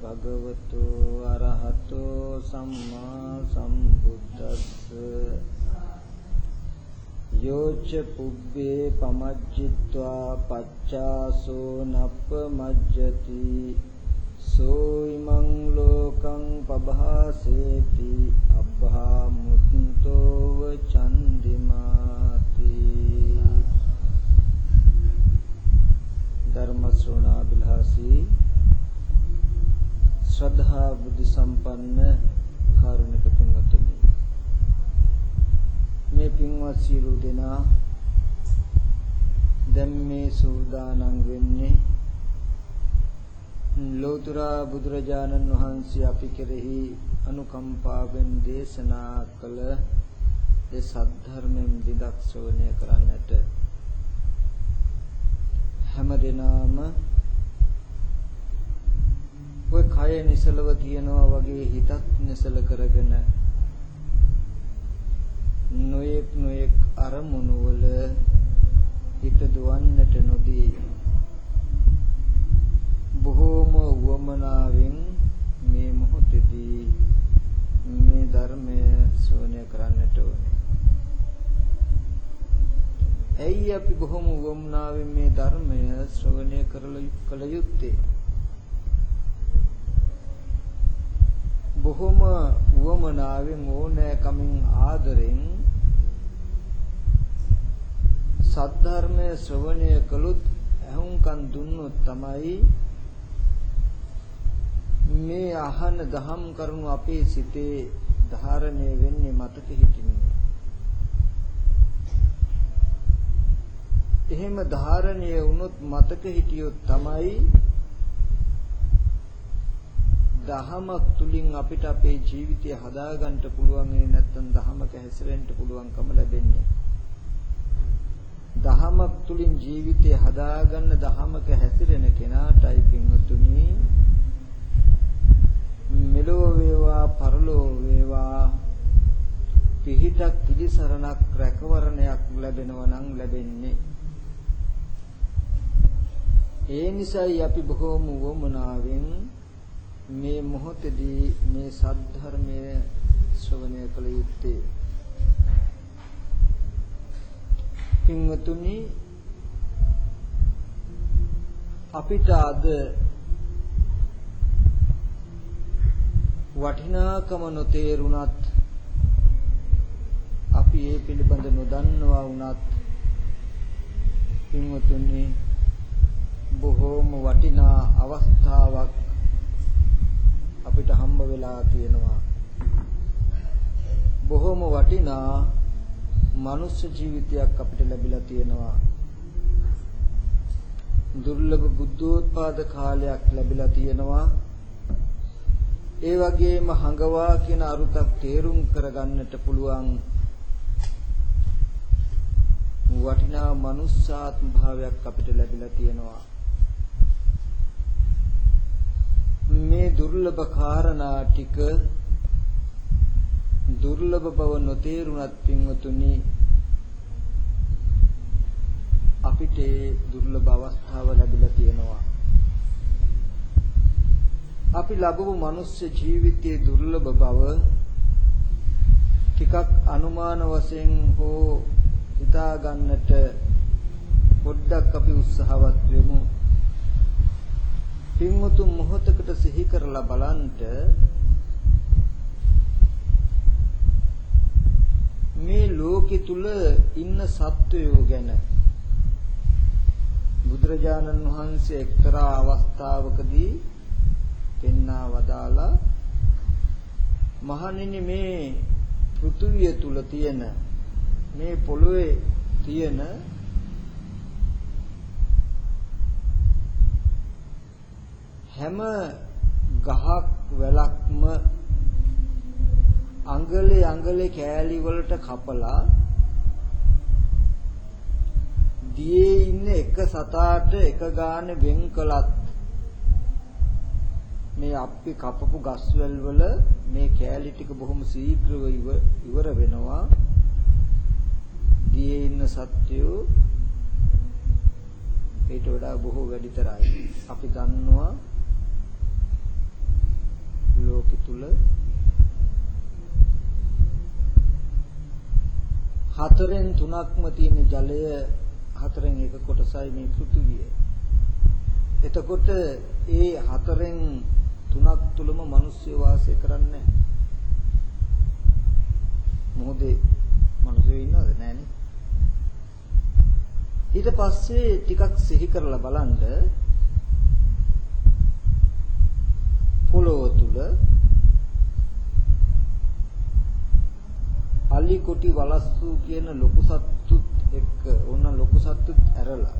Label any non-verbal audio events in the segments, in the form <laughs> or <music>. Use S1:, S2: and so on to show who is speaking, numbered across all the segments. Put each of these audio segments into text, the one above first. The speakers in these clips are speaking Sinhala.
S1: භගවතු අරහතෝ සම්මා සම්බුද්දස්ස යෝච පුබ්බේ පමජ්ජිත්වා පච්චාසෝ නප්ප මජ්ජති සෝ ඉමං ලෝකං පබහසේති අබ්බා මුත්තෝව චන්දිමාති ධර්ම ශ්‍රවණා බිලහසී ශ්‍රද්ධා බුද්ධ සම්පන්න කාරුණික පින්වත්නි. මේ පින්වත් සියලු දෙනා දැන් මේ සූදානම් වෙන්නේ ලෝතර බුදුරජාණන් වහන්සේ අපි කෙරෙහි අනුකම්පාවෙන් දේශනා කළ ඒ සද්ධර්මයෙන් විදක් ශ්‍රවණය කරන්නට හැම දිනම ඔය කය නිසලව තියනවා වගේ හිතත් නිසල කරගෙන නොයෙක් නොයෙක් අරමුණු වල හිත දුවන්නට නොදී බොහෝම වමනාවෙන් මේ මොහොතේදී මේ ධර්මය ශ්‍රවණය කරන්නට ඕනේ. ඇයි අපි බොහොම වමනාවෙන් මේ ධර්මය ශ්‍රවණය කළ යුත්තේ? බොහොම වමනාවෙන් ඕනෑකමින් ආදරෙන් සද්ධර්මය ශ්‍රවණය කළොත් ඇහුම්කන් දුන්නොත් තමයි මේ අහන දහම් කරුණු අපේ සිතේ ධාරණය වෙන්නේ මතක හිටින්නේ. එහෙම ධාරණය වුණොත් මතක හිටියොත් තමයි දහමක් තුලින් අපිට අපේ ජීවිතය හදාගන්න පුළුවන් නේ නැත්නම් දහමක හැසිරෙන්න පුළුවන්කම ලැබෙන්නේ. දහමක් තුලින් ජීවිතය හදාගන්න දහමක හැසිරෙන කෙනාටයි පින්වතුනි. මෙලෝ වේවා පරලෝ වේවා. පිහිටක් පිළිසරණක් රැකවරණයක් ලැබෙනවා නම් ලැබෙන්නේ. ඒ නිසායි අපි බොහෝම වමනාවෙන් මේ මොහොතේදී මේ සද්ධර්මයේ ශ්‍රවණය කළ යුත්තේ? පින්වතුනි අපිට අද වටිනාකම නොතේරුණත් අපි ඒ පිළිබඳ නොදන්නවා වුණත් පින්වතුනි බොහෝම වටිනා අවස්ථාවක් අපිට හම්බ වෙලා තියෙනවා. බොහෝම වටිනා මනුෂ්‍ය ජීවිතයක් අපිට ලැබිලා තියෙනවා. දුර්ලභ බුද්ධෝත්පාද කාලයක් ලැබිලා තියෙනවා. ඒ වගේම හඟවා කියන අරුතක් තේරුම් කරගන්නට පුළුවන් වටිනා මනුස්සාත්ම භාවයක් අපිට ලැබිලා තියෙනවා. මේ දුර්ලභ කාරණා ටික දුර්ලභ බව නොතේරුණත් පින්වතුනි අපිට දුර්ලභ අවස්ථාව ලැබිලා තියෙනවා අපි ලැබපු මනුෂ්‍ය ජීවිතයේ දුර්ලභ බව ටිකක් අනුමාන වශයෙන් හෝ හිතා ගන්නට පොඩ්ඩක් අපි උත්සාහවත් වෙමු. පින්වතු මොහොතකට සිහි කරලා බලන්ට මේ ලෝකෙ තුල ඉන්න සත්වයෝ ගැන බුදුරජාණන් වහන්සේ එක්තරා අවස්ථාවකදී පෙන්වා වදාලා මහණෙනි මේ පෘථුවිය තුල තියෙන මේ පොළොවේ තියෙන හැම ගහක් වැලක්ම අඟලේ අඟලේ කෑලි වලට කපලා දියේ ඉන්න එක සතාට එක ගානේ වෙන් කළත් මේ අපි කපපු ගස්වැල් වල මේ කෑලි ටික බොහොම ශීඝ්‍රව ඉවර වෙනවා. දියේ ඉන්න සත්‍යෝ ඊට වඩා බොහෝ වැඩිතරයි. අපි දන්නවා ලෝකෙ තුල හතරෙන් තුනක්ම තියෙන ජලය හතරෙන් එක කොටසයි මේ පෘථිවිය. එතකොට ඒ හතරෙන් තුනක් තුලම මිනිස්සු වාසය කරන්නේ මොහොතේ මිනිස්සු ඉන්නවද නැහනේ. ඊට පස්සේ ටිකක් සිහි කරලා බලන්න පොළොව තුල අලි කුටි වලස්සු කියන ලොකු සත්තුත් එක්ක ඕන ලොකු සත්තුත් ඇරලා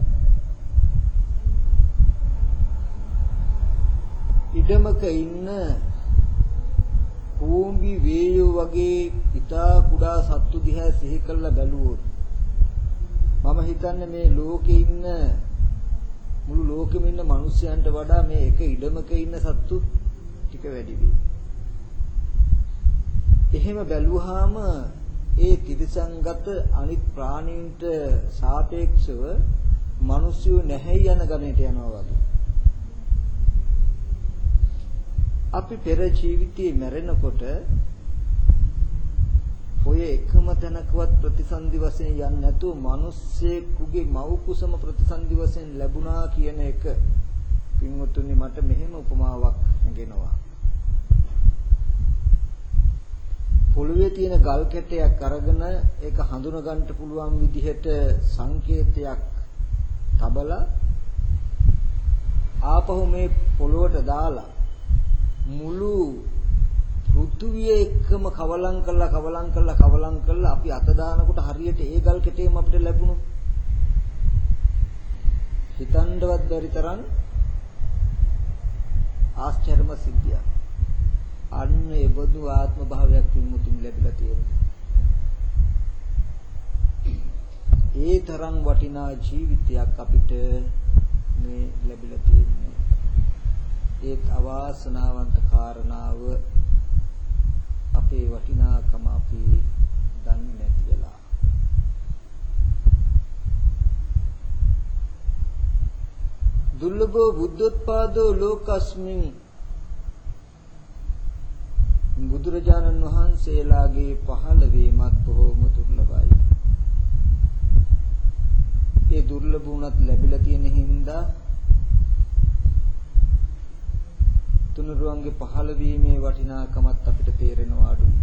S1: ඉඩමක ඉන්න කූඹි වේයෝ වගේ ඊටා කුඩා සත්තු දිහා සිහි කරලා බැලුවොත් මම හිතන්නේ මේ ලෝකේ ඉන්න මුළු ලෝකෙම ඉන්න මිනිස්යන්ට වඩා මේ එක ඉඩමක ඉන්න සත්තු ටික වැඩි වෙයි. එහෙම බැලුවාම ඒ තිරසංගත අනිත් ප්‍රාණීන්ට සාපේක්ෂව මිනිස්සු නැහැ යන ගණයට යනවා වගේ. අපි පෙර ජීවිතයේ මැරෙනකොට ඔය එකම තැනකවත් ප්‍රතිසන්දි වශයෙන් යන්නේ නැතුව මිනිස්සෙකුගේ මව් කුසම ප්‍රතිසන්දි වශයෙන් ලැබුණා කියන එක පින්වතුනි මට මෙහෙම උපමාවක් නැගෙනවා. පොළවේ තියෙන ගල් කැටයක් අරගෙන ඒක හඳුන ගන්න පුළුවන් විදිහට සංකේතයක් තබලා ආපහු මේ පොළොවට දාලා මුළු පෘථුවිය එක්කම කවලම් කරලා කවලම් කරලා කවලම් කරලා අපි අත දානකොට හරියට ඒ ගල් කෙටේම අපිට ලැබුණු හිතන්නවත් බැරි තරම් ආශ්චර්යම සිද්ධියක්. අන්න ඒ බඳු ආත්ම භාවයක් විමුතුන් ලැබිලා තියෙනවා. ඒ තරම් වටිනා ජීවිතයක් අපිට මේ ලැබිලා තියෙන්නේ. ඒත් අවාසනාවන්ත කාරණාව අපේ වටිනාකම අපි දන්නේ නැති වෙලා. දුර්ලභෝ බුද්ධෝත්පාදෝ ලෝකස්මින් බුදුරජාණන් වහන්සේලාගේ පහළ වීමත් බොහෝම දුර්ලභයි. ඒ දුර්ලභ වුණත් ලැබිලා තියෙන හින්දා තුනුරුවන්ගේ පහළ වීමේ වටිනාකමත් අපිට තේරෙනවා අඩුයි.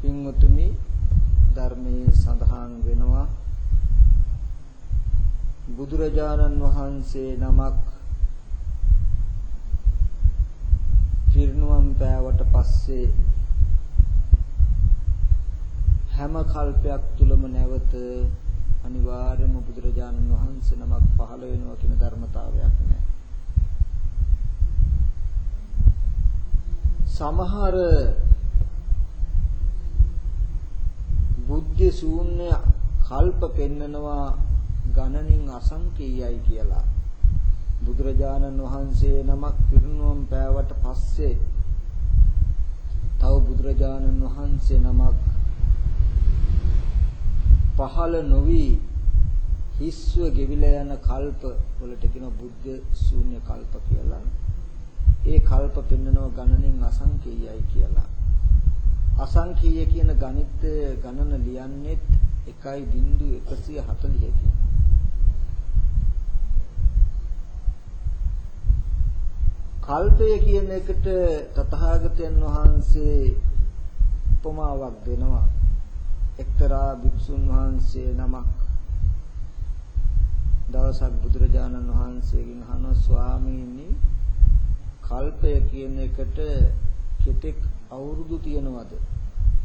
S1: පින්වතුනි ධර්මයේ සඳහන් වෙනවා බුදුරජාණන් වහන්සේ නමක් පිරිනුවම් පෑවට පස්සේ හැම කල්පයක් තුලම නැවත අනිවාර්යයෙන්ම බුදුරජාණන් වහන්සේ නමක් පහළ වෙනවා කියන ධර්මතාවයක් නැහැ. සමහර බුද්ධ ශූන්‍ය කල්ප පෙන්නනවා ගණනින් අසංකේයයි කියලා. බුදුරජාණන් වහන්සේ නමක් පිරිනුවම් පෑවට පස්සේ තව බුදුරජාණන් වහන්සේ නමක් පහළ නොවි හිස්ව ගෙවිලා යන කල්ප වලට කියන බුද්ධ ශූන්‍ය කල්ප කියලා. ඒ කල්ප පෙන්නනවා ගණනින් අසංකේයයි කියලා. අසංකේය කියන ගණිත ගණන ලියන්නේ 1.140කින්. කල්පය කියන එකට තථාගතයන් වහන්සේ උපමාවක් දෙනවා. එක්තරා භික්ෂුන් වහන්සේ නමක් දවසක් බුදුරජාණන් වහන්සේගෙන් අහනවා ස්වාමීනි කල්පය කියන එකට කෙතෙක් අවුරුදු තියනවද?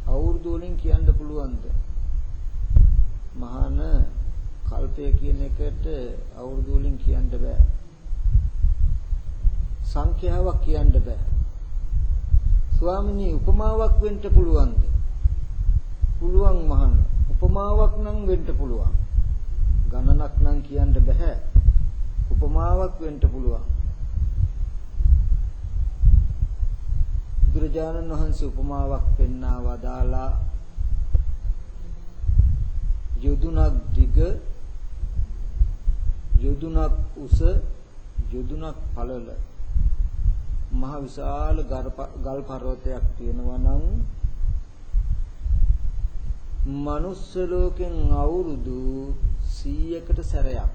S1: අවුරුදු වලින් කියන්න පුළුවන්ද? මහාන කල්පය කියන එකට අවුරුදු වලින් කියන්න බෑ. සංඛ්‍යාවක් කියන්න බෑ. ස්වාමිනී උපමාවක් වෙන්න පුළුවන්ද? පුළුවන් මහාන. උපමාවක් නම් වෙන්න පුළුවන්. ගණනක් නම් කියන්න බෑ. උපමාවක් වෙන්න පුළුවන්. බුදුරජාණන් වහන්සේ උපමාවක් පෙන්වා වදාලා යොදුනක් දිග යොදුනක් උස යොදුනක් පළල මහ විශාල ගල් පර්වතයක් තියෙනවා නම් මනුස්ස ලෝකෙන් අවුරුදු 100කට සැරයක්.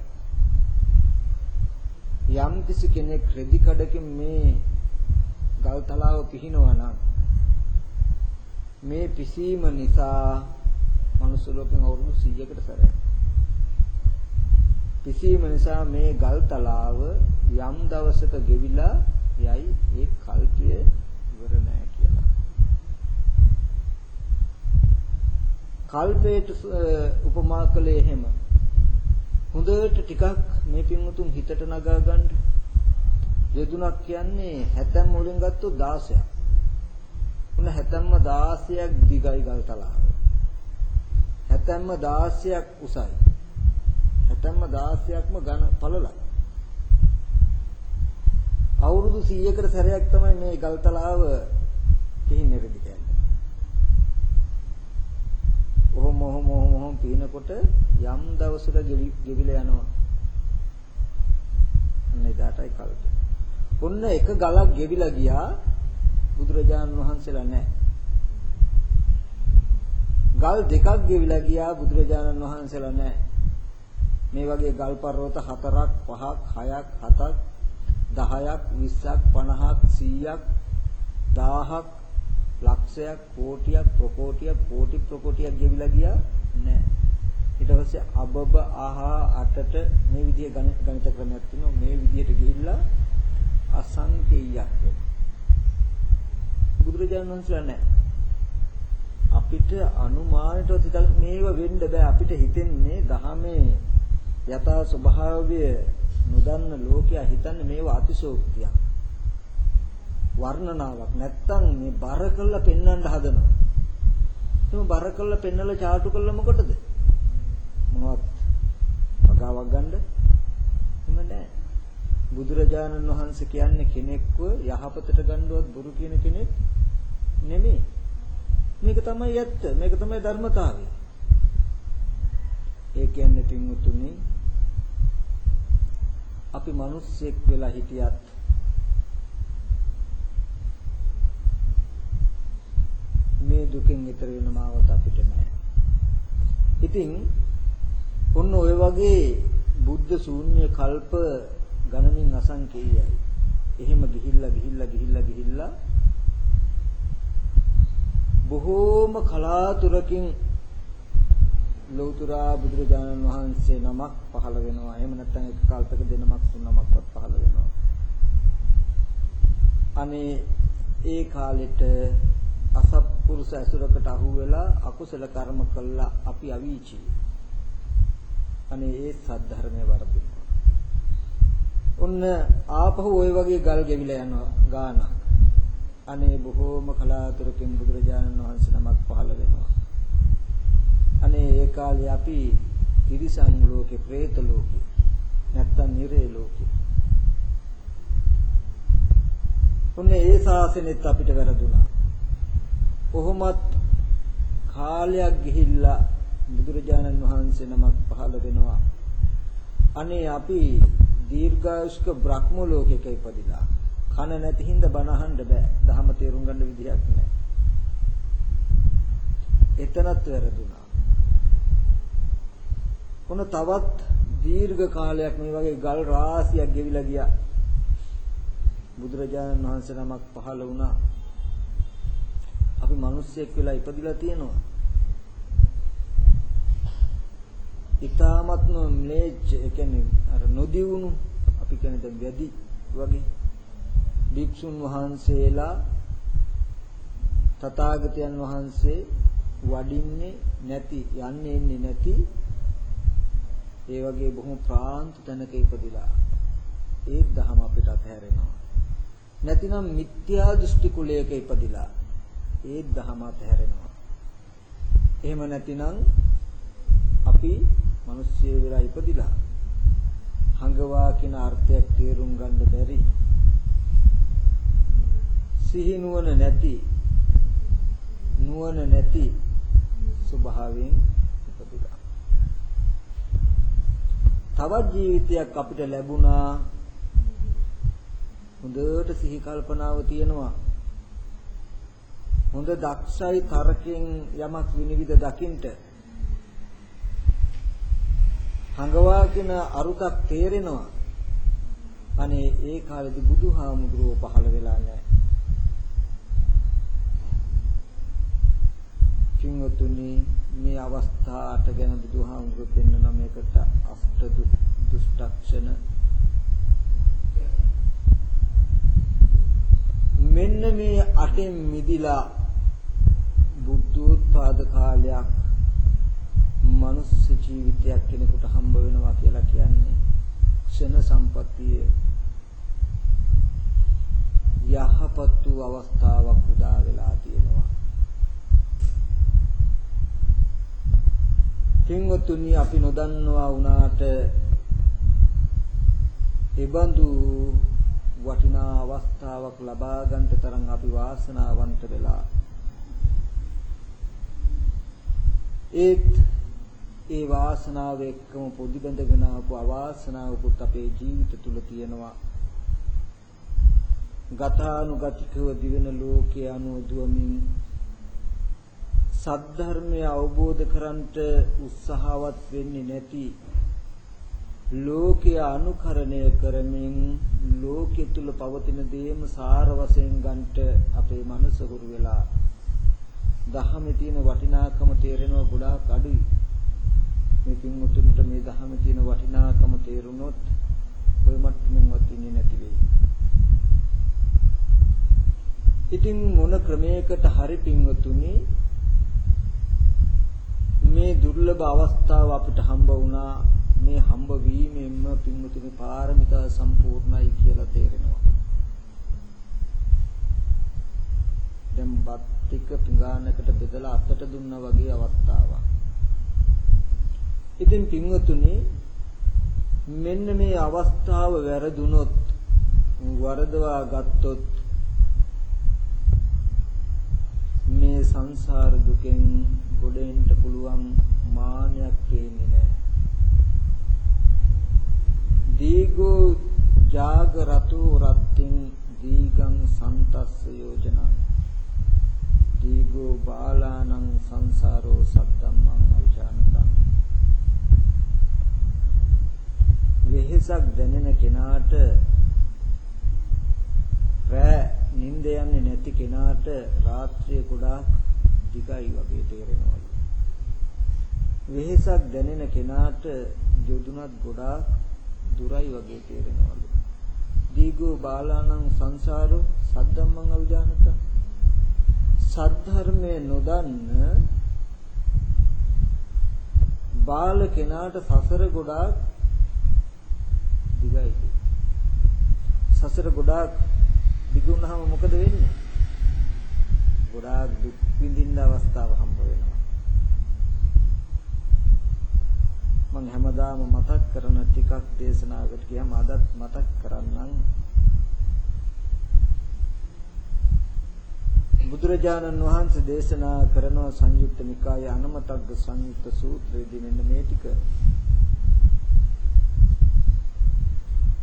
S1: යම් කිසි කෙනෙක් රෙදි කඩකින් මේ ගල් තලාව පිහිනවා නම් මේ පිසීම නිසා මනුස්ස ලෝකෙන් අවුරුදු 100කට සැරයක්. පිසීම නිසා මේ ගල් තලාව යම් දවසක ගෙවිලා යයි ඒ කල්පය ඉවර නෑ කියලා. කල්පයට උපමා කළේ එහෙම. හොඳට ටිකක් මේ පින්වුතුන් හිතට නගා ගන්න. දෙදුනක් කියන්නේ හැතැම් වලින් ගත්තොත් 16ක්. උන හැතැම්ම 16ක් දිගයි ගල් තලාව. හැතැම්ම 16ක් උසයි. හැතැම්ම 16ක්ම ඝන පළලයි. අවුරුදු 100කට සැරයක් තමයි මේ ගල්තලාව පිහින්නේ රෙදි කැල්ල. ඔහොම ඔහොම ඔහොම ඔහොම පිනකොට යම් දවසක ගෙවිලා යනවා. අන්න එදාටයි කල්පේ. ඔන්න එක ගලක් ගෙවිලා ගියා බුදුරජාණන් වහන්සේලා නැහැ. ගල් දෙකක් ගෙවිලා ගියා බුදුරජාණන් වහන්සේලා නැහැ. මේ වගේ ගල් පර්වත 4ක් 5ක් 6ක් 7ක් 10ක් 20ක් 50ක් 100ක් 1000ක් ලක්ෂයක් කෝටියක් ප්‍රකෝටියක් කෝටි ප්‍රකෝටියක් ගෙවිලා ගියා? නෑ. ඊට පස්සේ අබබ ආහා අටට මේ විදිහේ ගණිත ක්‍රමයක් තියෙනවා මේ විදිහට ගිහිල්ලා අසංකේයයක් බුදුරජාණන් වහන්සේලා නෑ. අපිට අනුමානටවත් හිතන්න මේව වෙන්න බෑ. අපිට හිතෙන්නේ දහමේ යථා ස්වභාවය නොදන්න ලෝකයා හිතන්නේ මේවා අතිශෝක්තියක්. වර්ණනාවක් නැත්තම් මේ බර කළා පෙන්වන්න හදනවා. එතම බර කළා පෙන්නලා චාටු කළා මොකටද? මොනවත් වගාවක් ගන්න? එහෙම නැහැ. බුදුරජාණන් වහන්සේ කියන්නේ කෙනෙක්ව යහපතට ගන්නවත් බොරු කියන කෙනෙක් නෙමෙයි. මේක තමයි ඇත්ත. මේක තමයි ධර්මතාවය. ඒ කියන්නේ පින්වුතුනි අපි මිනිස්සෙක් වෙලා හිටියත් මේ දුකෙන් ඈතර වෙන මාවත අපිට නැහැ. ඉතින් ඔන්න ඔය වගේ බුද්ධ ශූන්‍ය කල්ප ගණනින් අසංකේයයි. එහෙම ගිහිල්ලා ගිහිල්ලා ගිහිල්ලා ගිහිල්ලා බොහෝම කලාතුරකින් ලෞතර බුදුරජාණන් වහන්සේ නමක් පහළ වෙනවා. එහෙම නැත්නම් එක කල්පක දෙනමක් තුනමක්වත් පහළ වෙනවා. අනේ ඒ කාලෙට අසත්පුරුෂ ඇසුරකට අහු වෙලා අකුසල කර්ම කළා අපි අවීචි. අනේ ඒ සද්ධර්මයේ වරදිනවා. ඔන්න ආපහු ওই වගේ ගල් ගෙවිලා යනවා ගාන. අනේ බොහෝම කලාතුරකින් බුදුරජාණන් වහන්සේ නමක් පහළ වෙනවා. අනේ ඒ කාලේ අපි තිරිසන් ලෝකේ, പ്രേත ලෝකේ, නැත්තම් නිරේ ලෝකේ. ඔන්නේ ඒ ශාසනෙත් අපිට වැරදුනා. කොහොමත් කාලයක් ගිහිල්ලා බුදුරජාණන් වහන්සේ නමක් පහළ වෙනවා. අනේ අපි දීර්ඝායුෂ්ක බ්‍රහ්ම ලෝකයක ඉපදිලා කන නැති හින්දා බණ අහන්න බෑ. ධහම තේරුම් ගන්න විදිහක් නැහැ. එතනත් වැරදුනා. කොන තවත් දීර්ඝ කාලයක් මේ වගේ ගල් රාශියක් ගෙවිලා ගියා. බුදුරජාණන් වහන්සේ නමක් පහළ වුණා. අපි මිනිස්සෙක් වෙලා ඉපදිලා තියෙනවා. ඊ타මත්ම ම්ලේච්ඡ ඒ කියන්නේ අර නොදියුණු අපි කියන්නේ දැන් වැඩි වගේ භික්ෂුන් වහන්සේලා තථාගතයන් වහන්සේ වඩින්නේ නැති යන්නේ ඉන්නේ නැති ඒ වගේ බොහොම ප්‍රාන්ත තැනක ඉපදිලා ඒ දහම අපිට අතහැරෙනවා. නැතිනම් මිත්‍යා දෘෂ්ටි කුලයක ඉපදිලා ඒ දහම අතහැරෙනවා. එහෙම නැතිනම් අපි මිනිස්සු වෙලා ඉපදිලා හංගවා කියන අර්ථයක් තේරුම් ගන්න බැරි සිහි නුවණ නැති නුවණ නැති ස්වභාවයෙන් තවත් ජීවිතයක් අපිට ලැබුණා හොඳට සිහි කල්පනාව තියෙනවා. හොඳ දක්ෂයි තරකෙන් යමක් විනිවිද දකින්ට හඟවාගෙන අරුතක් තේරෙනවා. අනේ ඒ කාලෙදි බුදුහාමුදුරුවෝ පහළ වෙලා නැහැ. කිංගතුනි මේ අවස්ථාට ගැන බුදුහාමුදුරුවෝ පෙන්වන මේකට අෂ්ට දුෂ්ටක්ෂණ මෙන්න මේ අටෙන් මිදිලා බුද්ධෝත්පාද කාලයක් මනුස්ස ජීවිතයක් කෙනෙකුට හම්බ වෙනවා කියලා කියන්නේ ක්ෂණ සම්පත්තිය යහපත් වූ අවස්ථාවක් උදා වෙලා තියෙනවා. කින්වතුනි අපි නොදන්නවා වුණාට එබඳු වටිනා අවස්ථාවක් ලබා ගන්නට තරම් අපි වාසනාවන්ත වෙලා ඒත් ඒ වාසනාව එක්කම පොඩි බඳගෙන ආපු අවාසනාවකුත් අපේ ජීවිත තුල තියෙනවා. ගතානුගතිකව දිවෙන ලෝකයේ අනුදුවමින් සද්ධර්මය අවබෝධ කරන්ට උත්සාහවත් වෙන්නේ නැති ලෝකය අනුකරණය කරමින් ලෝකෙ තුල පවතින දේම සාර වශයෙන් ගන්නට අපේ මනස හුරු වෙලා දහමේ තියෙන වටිනාකම තේරෙනවා ගොඩාක් අඩුයි මේ පින්වුතුන්ට මේ ධහමේ තියෙන වටිනාකම තේරුනොත් ඔය මට්ටමින්වත් ඉන්නේ නැති වෙයි. ඉතින් මොන ක්‍රමයකට හරි පින්වතුනි මේ දුර්ලභ අවස්ථාව අපිට හම්බ වුණා මේ හම්බ වීමෙන්ම පින්වතුනි පාරමිතා සම්පූර්ණයි කියලා තේරෙනවා. දැන් බත් ටික පිඟානකට බෙදලා අතට දුන්නා වගේ අවස්ථාවක්. ඉතින් පින්වතුනි මෙන්න මේ අවස්ථාව වැරදුනොත් වරදවා ගත්තොත් මේ සංසාර දුකෙන් ගොඩෙන්න පුළුවන් මානයක් තියෙන්නේ නැහැ. දීගෝ ජාගරතු රත්තින් දීගං සන්තස්ස යෝජනා දීගෝ බාලානං සංසාරෝ සද්දම්මං අවිජානතං වෙහෙසක් දැනෙන කෙනාට රෑ නිින්ද යන්නේ නැති කෙනාට රාත්‍රිය ගොඩාක් දිගයි වගේ තේරෙනවලු. වෙහෙසක් දැනෙන කෙනාට යොදුනත් ගොඩාක් දුරයි වගේ තේරෙනවලු. දීගෝ බාලානං සංසාරෝ සද්දම්මං අවිජානත සද්ධර්මයේ නොදන්න බාල කෙනාට සසර ගොඩාක් දිගයි. සසර ගොඩාක් දිගුණාම මොකද වෙන්නේ? ගොඩාක් දුක් විඳින්න අවස්ථාව හම්බ වෙනවා. මම හැමදාම මතක් කරන ටිකක් දේශනාවකට ගියාම අදත් මතක් කරන්නම්. බුදුරජාණන් වහන්සේ දේශනා කරන සංයුක්ත නිකායේ අනමතග්ග සංයුක්ත සූත්‍රයේදී මෙන්න මේ ටික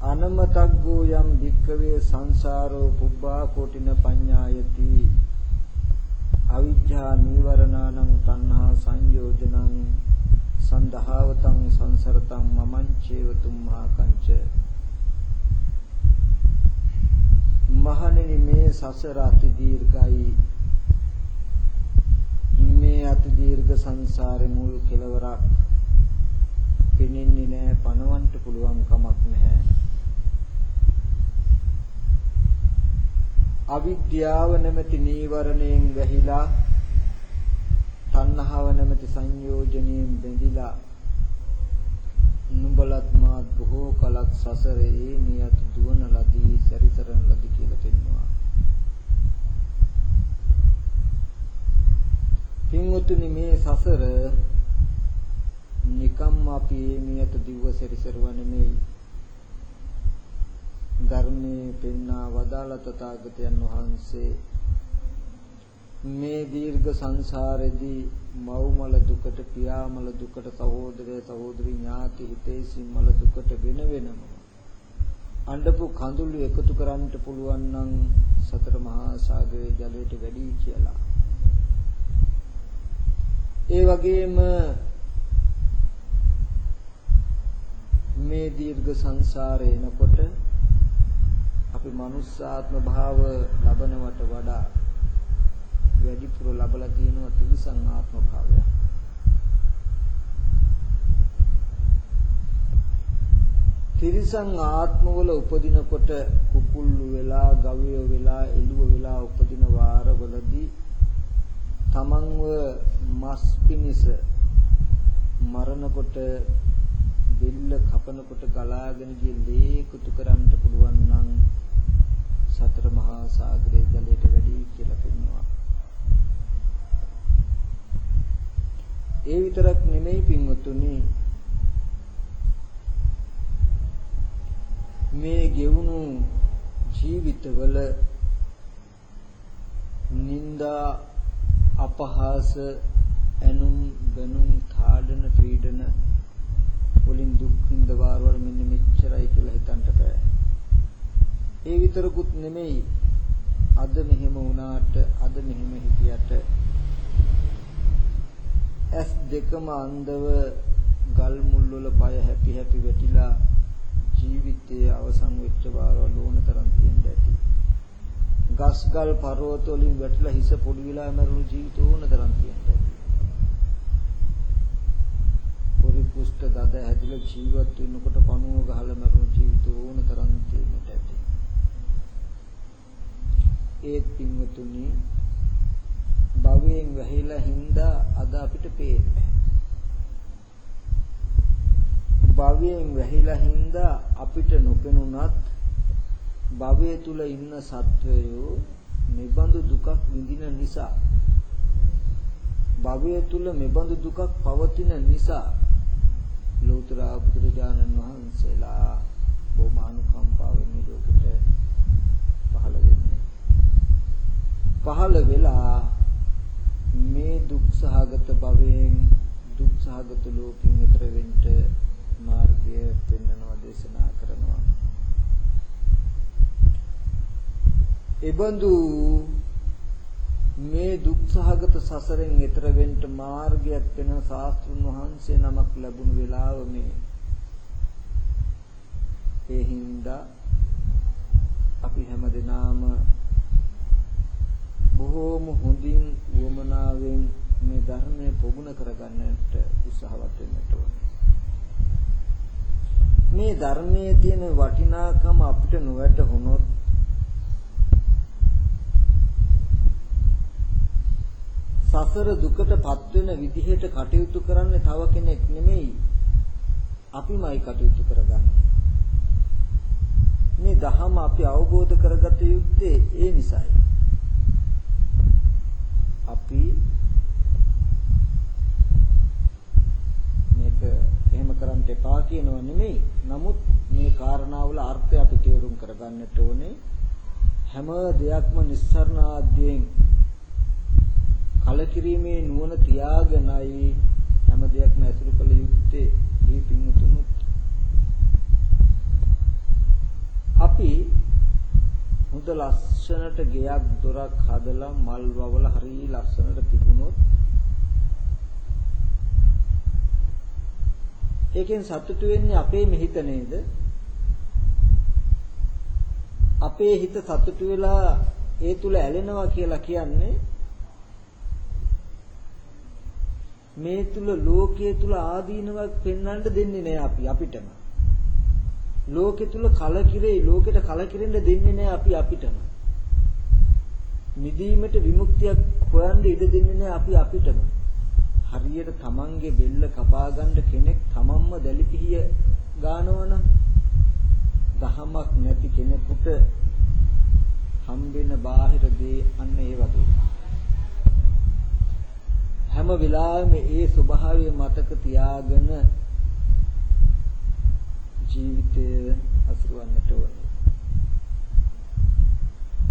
S1: අනමතග්ගෝ යම් භික්කවේ සංසාරෝ පුබ්බා කොටින පඤ්ඤායති අවිජ්ජා නීවරණානං තණ්හා සංයෝජනං සන්දහවතං සංසරතං මමං චේව තුම්හා කංච මහණෙනි මේ සසර අති දීර්ඝයි. මේ අති දීර්ඝ සංසාරේ මුල් කෙලවරක් පෙනෙන්නේ නැහැ පණවන්න පුළුවන් කමක් නැහැ. අවිද්‍යාව නැමැති නීවරණයෙන් වැහිලා තණ්හාව නැමැති සංයෝජනයෙන් බැඳිලා නුඹලත් මාත් බොහෝ කලක් සසරේ නියත දුවන ලදී සැරිසරන ලදී කියලා පෙන්වනවා. පින්වතුනි මේ සසර නිකම් අපි නියත දිව්ව සැරිසරුව නෙමෙයි ධර්මයේ පෙන්වා වදාළ තථාගතයන් වහන්සේ මේ දීර්ඝ සංසාරෙදී මව්මල දුකට පියාමල දුකට සහෝදරය සහෝදරි ඥාති හිතේසි මල දුකට වෙන වෙනම අඬපු කඳුළු එකතු කරන්නට පුළුවන් නම් සතර මහා සාගරයේ ජලයට වැඩි කියලා. ඒ වගේම මේ දීර්ඝ සංසාරේ එනකොට අපි මනුස්සාත්ම භාව ලබනවට වඩා වැඩිපුර ලබලා තියෙනවා ත්‍රිසං ආත්ම භාවය. ත්‍රිසං ආත්මවල උපදිනකොට කුකුල්ලු වෙලා, ගවය වෙලා, එළුව වෙලා උපදින වාරවලදී තමන්ව මස් පිනිස මරණකොට බෙල්ල කපනකොට ගලාගෙන ගිය ලේ කුතු කරන්න පුළුවන් නම් සතර මහා සාගරයේ ජලයට වැඩි කියලා පෙන්වනවා. ඒ විතරක් නෙමෙයි පින්වතුනි මේ ගෙවුණු ජීවිතවල නිന്ദා අපහාස ඇනුම් බැනුම් තාඩන පීඩන වලින් දුක් විඳ වාරවල මෙන්න මෙච්චරයි කියලා හිතන්න බෑ. ඒ විතරකුත් නෙමෙයි අද මෙහෙම වුණාට අද මෙහෙම හිටියට ඇස් දෙකම අන්ධව ගල් මුල් වල පය හැපි හැපි වැටිලා ජීවිතයේ අවසන් වෙච්ච බාරවල ඕන තරම් තියෙන්න ඇති. ගස් ගල් පර්වත වලින් වැටිලා හිස පොඩි විලා මරුණු ජීවිත ඕන තරම් තියෙන්න ඇති. පරිපුෂ්ඨ දද හැදිලා ජීවත් වෙනකොට පණුව ගහලා මරුණු ජීවිත ඕන තරම් තියෙන්නට ඇති. ඒත් පින්වතුනි භවයෙන් වැහිලා හින්දා අද අපිට පේන්නේ. භවයෙන් වැහිලා හින්දා අපිට නොපෙනුනත් භවයේ තුල ඉන්න සත්වයෝ නිබඳු දුකක් විඳින නිසා භවයේ තුල මෙබඳු දුකක් පවතින නිසා ලෝතර බුදුරජාණන් වහන්සේලා බොහොම අනුකම්පාවෙන් මේ ලෝකෙට පහළ වෙන්නේ. පහළ වෙලා මේ දුක් සහගත භවයෙන් දුක් සහගත ලෝකෙන් ඈතර වෙන්න මාර්ගය පෙන්වනවා දේශනා කරනවා. එබඳු මේ දුක් සහගත සසරෙන් ඈතර වෙන්න මාර්ගයක් වෙන ශාස්ත්‍රුන් වහන්සේ නමක් ලැබුණු වෙලාව මේ ඒ හින්දා අපි හැමදෙනාම බොහෝම හොඳින් වමනාවෙන් මේ ධර්මය පොගුණ කරගන්නට උත්සාහවත් වෙන්නට ඕනේ. මේ ධර්මයේ තියෙන වටිනාකම අපිට නොවැටහුනොත් සසර දුකටපත් වෙන විදිහට කටයුතු කරන්නේ තව කෙනෙක් නෙමෙයි අපිමයි කටයුතු කරගන්නේ. මේ ධහම අපි අවබෝධ කරගත යුත්තේ ඒ නිසයි. අපි මේක එහෙම කරන්න එපා කියනව නෙමෙයි. නමුත් මේ කාරණාවල අර්ථය අපි තේරුම් කරගන්නට ඕනේ. හැම දෙයක්ම නිස්සරණ ආද්‍යයෙන් කලකිරීමේ නුවණ තියාගෙනයි හැම දෙයක්ම ඇසුරු කළ යුත්තේ මේ පින්තුණුත් අපි හොඳ ලස්සනට ගෙයක් දොරක් හදලා මල් වවල හරි ලස්සනට තිබුණොත් ඒකෙන් සතුටු වෙන්නේ අපේ මෙහිත නේද? අපේ හිත සතුටු වෙලා ඒ තුල ඇලෙනවා කියලා කියන්නේ මේ තුල ලෝකයේ තුල ආදීනවක් පෙන්වන්න දෙන්නේ නැහැ අපි අපිටම. ලෝකෙ තුල කලකිරේ ලෝකෙට කලකිරෙන්න දෙන්නේ නැහැ අපි අපිටම. මිදීමට විමුක්තියක් හොයන්න ඉඩ දෙන්නේ නැහැ අපි අපිටම. හරියට තමන්ගේ බෙල්ල කපා ගන්න කෙනෙක් තමන්ම දැලිපිහිය ගන්නවනම් දහමක් නැති කෙනෙකුට හම්බෙන බාහිර දේ අන්න ඒ වගේ. හැම වෙලාවෙම ඒ ස්වභාවය මතක තියාගෙන ජීවිතය අසුරවන්නට ඕනේ.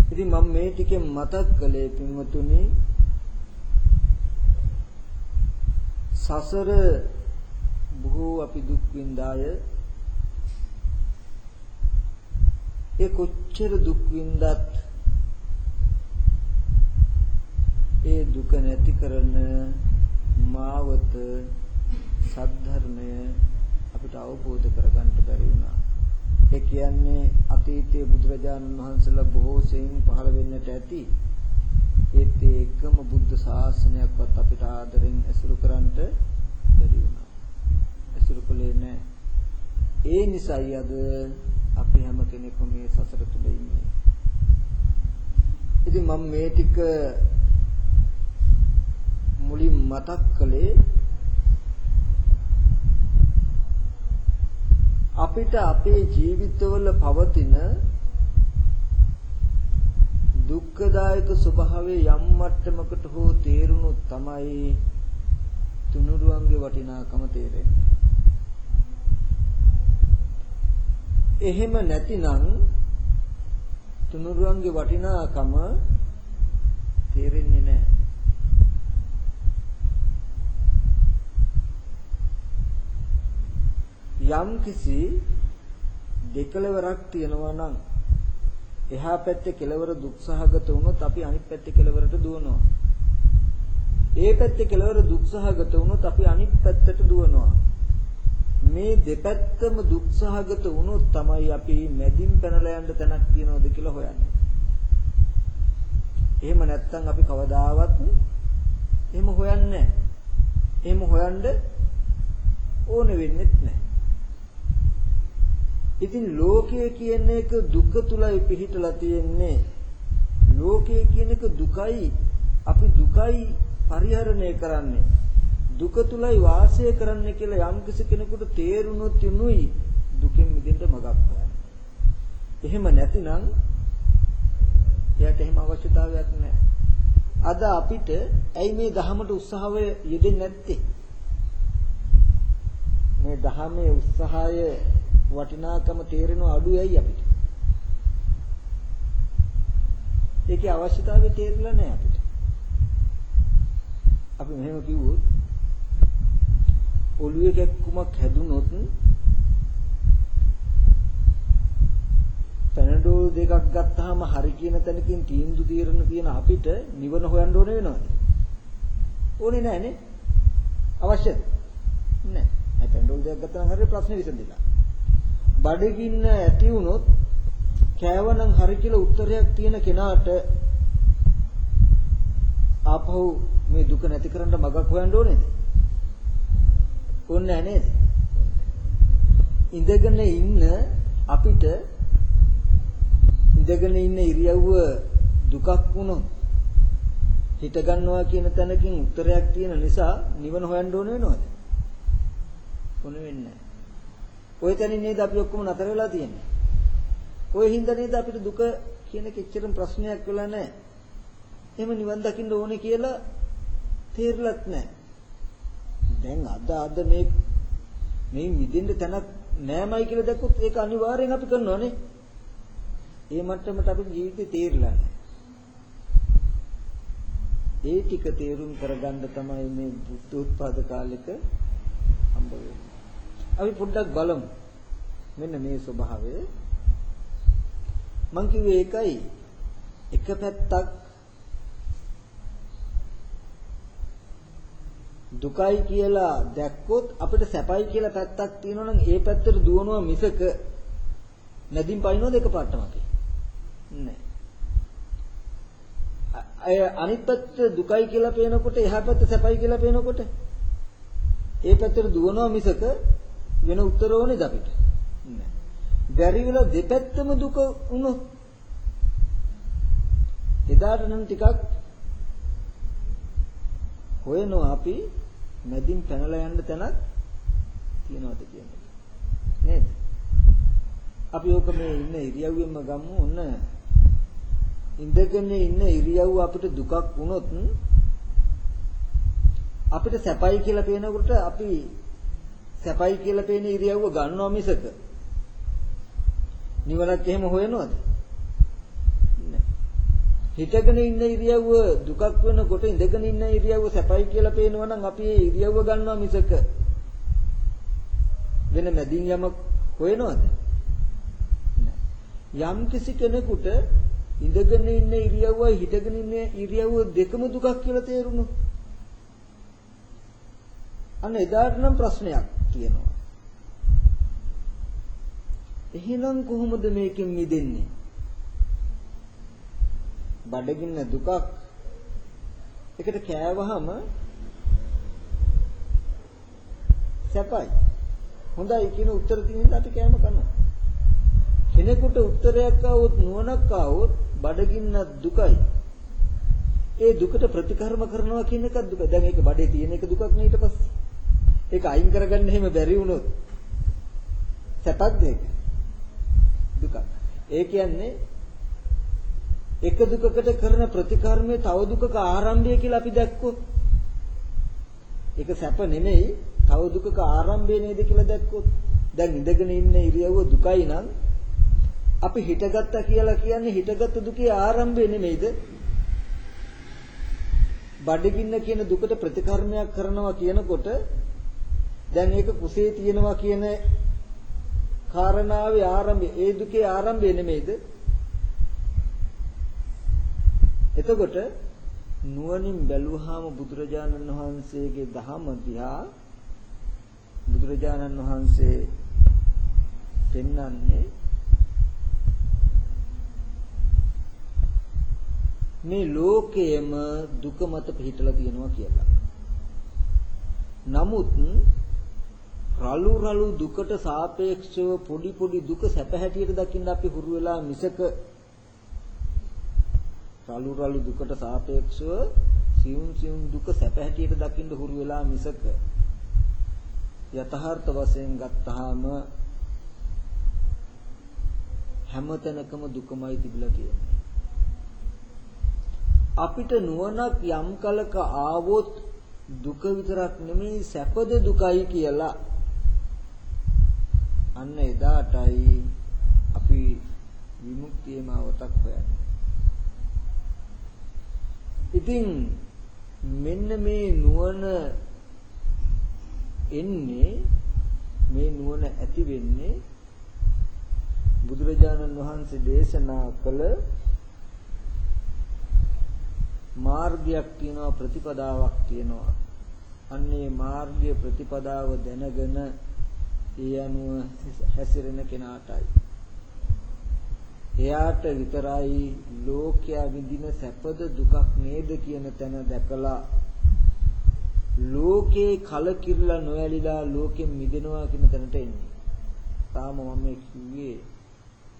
S1: ඉතින් මම මේ ටිකෙන් මතක් කළේ පින්වතුනි සසර බොහෝ අපි දුක් විඳාය ඒ කොච්චර දුක් විඳත් ඒ දුක නැති කරන මාවත සද්ධර්මය අපිට අවබෝධ කරගන්න බැරි වුණා. ඒ කියන්නේ අතීතයේ බුදුරජාණන් වහන්සේලා බොහෝ සෙයින් පහළ වෙන්නට ඇති. ඒත් ඒකම බුද්ධ ශාසනයක්වත් අපිට ආදරෙන් ඇසුරු කරන්නට බැරි වුණා. ඇසුරු කළේ නැහැ. ඒ නිසායි අද අපි හැම කෙනෙක්ම මේ සසර තුල ඉන්නේ. ඉතින් මම මේ ටික මුලින් මතක් කළේ අපිට අපේ ජීවිතවල පවතින දුක්ඛදායක ස්වභාවය යම් මට්ටමකට හෝ තේරුණොත් තමයි තුනුරුවන්ගේ වටිනාකම තේරෙන්නේ. එහෙම නැතිනම් තුනුරුවන්ගේ වටිනාකම තේරෙන්නේ නැහැ. යම් කිසි දෙකලවරක් තියනවා නම් එහා පැත්තේ කෙලවර දුක්සහගත වුණොත් අපි අනිත් පැත්තේ කෙලවරට දුවනවා. ඒ පැත්තේ කෙලවර දුක්සහගත වුණොත් අපි අනිත් පැත්තට දුවනවා. මේ දෙපැත්තම දුක්සහගත වුණොත් තමයි අපි මැදින් පැනලා යන්න තැනක් තියනවද කියලා හොයන්නේ. එහෙම නැත්නම් අපි කවදාවත් එහෙම හොයන්නේ නැහැ. එහෙම හොයන්න ඕන වෙන්නේ නැහැ. ඉතින් ලෝකය කියන එක දුක තුලයි පිහිටලා තියෙන්නේ. ලෝකය කියන එක දුකයි අපි දුකයි පරිහරණය කරන්නේ. දුක තුලයි වාසය කරන්න කියලා යම් කෙනෙකුට තේරුනොත් යුනුයි දුකෙන් මිදෙන්න මඟක් හොයන්නේ. එහෙම නැතිනම් එයාට එහෙම අවශ්‍යතාවයක් නැහැ. අද අපිට ඇයි මේ ධහමට උත්සාහය යෙදෙන්නේ නැත්තේ? මේ ධහමේ උත්සාහය වටිනාකම තේරෙනව අඩුයි ඇයි අපිට? ඒකේ අවශ්‍යතාවය තේරිලා නැහැ අපිට. අපි මෙහෙම කිව්වොත් ඔළුවේ කැක්කුමක් හැදුනොත් පැනඩෝල් දෙකක් ගත්තාම හරි කියන තැනකින් තීන්දුව తీරන තියෙන අපිට නිවන හොයන්න ඕනේ වෙනවද? ඕනේ නැහැ නේ. අවශ්‍යද? නැහැ. ඒ පැනඩෝල් දෙකක් ගත්තාම හරිය ප්‍රශ්නේ විසඳිලා. බඩගින්න ඇති වුණොත් කෑවනම් හරි කියලා උත්තරයක් තියෙන කෙනාට ආපහු මේ දුක නැති කරන්න මගක් හොයන්න ඕනේද? ඕනේ නේද? ඉඳගෙන ඉන්න අපිට ඉඳගෙන ඉන්න ඉරියව්ව දුකක් වුණොත් හිත ගන්නවා කියන තැනකින් උත්තරයක් තියෙන නිසා නිවන හොයන්න ඕන වෙනවද? ඕන වෙන්නේ නැහැ. ওই තැනින් නේද අපි ඔක්කොම නතර වෙලා තියෙන්නේ. ওই හින්දා නේද අපිට දුක කියන කෙච්චරම ප්‍රශ්නයක් වෙලා නැහැ. එහෙම නිවන් දකින්න ඕනේ කියලා තේරලත් නැහැ. දැන් අද අද මේ මේ මිදෙන්න තැනක් නෑමයි කියලා දැක්කොත් ඒක අනිවාර්යෙන් අපි කරනවානේ. ඒ මට්ටමට අපේ ජීවිතේ තේරිලා නැහැ. ඒ ටික තේරුම් කරගන්න තමයි මේ බුද්ධ උත්පාද කාලෙක හම්බ වෙන්නේ. අපි පොඩ්ඩක් බලමු. මෙන්න මේ ස්වභාවය. මං කිව්වේ ඒකයි එක පැත්තක් දුකයි කියලා දැක්කොත් අපිට සැපයි කියලා පැත්තක් තියෙනවා නම් ඒ පැත්තට දුවනවා මිසක නැදින් පයින්නවද එකපාරටම අපි නෑ අය අනිත් පැත්ත දුකයි කියලා පේනකොට එහා පැත්ත සැපයි කියලා පේනකොට ඒ පැත්තට දුවනවා මිසක වෙන උත්තර ඕනේද අපිට? නෑ. බැරි වෙලා දෙපැත්තම දුක වුණොත් එදාට නම් ටිකක් හොයනවා අපි මැදින් පැනලා යන්න තැනක් තියනවාද කියන එක. නේද? අපි ඕක මේ ඉන්න ඉරියව්වෙම ගමු ඔන්න ඉඳගෙන ඉන්න ඉරියව්ව අපිට දුකක් වුණොත් අපිට සැපයි කියලා පේනකොට අපි සැපයි කියලා පේන ඉරියව්ව ගන්නවා මිසක. නිවනක් එහෙම හොයනවද? හිතගෙන ඉන්න ඉරියව්ව දුකක් වෙනකොට ඉඳගෙන ඉන්න ඉරියව්ව සැපයි කියලා පේනවා නම් අපි ඒ ඉරියව්ව ගන්නවා මිසක. වෙන මැදින් යමක් හොයනවද? යම් කිසි කෙනෙකුට ඉඳගෙන ඉන්න ඉරියව්වයි හිටගෙන ඉන්න ඉරියව්ව දෙකම දුකක් කියලා තේරුණොත්. අන්න එදාට නම් ප්‍රශ්නයක්. තියෙනවා. එහෙනම් කොහොමද මේකෙන් මිදෙන්නේ? බඩගින්න දුකක් එකට කෑවහම සැපයි. හොඳයි කියන උත්තර තියෙන අපි කෑම කනවා. කෙනෙකුට උත්තරයක් ආවොත් නුවණක් ආවොත් බඩගින්න දුකයි. ඒ දුකට ප්‍රතිකර්ම කරනවා කියන එක දුක. දැන් ඒක බඩේ තියෙන එක දුකක් නේ ඊට පස්සේ. ඒක අයින් කරගන්න එහෙම බැරි වුණොත් සැපක්ද ඒක? දුකක්. ඒ කියන්නේ එක දුකකට කරන ප්‍රතිකර්මයේ තව දුකක ආරම්භය කියලා අපි දැක්කොත් ඒක සැප නෙමෙයි තව දුකක ආරම්භය නේද කියලා දැක්කොත් දැන් ඉඳගෙන ඉන්න ඉරියව්ව දුකයි නම් අපි හිතගත්තා කියලා කියන්නේ හිතගත්තු දුකේ ආරම්භය නෙමෙයිද බඩගින්න කියන දුකට ප්‍රතිකර්මයක් කරනවා කියනකොට දැන් ඒක කුසේ තියෙනවා කියන කාරණාවේ ආරම්භය ඒ දුකේ ආරම්භය නෙමෙයිද එතකොට නුවණින් බැලුවාම බුදුරජාණන් වහන්සේගේ දහම දිහා බුදුරජාණන් වහන්සේ පෙන්වන්නේ මේ ලෝකයේම දුක මත පිහිටලා තියෙනවා කියලා. නමුත් රළු රළු දුකට සාපේක්ෂව පොඩි පොඩි දුක සැප හැටියට දකින්න අපි හුරු වෙලා මිසක රළු රළු දුකට සාපේක්ෂව සියුම් සියුම් දුක සැප හැටියට දකින්න හුරු වෙලා මිසක යථාර්ථ වශයෙන් ගත්තාම හැමතැනකම දුකමයි තිබිලා තියෙන්නේ. අපිට නුවණක් යම් කලක ආවොත් දුක විතරක් නෙමෙයි සැපද දුකයි කියලා අන්න එදාටයි අපි විමුක්තිය මාවතක් හොයන්නේ. ඉතින් මෙන්න මේ නුවණ එන්නේ මේ නුවණ ඇති වෙන්නේ බුදුරජාණන් වහන්සේ දේශනා කළ මාර්ගයක් තියෙනවා ප්‍රතිපදාවක් තියෙනවා. අන්නේ මාර්ගය ප්‍රතිපදාව දැනගෙන ඒ අනුව හැසිරෙන කෙනාටයි. එයාට විතරයි ලෝකයා විඳින සැපද දුකක් නේද කියන තැන දැකලා ලෝකේ කලකිරලා නොඇලිලා ලෝකෙන් මිදෙනවා කියන තැනට එන්නේ. තාම මම මේ කිව්වේ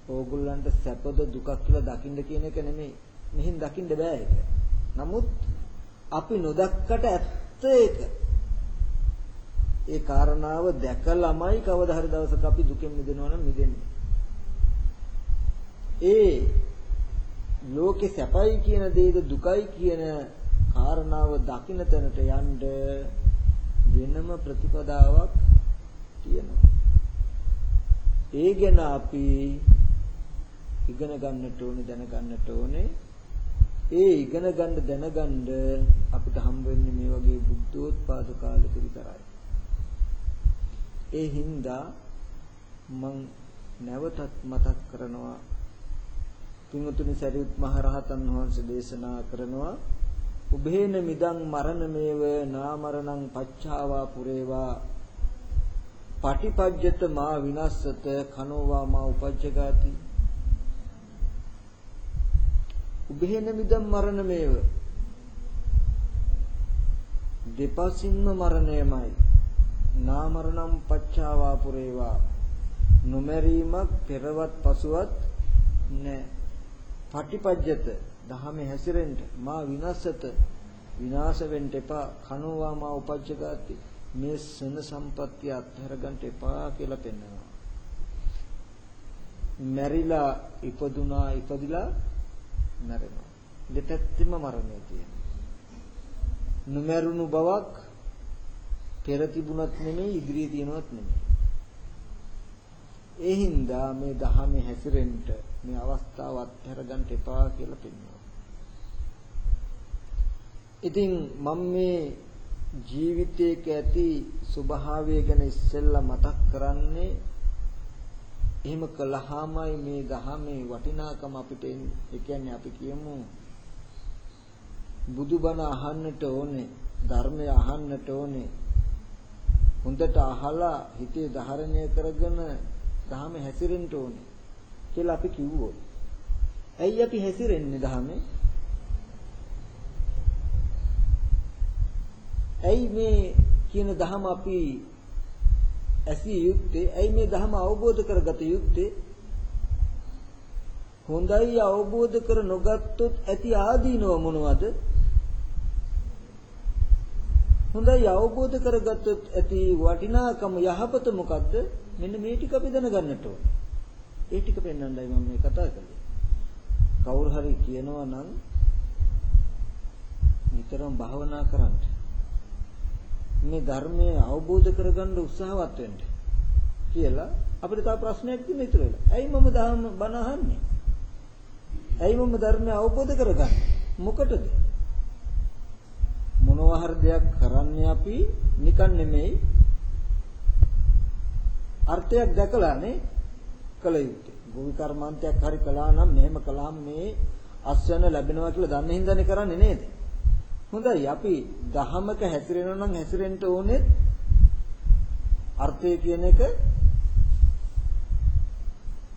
S1: ඕගොල්ලන්ට සැපද දුකක් කියලා දකින්න කියන එක නෙමෙයි. මෙහෙන් දකින්න බෑ ඒක. නමුත් අපි නොදක්කට ඇත්ත ඒක. ඒ කාරණාව දැකලාමයි කවදා හරි දවසක අපි දුකෙන් මිදෙනවා නම් මිදෙන්නේ. ඒ ලෝකේ සැපයි කියන දේද දුකයි කියන කාරණාව දකින්න තැනට යන්න වෙනම ප්‍රතිපදාවක් තියෙනවා. ඒ ගැන අපි ඉගෙන ගන්නට ඕනේ දැනගන්නට ඕනේ. ඒ ඉගෙන ගන්න දැනගන්න අපිට හම්බ වෙන්නේ මේ වගේ බුද්ධෝත්පාද කාලෙක විතරයි. ඒ හින්දා මං නැවතත් මතක් කරනවා. පින්වතුනි සරියුත් මහ රහතන් වහන්සේ දේශනා කරනවා උභේන මිදං මරණමේව නාමරණං පච්චාවා පුරේවා. පටිපජ්ජත මා විනස්සත කනෝවා මා උපජ්ජගාති. උභේන මිදං මරණමේව? දෙපසින්ම මරණයමයි. නාමරණං පච්චාවා පුරේවා නොමැරීමක් පෙරවත් පසුවත් නැහැ පටිපජ්ජත දහමේ හැසිරෙන්න. මා විනාශත විනාශ වෙන්න එපා. කනෝවා මා උපජ්ජගාති. මේ සන සම්පත්තිය අත්හැර ගන්න එපා කියලා පෙන්වනවා මැරිලා ඉපදුනා ඉපදිලා මැරෙනවා. දෙපැත්තෙම මරණය තියෙනවා. නොමරුණු බවක් පෙර තිබුණත් නෙමෙයි ඉදිරියේ තියෙනවත් නෙමෙයි ඒ හින්දා මේ දහමේ හැසිරෙන්න මේ අවස්ථාව අත්හැර ගන්න එපා කියලා පෙන්වනවා. ඉතින් මම මේ ජීවිතයක ඇති ස්වභාවය ගැන ඉස්සෙල්ලා මතක් කරන්නේ එහෙම කළාමයි මේ දහමේ වටිනාකම අපිට ඒ කියන්නේ අපි කියමු බුදුබණ අහන්නට ඕනේ ධර්මය අහන්නට ඕනේ හොඳට අහලා හිතේ ධාරණය කරගෙන ධහම හැසිරෙන්න ඕනේ කියලා අපි කිව්වොත්. ඇයි අපි හැසිරෙන්නේ ධහමේ ඇයි මේ කියන ධහම අපි ඇසිය යුත්තේ? ඇයි මේ ධහම අවබෝධ කරගත යුත්තේ? හොඳයි අවබෝධ කර නොගත්තොත් ඇති ආදීනව මොනවද? හොඳයි අවබෝධ කරගත්තොත් ඇති වටිනාකම යහපත මොකද්ද මෙන්න මේ ටික අපි දැනගන්නට ඕනේ ඒ ටික පෙන්වන්නයි මම මේ කතා කළේ කවුරු හරි කියනවා නම් නිතරම භාවනා කරන්න මේ ධර්මය අවබෝධ කරගන්න උත්සාහවත් වෙන්න කියලා අපිට තව ප්‍රශ්නයක් තියෙන ඉතුරු වෙලා. ඇයි මම ධර්ම බණ අහන්නේ? ඇයි මම ධර්මය අවබෝධ කරගන්නේ? මොකටද? මොනවා හරි දෙයක් කරන්නේ අපි නිකන් නෙමෙයි අර්ථයක් දැකලානේ කළ යුත්තේ. ගෝවි කර්මාන්තයක් හරි කළා නම් මෙහෙම කළාම මේ අස්වැන්න ලැබෙනවා කියලා දන්න හින්දානේ කරන්නේ නේද? හොඳයි අපි දහමක හැසිරෙනවා නම් හැසිරෙන්න ඕනේ අර්ථය කියන එක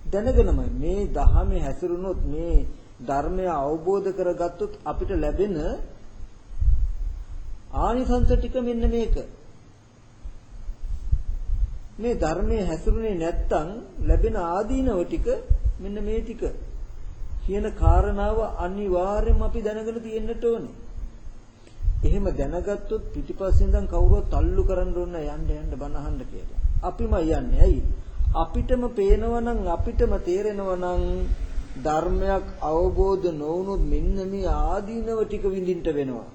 S1: දැනගෙනමයි මේ දහමේ හැසිරුණොත් මේ ධර්මය අවබෝධ කරගත්තොත් අපිට ලැබෙන ආනිසංස ටික මෙන්න මේක මේ ධර්මයේ හැසිරුනේ නැත්තම් ලැබෙන ආදීනව ටික මෙන්න මේ ටික කියන කාරණාව අනිවාර්යයෙන්ම අපි දැනගෙන තියෙන්නට ඕනේ එහෙම දැනගත්තොත් පිටිපස්සේ ඉඳන් කවුරුවත් තල්ලු කරන්න ඕන යන්න යන්න බණ අහන්න කියලා. අපිම යන්නේ. ඇයි? අපිටම පේනවා නම් අපිටම තේරෙනවා නම් ධර්මයක් අවබෝධ නොවුනොත් මෙන්න මේ ආදීනව ටික විඳින්න වෙනවා.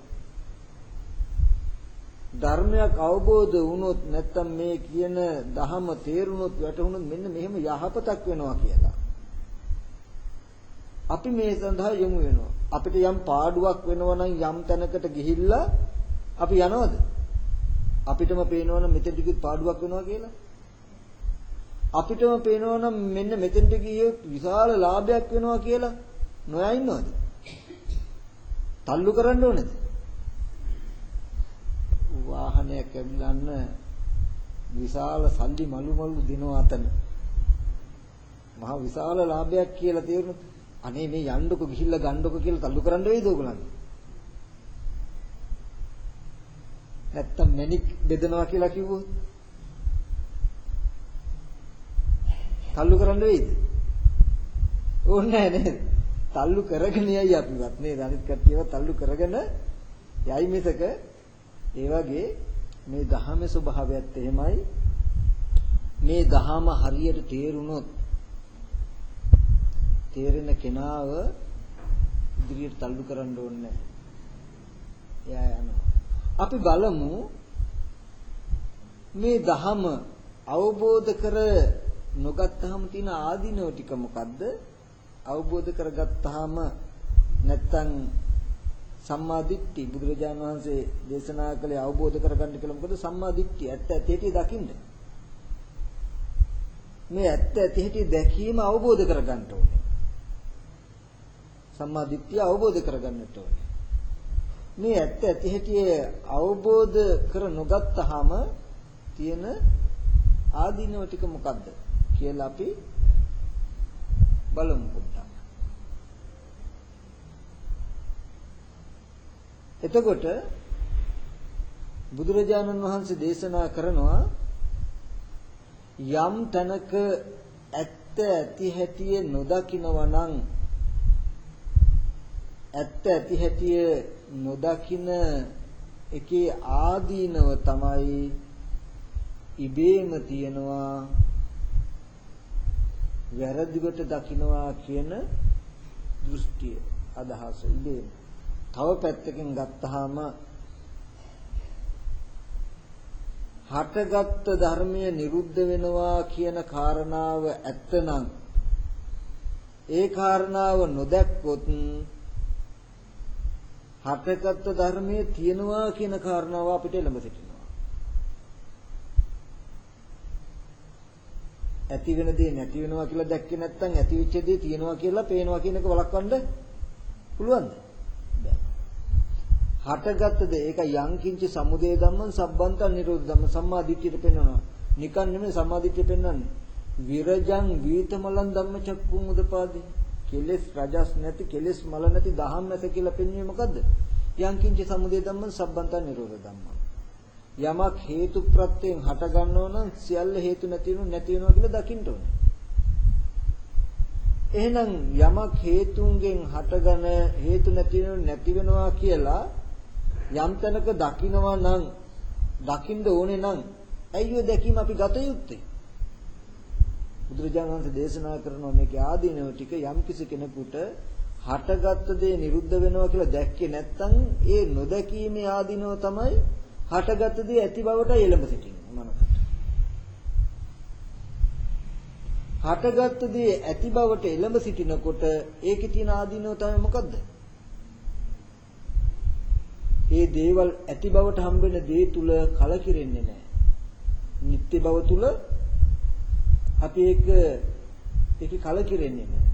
S1: ධර්මයක් අවබෝධ වුණොත් නැත්තම් මේ කියන දහම තේරුණොත් වැටහුණොත් මෙන්න මෙහෙම යහපතක් වෙනවා කියලා. අපි මේ සඳහා යොමු වෙනවා. අපිට යම් පාඩුවක් වෙනවා නම් යම් තැනකට ගිහිල්ලා අපි යනවද? අපිටම පේනවනම් මෙතෙන්ට පාඩුවක් වෙනවා කියලා. අපිටම පේනවනම් මෙන්න මෙතෙන්ට ගියොත් විශාල ලාභයක් වෙනවා කියලා නොයා ඉන්නවද? තල්ලු කරන්න ඕනේද? වාහනයක් ඇවිලන්න විශාල සල්ලි මලු මලු දිනව අතන මහා විශාල ලාභයක් කියලා තේරුණොත් අනේ මේ යන්නකො ගිහිල්ලා ගන්නකො කියලා තල්ලු කරන්න වේද ඔයගොල්ලන්ට? නැත්තම් මැනික් බෙදනවා කියලා කිව්වොත් තල්ලු කරන්න වේද? ඕනේ නේද? තල්ලු කරගෙන යයි අපිවත් නේද? අනිත් කට්ටියව තල්ලු කරගෙන යයි මිසක ඒ වගේ මේ දහමේ ස්වභාවයත් එහෙමයි මේ දහම හරියට තේරුනොත් තේරෙන කෙනාව ඉදිරියට තල්ලු කරන්න ඕනේ එයා යනවා. අපි බලමු මේ දහම අවබෝධ කර නොගත්තාම තියෙන ආධිනව ටික මොකද්ද? අවබෝධ කරගත්තාම නැත්තම් සම්මා දිට්ඨි බුදුරජාණන් වහන්සේ දේශනා කළේ අවබෝධ කරගන්න කියලා මොකද සම්මා දිට්ඨිය ඇත්ත ඇති දකින්න. මේ ඇත්ත ඇති දැකීම අවබෝධ කරගන්න ඕනේ. සම්මා දිට්ඨිය අවබෝධ කරගන්නට ඕනේ. මේ ඇත්ත ඇති හැටි අවබෝධ කර නොගත්තාම තියෙන ආදීනව ටික මොකද්ද කියලා අපි බලමු පොඩ්ඩක්. එතකොට බුදුරජාණන් වහන්සේ දේශනා කරනවා යම් තැනක ඇත්ත ඇති හැටි නොදකිනවා නම් ඇත්ත ඇති හැටිය නොදකින එකේ ආදීනව තමයි ඉබේම තියනවා වැරදිවට දකින්නවා කියන දෘෂ්ටිය අදහස ඉබේම. තව පැත්තකින් ගත්තාම හටගත් ධර්මය නිරුද්ධ වෙනවා කියන කාරණාව ඇත්තනම් ඒ කාරණාව නොදැක්කොත් හටගත් ධර්මයේ තියෙනවා කියන කාරණාව අපිට එළඹ සිටිනවා. ඇති වෙන දේ නැති වෙනවා කියලා දැක්කේ නැත්නම් ඇති වෙච්ච දේ තියෙනවා කියලා පේනවා කියන එක වළක්වන්න පුළුවන්ද? බැහැ. හටගත්ත දේ ඒක යංකින්ච සමුදය ධම්මං සබ්බන්තං නිරෝධ ධම්ම සම්මා දිට්ඨියට පෙන්වනවා. නිකන් නෙමෙයි සම්මා දිට්ඨිය පෙන්වන්නේ. විරජං වීතමලං ධම්මචක්කුං උදපාදී. කෙලෙස් රජස් නැති කෙලෙස් මල නැති දහම් නැත කියලා පෙන්වන්නේ මොකද්ද? යංකින්ච සමුදය ධම්මං සබ්බන්තං නිරෝධ ධම්මං. යමක් හේතු ප්‍රත්‍යයෙන් හට ගන්නව නම් සියල්ල හේතු නැති වෙනු නැති වෙනවා කියලා දකින්න ඕනේ. එහෙනම් යමක් හේතුන්ගෙන් හටගෙන හේතු නැති වෙනු නැති වෙනවා කියලා යම් තැනක දකින්නවා නම් දකින්න ඕනේ නම් ඇයි ඔය දැකීම අපි ගත යුත්තේ? බුදුරජාණන් වහන්සේ දේශනා කරනවා මේකේ ආදීනව ටික යම් කිසි කෙනෙකුට හටගත්ත දේ නිරුද්ධ වෙනවා කියලා දැක්කේ නැත්නම් ඒ නොදැකීමේ ආදීනව තමයි හටගත් දේ ඇති බවට එළඹ සිටින්නේ මනසට. හටගත් දේ ඇති බවට එළඹ සිටිනකොට ඒකේ තියෙන ආදීනව තමයි මොකද්ද? ඒ දේවල් ඇති බවට හම්බෙන දේ තුල කලකිරෙන්නේ නැහැ. නිත්‍ය බව තුල අපි ඒක ඒක කලකිරෙන්නේ නැහැ.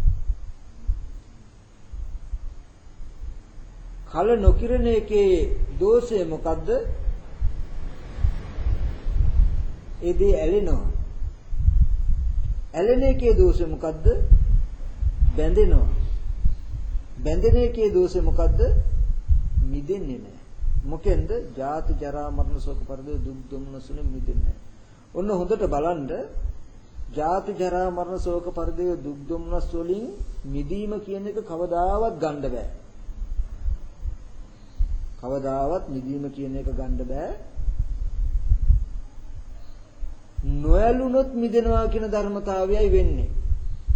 S1: කල නොකිරෙන එකේ දෝෂය මොකද්ද? ඒ දේ ඇලෙනවා. ඇලෙන එකේ දෝෂය මොකද්ද? බැඳෙනවා. බැඳෙන එකේ දෝෂය මොකද්ද? මිදෙන්නේ නැහැ. මොකෙන්ද? ජාති ජරා මරණ ශෝක පරිදේ දුක් දුම්නසුනේ මිදෙන්නේ ඔන්න හොඳට බලන්න ජාති ජරා මරණ ශෝක පරිදේ දුක් දුම්නස් වලින් මිදීම කියන එක කවදාවත් ගන්න බෑ. කවදාවත් මිදීම කියන එක ගන්න බෑ. නොඇලුනොත් මිදෙනවා කියන ධර්මතාවයයි වෙන්නේ.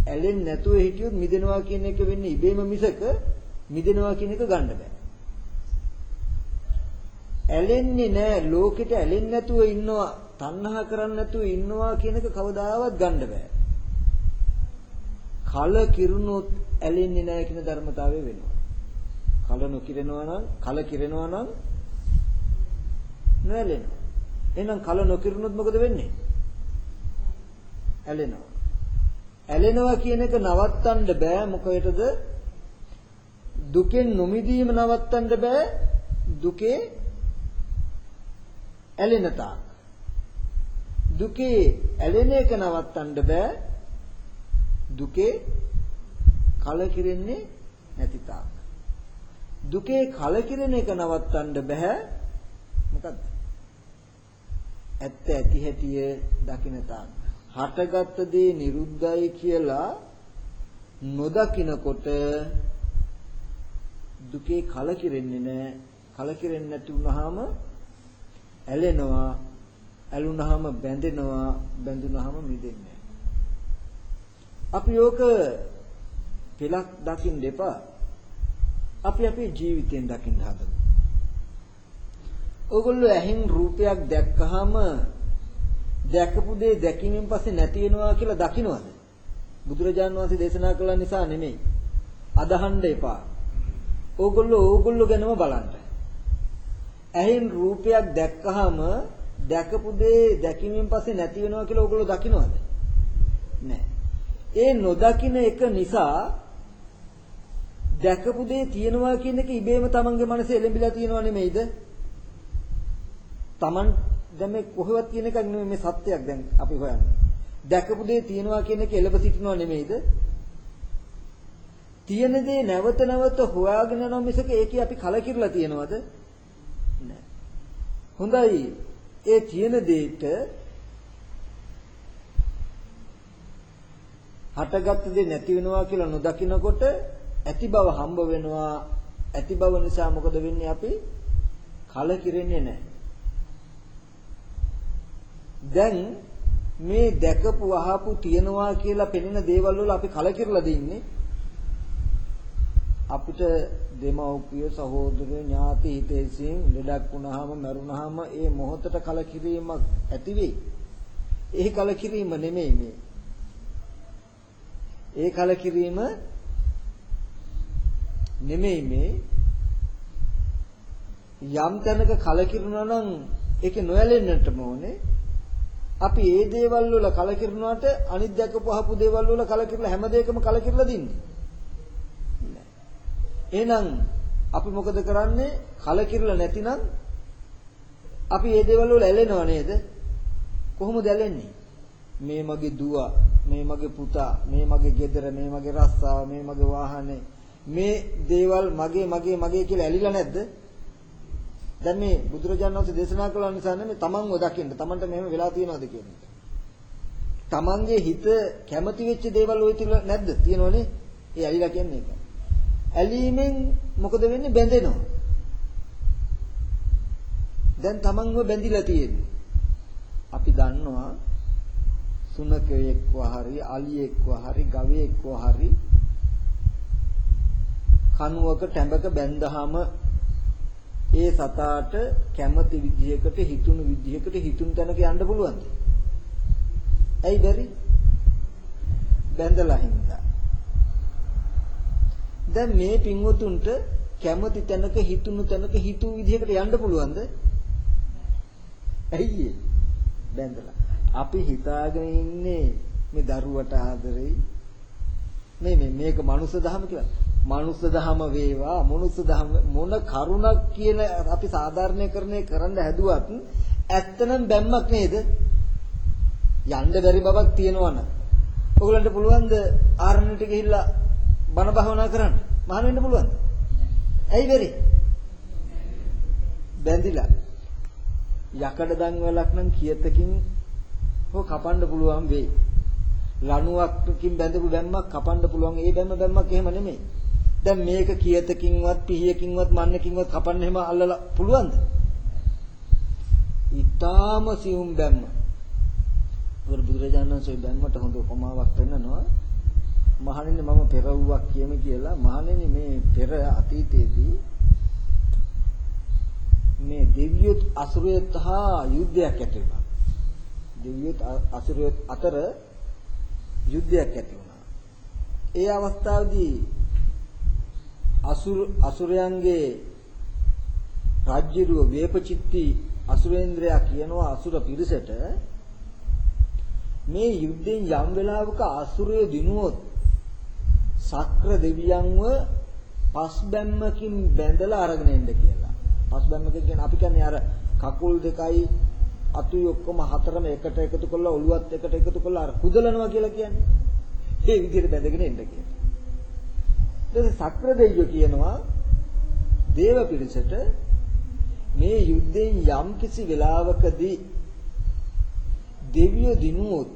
S1: ඇලෙන්නේ නැතුව හිටියොත් මිදෙනවා කියන එක වෙන්නේ ඉබේම මිසක මිදෙනවා කියන එක ගන්න බෑ. ඇලෙන්නේ නැහැ ලෝකෙට ඇලෙන්නේ නැතුව ඉන්නවා තණ්හා කරන්නේ නැතුව ඉන්නවා කියන එක කවදාවත් ගන්න බෑ. කල කිරුණොත් ඇලෙන්නේ නැහැ කියන ධර්මතාවය වෙනවා. කල නොකිරෙනවා නම් කල කිරෙනවා නම් නොඇලෙනවා. එහෙනම් කල නොකිරුණොත් මොකද වෙන්නේ? ඇලෙනවා. ඇලෙනවා කියන එක නවත්තන්න බෑ මොකේද? දුකෙන් නොමිදීම නවත්තන්න බෑ දුකේ ඇලෙන තාක්. දුකේ ඇලෙන එක නවත්තන්න බෑ දුකේ කලකිරෙන්නේ නැති තාක්. දුකේ කලකිරෙන එක නවත්තන්න බෑ මොකද්ද? ඇත්ත ඇති හැටිය දකින්න තාක්. හටගත් දේ නිරුද්ධයි කියලා නොදකිනකොට දුකේ කලකිරෙන්නේ නැහැ. කලකිරෙන්නේ නැති වුනහම ඇලෙනවා. ඇලුනහම බැඳෙනවා. බැඳුනහම මිදෙන්නේ අපි ඕක පෙලක් දකින්න එපා. අපි අපේ ජීවිතයෙන් දකින්න හදමු. ඕගොල්ලෝ ඇහෙන් රූපයක් දැක්කහම දැකපු දේ දැකීමෙන් පස්සේ නැති වෙනවා කියලා දකින්නවද? බුදුරජාන් වහන්සේ දේශනා කළ නිසා නෙමෙයි. අදහන්න එපා. ඕගොල්ලෝ ඕගොල්ලෝ ගැනම බලන්න. ඇහෙන් රූපයක් දැක්කහම දැකපු දේ දැකීමෙන් පස්සේ නැති වෙනවා කියලා ඕගොල්ලෝ දකින්නවද? නැහැ. ඒ නොදකින්න එක නිසා දැකපු දේ තියෙනවා කියන එක ඉබේම තමන්ගේ මනසේ එළඹිලා තියෙනව නෙමෙයිද? තමන් දැන් මේ කොහෙවත් කියන එකක් නෙමෙයි මේ සත්‍යයක් දැන් අපි හොයන්නේ. දැකපු දේ තියනවා කියන එක එළඹ සිටිනව නෙමෙයිද? තියෙන දේ නැවත නැවත හොයාගෙන යනවා මිසක ඒකේ අපි කලකිරලා තියනවද? නැහැ. හොඳයි. ඒ තියෙන දෙයට හටගත්ත දේ නැති වෙනවා කියලා නොදකිනකොට ඇති බව හම්බ වෙනවා. ඇති බව නිසා මොකද වෙන්නේ අපි කලකිරෙන්නේ නැහැ. දැන් මේ දැකපු අහපු තියනවා කියලා පෙනෙන දේවල් වල අපි කලකිරලා දින්නේ අපිට දෙමව්පිය සහෝදර ඥාති හිතේසින් ලෙඩක් වුණාම මරුණාම ඒ මොහොතට කලකිරීමක් ඇති වෙයි. ඒ කලකිරීම නෙමෙයි මේ. ඒ කලකිරීම නෙමෙයි මේ. යම් තැනක කලකිරුණා නම් ඒක නොයැලෙන්නටම ඕනේ. අපි ඒ දේවල් වල කලකිරුණාට අනිත් දැකපු අහපු දේවල් වල කලකිරලා හැම දෙයකම කලකිරලා දින්නේ. එහෙනම් අපි මොකද කරන්නේ? කලකිරලා නැතිනම් අපි මේ දේවල් වල ඇලෙනව නේද? කොහොමද ඇලෙන්නේ? මේ මගේ දුව, මේ මගේ පුතා, මේ මගේ ගෙදර, මේ මගේ රස්සාව, මේ මගේ වාහනේ මේ දේවල් මගේ මගේ මගේ කියලා ඇලිලා නැද්ද? දැන් මේ බුදුරජාණන් වහන්සේ දේශනා කළා නිසා නෙමෙයි තමන්ව දකින්න. තමන්ට මෙහෙම වෙලා තියෙනවද කියන එක. තමන්ගේ හිත කැමති වෙච්ච දේවල් ඔය තියලා නැද්ද? තියෙනවනේ. ඒ ඇලිලා කියන්නේ ඒක. ඇලීමෙන් මොකද වෙන්නේ? බැඳෙනවා. දැන් තමන්ව බැඳිලා තියෙන්නේ. අපි දන්නවා සුනකයෙක්ව හරි අලියෙක්ව හරි ගවයෙක්ව හරි කණුවක ටැඹක බැඳහම ඒ සතාට කැමති විදිහකට හිතුණු විදිහකට හිතුණු තැනක යන්න පුළුවන්ද? ඇයි බැරි? බැඳලා හින්දා. දැන් මේ පින්වතුන්ට කැමති තැනක හිතුණු තැනක හිතුව විදිහකට යන්න පුළුවන්ද? ඇයි බැඳලා. අපි හිතාගෙන ඉන්නේ මේ දරුවට ආදරෙයි. මේ මේ මේක මනුස්ස දහම කියලා. මනුස්ස දහම වේවා මනුස්ස දහම මොන කරුණක් කියන අපි සාධාරණීකරණය කරන්න හැදුවත් ඇත්තනම් බැම්මක් නේද? යන්න බැරි බවක් තියෙනවනම්. ඔයගලන්ට පුළුවන්ද ආරණ්‍යට ගිහිල්ලා බණ භාවනා කරන්න? මහාන වෙන්න පුළුවන්ද? ඇයි බැරි? බැඳිලා. යකඩ දන් වලක් නම් කියතකින් හෝ කපන්න පුළුවන් වෙයි. ලණුවක්කින් බැඳපු බැම්මක් කපන්න පුළුවන්. ඒ බැම්ම බැම්මක් එහෙම නෙමෙයි. දැන් මේක කියතකින්වත් පිහියකින්වත් මන්නකින්වත් කපන්න එහෙම අල්ලලා පුළුවන්ද? ඊටාම සියුම් බැම්ම. වර බුදුරජාණන් වහන්සේ බැම්මට හොඳ උපමාවක් පෙන්නනවා. මහණෙනි මම පෙරවුවක් කියමි කියලා මහණෙනි මේ පෙර අතීතයේදී මේ දෙවියොත් අසුරයොත් හා යුද්ධයක් ඇති වුණා. දෙවියොත් අසුරයොත් අතර යුද්ධයක් ඇති වුණා. ඒ අවස්ථාවේදී අසුර අසුරයන්ගේ රාජ්‍යරුව වේපචිත්ති අසුරේන්ද්‍රයා කියනවා අසුර පිරිසට මේ යුද්ධෙන් යම් වෙලාවක අසුරය දිනුවොත් සක්‍ර දෙවියන්ව පස් බැම්මකින් බැඳලා අරගෙන එන්න කියලා. පස් බැම්මකින් කියන්නේ අපි කියන්නේ අර කකුල් දෙකයි අතුයි ඔක්කොම හතරම එකට එකතු කරලා ඔළුවත් එකට එකතු කරලා අර කුදලනවා කියලා කියන්නේ. ඒ විදිහට බැඳගෙන එන්න කියලා. ඊට සක්‍ර දෙවියෝ කියනවා දේව පිරිසට මේ යුද්ධයෙන් යම් කිසි වෙලාවකදී දෙවියෝ දිනුවොත්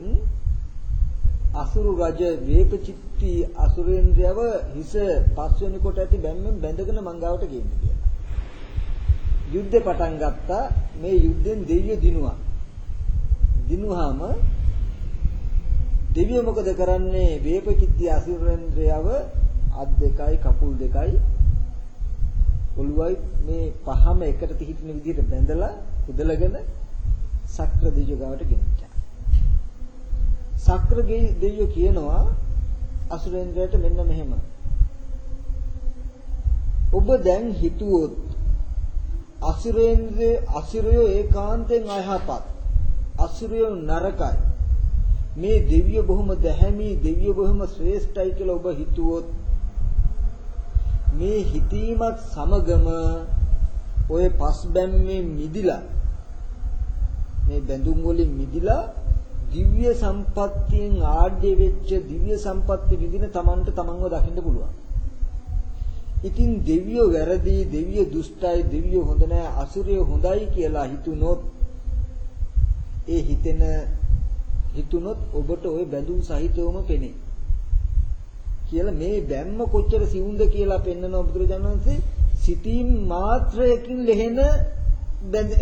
S1: අසුරු රජ වේපචිත්ති අසුරේන්ද්‍රයව හිස පස්වෙනි කොට ඇති බැම්මෙන් බැඳගෙන මංගාවට ගේන්න කියලා. යුද්ධේ පටන් ගත්තා මේ යුද්ධෙන් දෙවියෝ දිනුවා. දිනුවාම දෙවියෝ මොකද කරන්නේ වේපචිත්ති අසුරේන්ද්‍රයව අත් දෙකයි කකුල් දෙකයි ඔළුවයි මේ පහම එකට තිහිටින විදිහට බැඳලා උදලගෙන සක්‍ර දෙවියෝ ගාවට ගෙනිච්චා. සක්‍ර දෙවියෝ කියනවා අසුරේන්ද්‍රයට මෙන්න මෙහෙම. ඔබ දැන් හිතුවොත් අසුරේන්ද්‍රය අසුරයෝ ඒකාන්තයෙන් අයහපත්. අසුරයෝ නරකයි. මේ දෙවියෝ බොහොම දැහැමි දෙවියෝ බොහොම ශ්‍රේෂ්ඨයි කියලා ඔබ හිතුවොත් මේ හිතීමත් සමගම ඔය පස් බැම්මේ මිදිලා මේ බැඳුම් වලින් මිදිලා දිව්‍ය සම්පත්තියෙන් ආඩ්‍ය වෙච්ච දිව්‍ය සම්පත්ති විදින Tamanට Tamanව දකින්න පුළුවන්. ඉතින් දෙවියෝ වැරදි, දෙවියෝ දුෂ්ටයි, දෙවියෝ හොඳ නැහැ, අසුරයෝ හොඳයි කියලා හිතුනොත් ඒ හිතෙන හිතුනොත් ඔබට ওই බැඳුම් සහිතවම පෙනේ. කියලා මේ බැම්ම කොච්චර සිවුම්ද කියලා පෙන්වන බුදුරජාණන් වහන්සේ සිතීම් මාත්‍රයකින් ලෙහෙන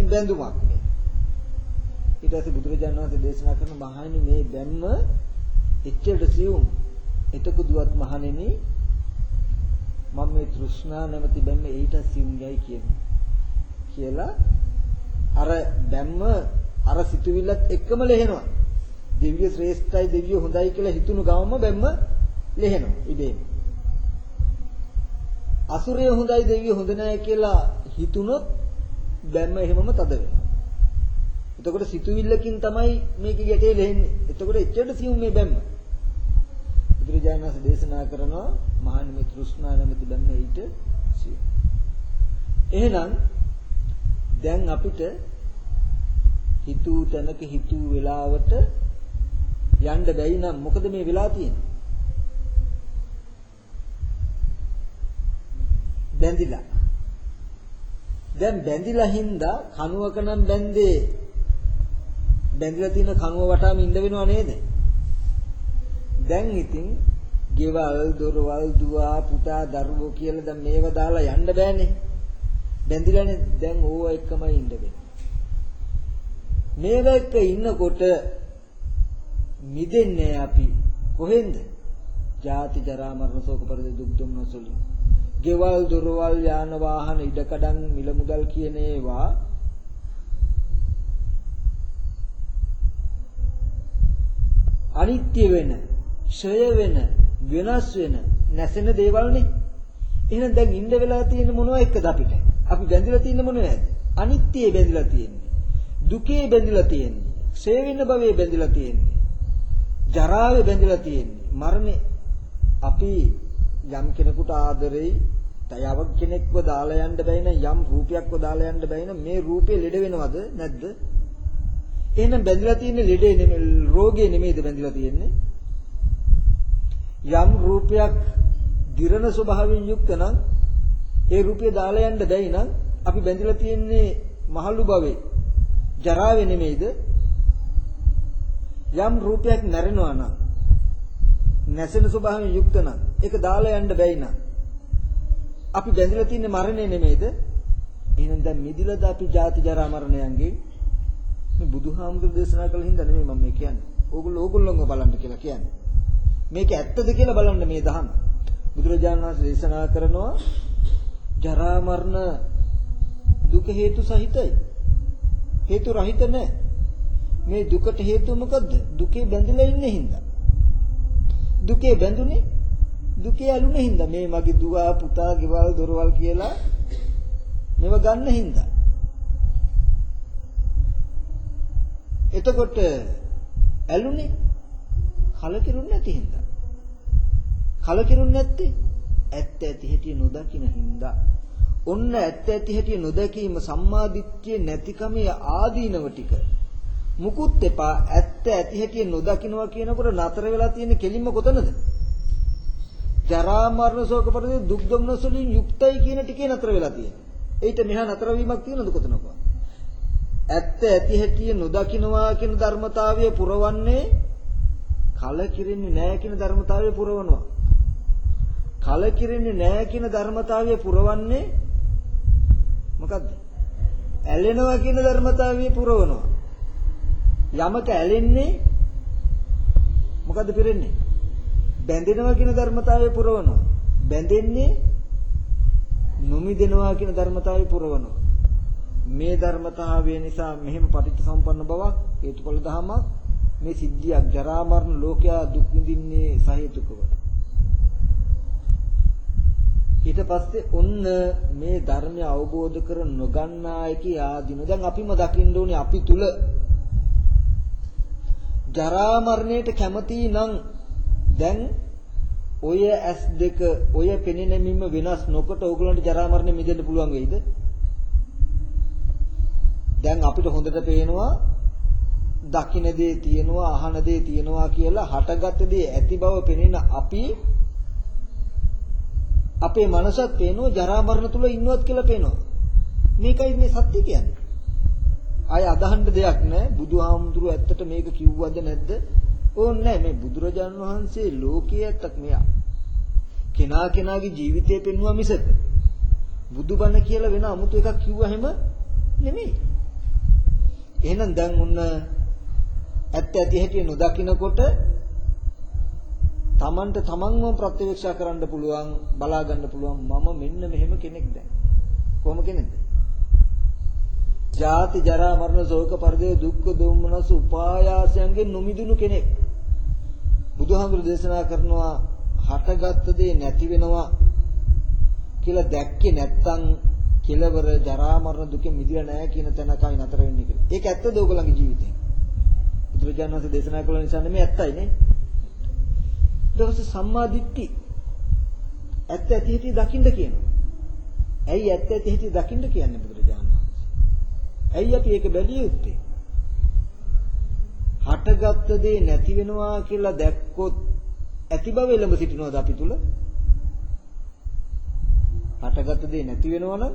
S1: බැඳුමක් මේ. ඊට පස්සේ බුදුරජාණන් වහන්සේ දේශනා කරන මහණෙනි මේ බැම්ම එච්චරට සිවුම් එතකොදුවත් මහණෙනි මම මේ තෘෂ්ණා නැමැති බැම්ම ඊට සිවුම්යයි කියන්නේ. කියලා අර බැම්ම අර සිතුවිල්ලත් එක්කම ලෙහෙනවා. දිව්‍ය ශ්‍රේෂ්ඨයි දිව්‍ය හොඳයි කියලා හිතුණු ගමම බැම්ම ලෙහෙනවා ඉබේම. අසුරය හොඳයි දෙවිය හොඳ නැහැ කියලා හිතුනොත් බැම්ම එහෙමම තද වෙනවා. එතකොට සිතුවිල්ලකින් තමයි මේක ගැටේ ලෙන්නේ. එතකොට එච්චරට සියුම් මේ බැම්ම. බුදුරජාණන් වහන්සේ දේශනා කරනවා මහාන මේ තෘෂ්ණා නැමැති බැම්ම ඊට සියුම්. එහෙනම් දැන් අපිට හිතූ තැනක හිතූ වෙලාවට යන්න බැයි නම් මොකද මේ වෙලා තියෙන්නේ? බැඳිලා. දැන් බැඳිලා හින්දා කනුවක නම් බැඳේ බැඳිලා තියෙන කනුව වටාම ඉඳ වෙනව නේද? දැන් ඉතින් ගෙවල් දොරවල් දුව පුතා දරුවෝ කියලා දැන් මේව දාලා යන්න බෑනේ. බැඳිලානේ දැන් ඕව එකමයි ඉඳ වෙන්නේ. මේව එක්ක ඉන්නකොට මිදෙන්නේ අපි කොහෙන්ද? ජාති ජරා මරණ ශෝක පරිදේ දුක් දුම්නස් වලින්. ගෙවල් දොරවල් යාන වාහන ඉඩකඩම් මිල මුදල් කියන ඒවා අනිත්‍ය වෙන, ක්ෂය වෙන, වෙනස් වෙන, නැසෙන දේවල්නේ. එහෙනම් දැන් ඉන්න වෙලා තියෙන මොනව එක්කද අපිට? අපි බැඳිලා තියෙන මොනවද? අනිත්‍යයේ බැඳිලා තියෙන්නේ. දුකේ බැඳිලා තියෙන්නේ. ක්ෂය වෙන භවයේ බැඳිලා තියෙන්නේ. ජරාවේ බැඳිලා තියෙන්නේ. මරණේ අපි යම් කෙනෙකුට ආදරෙයි තයව කෙනෙක්ව දාලා යන්න බැයි නම් යම් රූපයක්ව දාලා යන්න බැයි නම් මේ රූපේ ලෙඩ වෙනවද නැද්ද? එහෙනම් බැඳිලා තියෙන්නේ ලෙඩේ නෙමෙයි රෝගේ නෙමෙයිද බැඳිලා තියෙන්නේ? යම් රූපයක් දිරණ ස්වභාවයෙන් යුක්ත නම් ඒ රූපය දාලා යන්න බැයි නම් අපි බැඳිලා තියෙන්නේ මහලු භවේ ජරාවේ නෙමෙයිද? යම් රූපයක් නැරෙනවා නම් නැසෙන ස්වභාවයෙන් යුක්ත නම් ඒක දාලා යන්න බැයි නම් අපි බැඳිලා තින්නේ මරණය නෙමෙයිද? එහෙනම් දැන් මිදිලාද අපි ජාති ජරා මරණයන්ගෙන් මේ බුදුහාමුදුරු දේශනා කළ හින්දා නෙමෙයි මම මේ කියන්නේ. ඕගොල්ලෝ ඕගොල්ලෝම බලන්න කියලා කියන්නේ. මේක ඇත්තද කියලා බලන්න මේ දහම. බුදුරජාණන් වහන්සේ දේශනා කරනවා ජරා මරණ දුක හේතු සහිතයි. හේතු රහිත නැහැ. මේ දුකට හේතුව මොකද්ද? දුකේ බැඳිලා ඉන්නේ හින්දා. දුකේ බැඳුනේ දුකේ ඇලුනේ හින්දා මේ මගේ දුව පුතා ගෙවල් දොරවල් කියලා මේව ගන්න හින්දා. එතකොට ඇලුනේ කලකිරුන්නේ නැති හින්දා. කලකිරුන්නේ නැත්තේ ඇත්ත ඇති හැටි නොදකින හින්දා. ඔන්න ඇත්ත ඇති හැටි නොදකීම සම්මාදිට්ඨිය නැතිකමේ ආදීනව ටික මුකුත් එපා ඇත්ත ඇති හැටි නොදකින්නවා කියනකොට නතර වෙලා තියෙන කෙලින්ම කොතනද? ජරා මරණ ශෝක පරිදේ දුක් දුම්නස් වලින් යුක්තයි කියන ටිකේ නතර වෙලා තියෙන්නේ. ඒිට මෙහා නතර වීමක් තියෙනවද කොතනක? ඇත්ත ඇති හැටි නොදකින්නවා කියන ධර්මතාවය පුරවන්නේ කලකිරෙන්නේ නැහැ කියන ධර්මතාවය පුරවනවා. කලකිරෙන්නේ නැහැ කියන ධර්මතාවය පුරවන්නේ මොකද්ද? ඇලෙනවා කියන ධර්මතාවය පුරවනවා. යමක ඇලෙන්නේ මොකද්ද පිරෙන්නේ? බැඳෙනවා කියන ධර්මතාවය පුරවනවා. බැඳෙන්නේ නොමිදෙනවා කියන ධර්මතාවය පුරවනවා. මේ ධර්මතාවය නිසා මෙහෙම පටිච්චසම්පන්න බවක් හේතුඵල ධමයක් මේ සිද්ධියක් ජරා මරණ ලෝකයා දුක් විඳින්නේ සහේතුකව. ඊට පස්සේ ඔන්න මේ ධර්මය අවබෝධ කර නොගන්නා එකේ ආදීන දැන් අපිම දකින්න ඕනේ අපි තුල ජරා මරණයට කැමති නම් දැන් ඔය S2 ඔය පෙනෙන මිම වෙනස් නොකොට ඕගලන්ට ජරා මරණය මිදෙන්න පුළුවන් වෙයිද? දැන් අපිට හොඳට පේනවා දකින්න දේ තියෙනවා අහන දේ තියෙනවා කියලා හටගත් දේ ඇති බව පෙනෙන අපි අපේ මනසත් පේනවා ජරා මරණ තුල ඉන්නවත් කියලා පේනවා. මේකයි මේ සත්‍ය කියන්නේ. ආය අදහන්න දෙයක් නැහැ. බුදුහාමුදුරුව ඇත්තට මේක කිව්වද නැද්ද? ඕන්නේ මේ බුදුරජාණන් වහන්සේ ලෝකයේ ඇත්තක් මෙයා. කෙනා කෙනාගේ ජීවිතය පෙන්වුවා මිසක බුදුබණ කියලා වෙන 아무තු එකක් කිව්වා හැම නෙමෙයි. එහෙනම් දැන් මුන්න ඇත්ත ඇති හැටි නොදකිනකොට තමන්ට තමන්ම ප්‍රත්‍යක්ෂ කරන්න පුළුවන් බලා ගන්න පුළුවන්. මම මෙන්න මෙහෙම කෙනෙක් දැන්. කොහොම කෙනෙක්ද? ජාති ජරා මරණ ශෝක පරිදේ දුක්ඛ දෝමනස උපායාසයන්ගෙන් නොමිදුණු කෙනෙක්. බුදුහාමුදුරු දේශනා කරනවා හටගත්ත දේ නැති වෙනවා කියලා දැක්කේ නැත්තම් කෙලවර ජරා මරණ දුකෙන් මිදෙලා නැහැ කියන තැනකයි නතර වෙන්නේ කියලා. ඒක ඇත්තද ඔයගොල්ලන්ගේ ජීවිතේ? බුදුරජාණන් වහන්සේ දේශනා කළ නිසා නෙමෙයි ඇත්තයි නේ. ඊට පස්සේ සම්මා දිට්ඨි ඇත්ත ඇති හැටි දකින්න කියනවා. ඇයි ඇත්ත ඇති හැටි දකින්න කියන්නේ බුදුරජාණන් වහන්සේ? ඇයි අපි ඒක බැලිය යුත්තේ? හටගත්ත දේ නැති වෙනවා කියලා දැක්කොත් ඇති බව එළඹ සිටිනවද අපි තුල? හටගත්ත දේ නැති වෙනවා නම්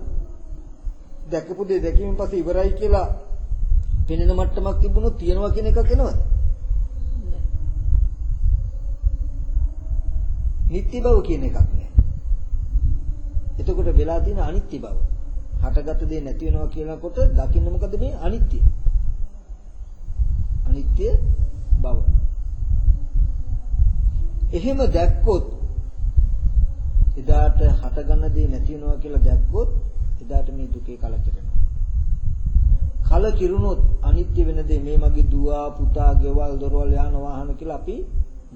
S1: දැකපු දේ දැකීමෙන් පස්සේ ඉවරයි කියලා පෙනෙන මට්ටමක් තිබුණොත් තියනවා කියන එකක් එනවද? නිත්‍ය බව කියන එකක් නෑ. එතකොට වෙලා තියෙන අනිත්‍ය බව. හටගත් දේ නැති වෙනවා කියනකොට දකින්න මොකද මේ අනිත්‍ය? අනිත්‍ය බව. එහෙම දැක්කොත් එදාට හටගන්න දේ නැති වෙනවා කියලා දැක්කොත් එදාට මේ දුකේ කලකිරෙනවා. කලකිරුණොත් අනිත්‍ය වෙන දේ මේ මගේ දුව පුතා ගෙවල් දොරවල් යාන වාහන කියලා අපි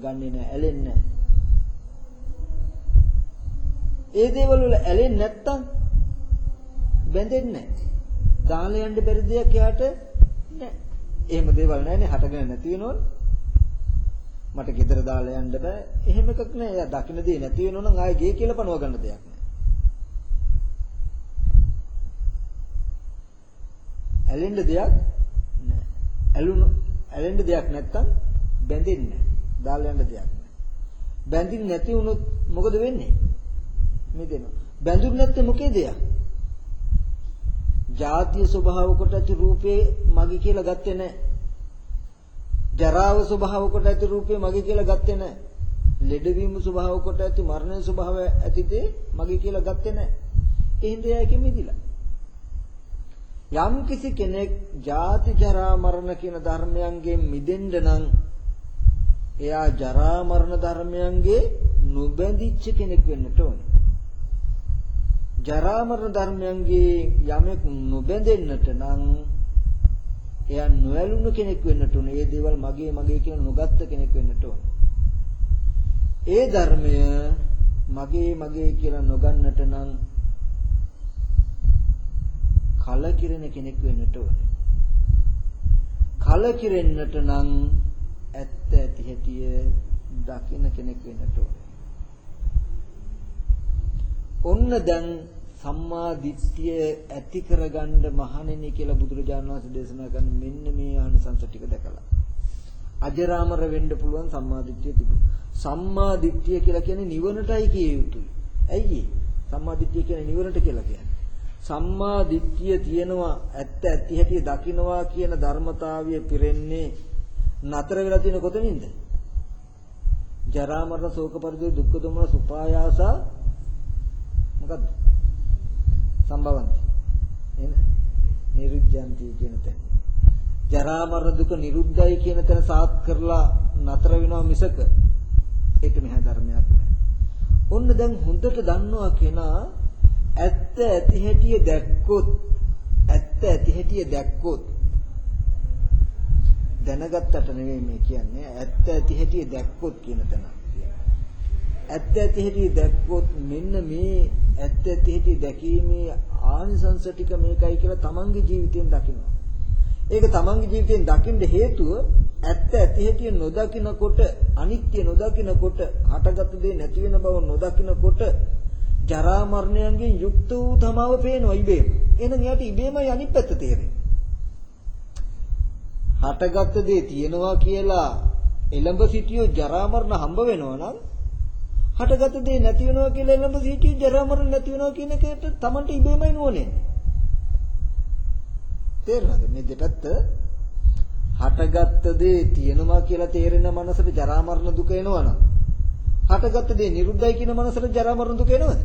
S1: ගන්නෙ නෑ ඇලෙන්නේ නෑ. ඒ දේවල් වල ඇලෙන්නේ නැත්තම් බැඳෙන්නේ නැහැ. දාලා යන්න බැරි දෙයක් යාට නැහැ. එහෙම දේවල් නැහැනේ හටගෙන නැති වෙනවනේ. මට ගෙදර දාලා යන්න බෑ. එහෙම එකක් නෑ. එයා දකින්න දේ නැති වෙනව නම් ආයේ ගේ කියලා පනව ගන්න දෙයක් නෑ. ඇලෙන්න දෙයක් නෑ. ඇලුණු ඇලෙන්න දෙයක් නැත්තම් බැඳෙන්නේ නෑ. දාලා යන්න දෙයක් නෑ. බැඳින්න නැති වුණොත් මොකද වෙන්නේ? මිදෙනවා. බැඳුනේ නැත්නම් මොකේද යා? ජාතිය ස්වභාව කොට ඇති රූපේ මගේ කියලා ගත්තේ නැහැ. ජරාව ස්වභාව කොට ඇති රූපේ මගේ කියලා ගත්තේ නැහැ. ලෙඩවීම ස්වභාව කොට ඇති මරණ ස්වභාව ඇති දේ මගේ කියලා ගත්තේ නැහැ. ඒ හින්දා ඒකෙ මිදිලා. යම් කිසි කෙනෙක් ජාති ජරා මරණ කියන ධර්මයන්ගෙන් මිදෙන්න නම් එයා ජරා මරණ ධර්මයන්ගේ නොබැඳිච්ච කෙනෙක් වෙන්නට ඕනේ. ජරා මරණ ධර්මයන්ගේ යමෙක් නොබැඳෙන්නට නම් එයා නොඇලුණු කෙනෙක් වෙන්නට ඕනේ. ඒ දේවල් මගේ මගේ කියලා නොගත්ත කෙනෙක් වෙන්නට ඕනේ. ඒ ධර්මය මගේ මගේ කියලා නොගන්නට නම් කලකිරෙන කෙනෙක් වෙන්නට ඕනේ. කලකිරෙන්නට නම් ඇත්ත ඇති හැටිය දකින්න කෙනෙක් වෙන්නට ඕනේ. ඔන්න දැන් සම්මා දිට්ඨිය ඇති කරගන්න මහණෙනි කියලා බුදුරජාණන් වහන්සේ දේශනා කරන මෙන්න මේ ආනිසංස ටික දැකලා. අජරාමර වෙන්න පුළුවන් සම්මා දිට්ඨිය තිබුණා. සම්මා දිට්ඨිය කියලා කියන්නේ නිවනටයි කිය යුතුයි. ඇයි සම්මා දිට්ඨිය කියන්නේ නිවනට කියලා කියන්නේ? සම්මා දිට්ඨිය තියෙනවා ඇත්ත ඇති හැටි දකින්නවා කියන ධර්මතාවය පිරෙන්නේ නතර වෙලා තියෙන කොතනින්ද? ජරා මරණ ශෝක පරිදේ දුක්ඛ දොමන සුපායාසා මොකද්ද? සම්භවන්ති. එන නිරුද්ධන්ති කියන තැන. ජරා මරණ දුක නිරුද්ධයි කියන තැන සාත් කරලා නතර වෙනවා මිසක ඒක මෙහා ධර්මයක් නෑ. ඔන්න දැන් හොඳට දන්නවා කෙනා ඇත්ත ඇති හැටිය දැක්කොත් ඇත්ත ඇති හැටිය දැක්කොත් දැනගත්තට නෙවෙයි මේ කියන්නේ ඇත්ත ඇති හැටිය දැක්කොත් කියන තැන. ඇත්ත ඇති හැටි දැක්කොත් මෙන්න මේ ඇත්ත ඇති හැටි දැකීමේ ආනිසංස ටික මේකයි කියලා තමන්ගේ ජීවිතයෙන් දකිනවා. ඒක තමන්ගේ ජීවිතයෙන් දකින්න හේතුව ඇත්ත ඇති හැටි නොදකිනකොට අනිත්‍ය නොදකිනකොට හටගත් දේ නැති වෙන බව නොදකිනකොට ජරා මරණයන්ගෙන් යුක්ත වූ තමව පේනවා ඉබේම. එහෙනම් යාට ඉබේමයි අනිත් පැත්ත තේරෙන්නේ. හටගත් දේ තියෙනවා කියලා එළඹ සිටියෝ ජරා මරණ හම්බ වෙනවා නම් හටගත දේ නැති වෙනවා කියලා එළඹ සිටිය ජරා මරණ නැති වෙනවා කියන එකට Tamanට ඉබේමයි නෝනේ. තේරෙනවද මේ දෙපැත්ත හටගත් දේ තියෙනවා කියලා තේරෙන මනසට ජරා මරණ දුක එනවනම් හටගත් දේ නිරුද්ධයි කියන මනසට ජරා මරණ දුක එනවද?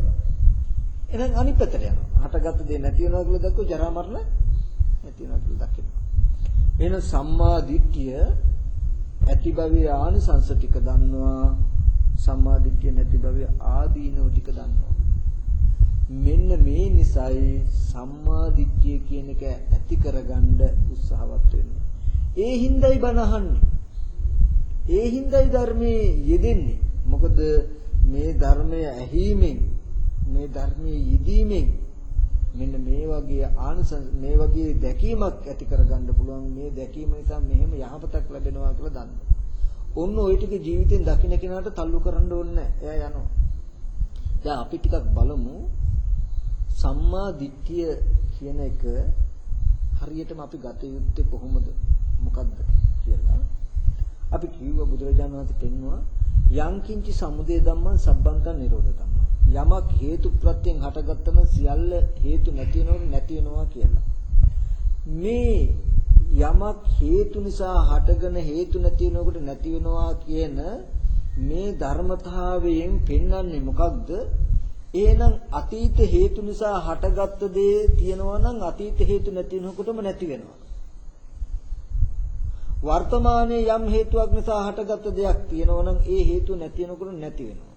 S1: එහෙනම් අනිත් පැත්තට යනවා. හටගත් දේ නැති වෙනවා කියලා දැක්කොත් ජරා මරණ නැති වෙනවා කියලා දකිනවා. එහෙනම් සම්මා දිට්ඨිය ඇති භවයේ ආනිසංස ටික දන්නවා සම්මාදිට්ඨිය නැති බව ආදීනව ටික දන්නවා. මෙන්න මේ නිසයි සම්මාදිට්ඨිය කියන එක ඇති කරගන්න උත්සාහවත් වෙන්නේ. ඒ හින්දායි බණ අහන්නේ. ඒ හින්දායි ධර්මයේ යෙදෙන්නේ. මොකද මේ ධර්මය ඇහිීමෙන් මේ ධර්මයේ යෙදීමෙන් මෙන්න මේ වගේ ආනිසංස මේ වගේ දැකීමක් ඇති කරගන්න පුළුවන් මේ දැකීම නිසා මෙහෙම යහපතක් ලැබෙනවා කියලා දන්න. ඔන්න ওই ටික ජීවිතෙන් දකින්න කෙනාට තල්ලු කරන්න ඕනේ නැහැ. එයා යනවා. දැන් අපි ටිකක් බලමු සම්මා දිට්ඨිය කියන එක හරියටම අපි ගත යුත්තේ කොහොමද? මොකද්ද කියලා. අපි කිව්ව බුදුරජාණන් වහන්සේ පෙන්වුවා යංකින්චි සමුදය ධම්මං සබ්බන්තං නිරෝධ ධම්මං. යමක් හේතු ප්‍රත්‍යයෙන් හටගත්තම සියල්ල හේතු නැති වෙනව නැති වෙනවා කියලා. මේ යමක් හේතු නිසා හටගෙන හේතු නැති වෙනකොට නැති වෙනවා කියන මේ ධර්මතාවයෙන් පෙන්වන්නේ මොකක්ද? එහෙනම් අතීත හේතු නිසා හටගත්ත දේ තියෙනවා නම් අතීත හේතු නැති වෙනකොටම නැති වෙනවා. වර්තමානයේ යම් හේතුවක් නිසා හටගත්ත දෙයක් තියෙනවා නම් ඒ හේතුව නැති වෙනකොට නැති වෙනවා.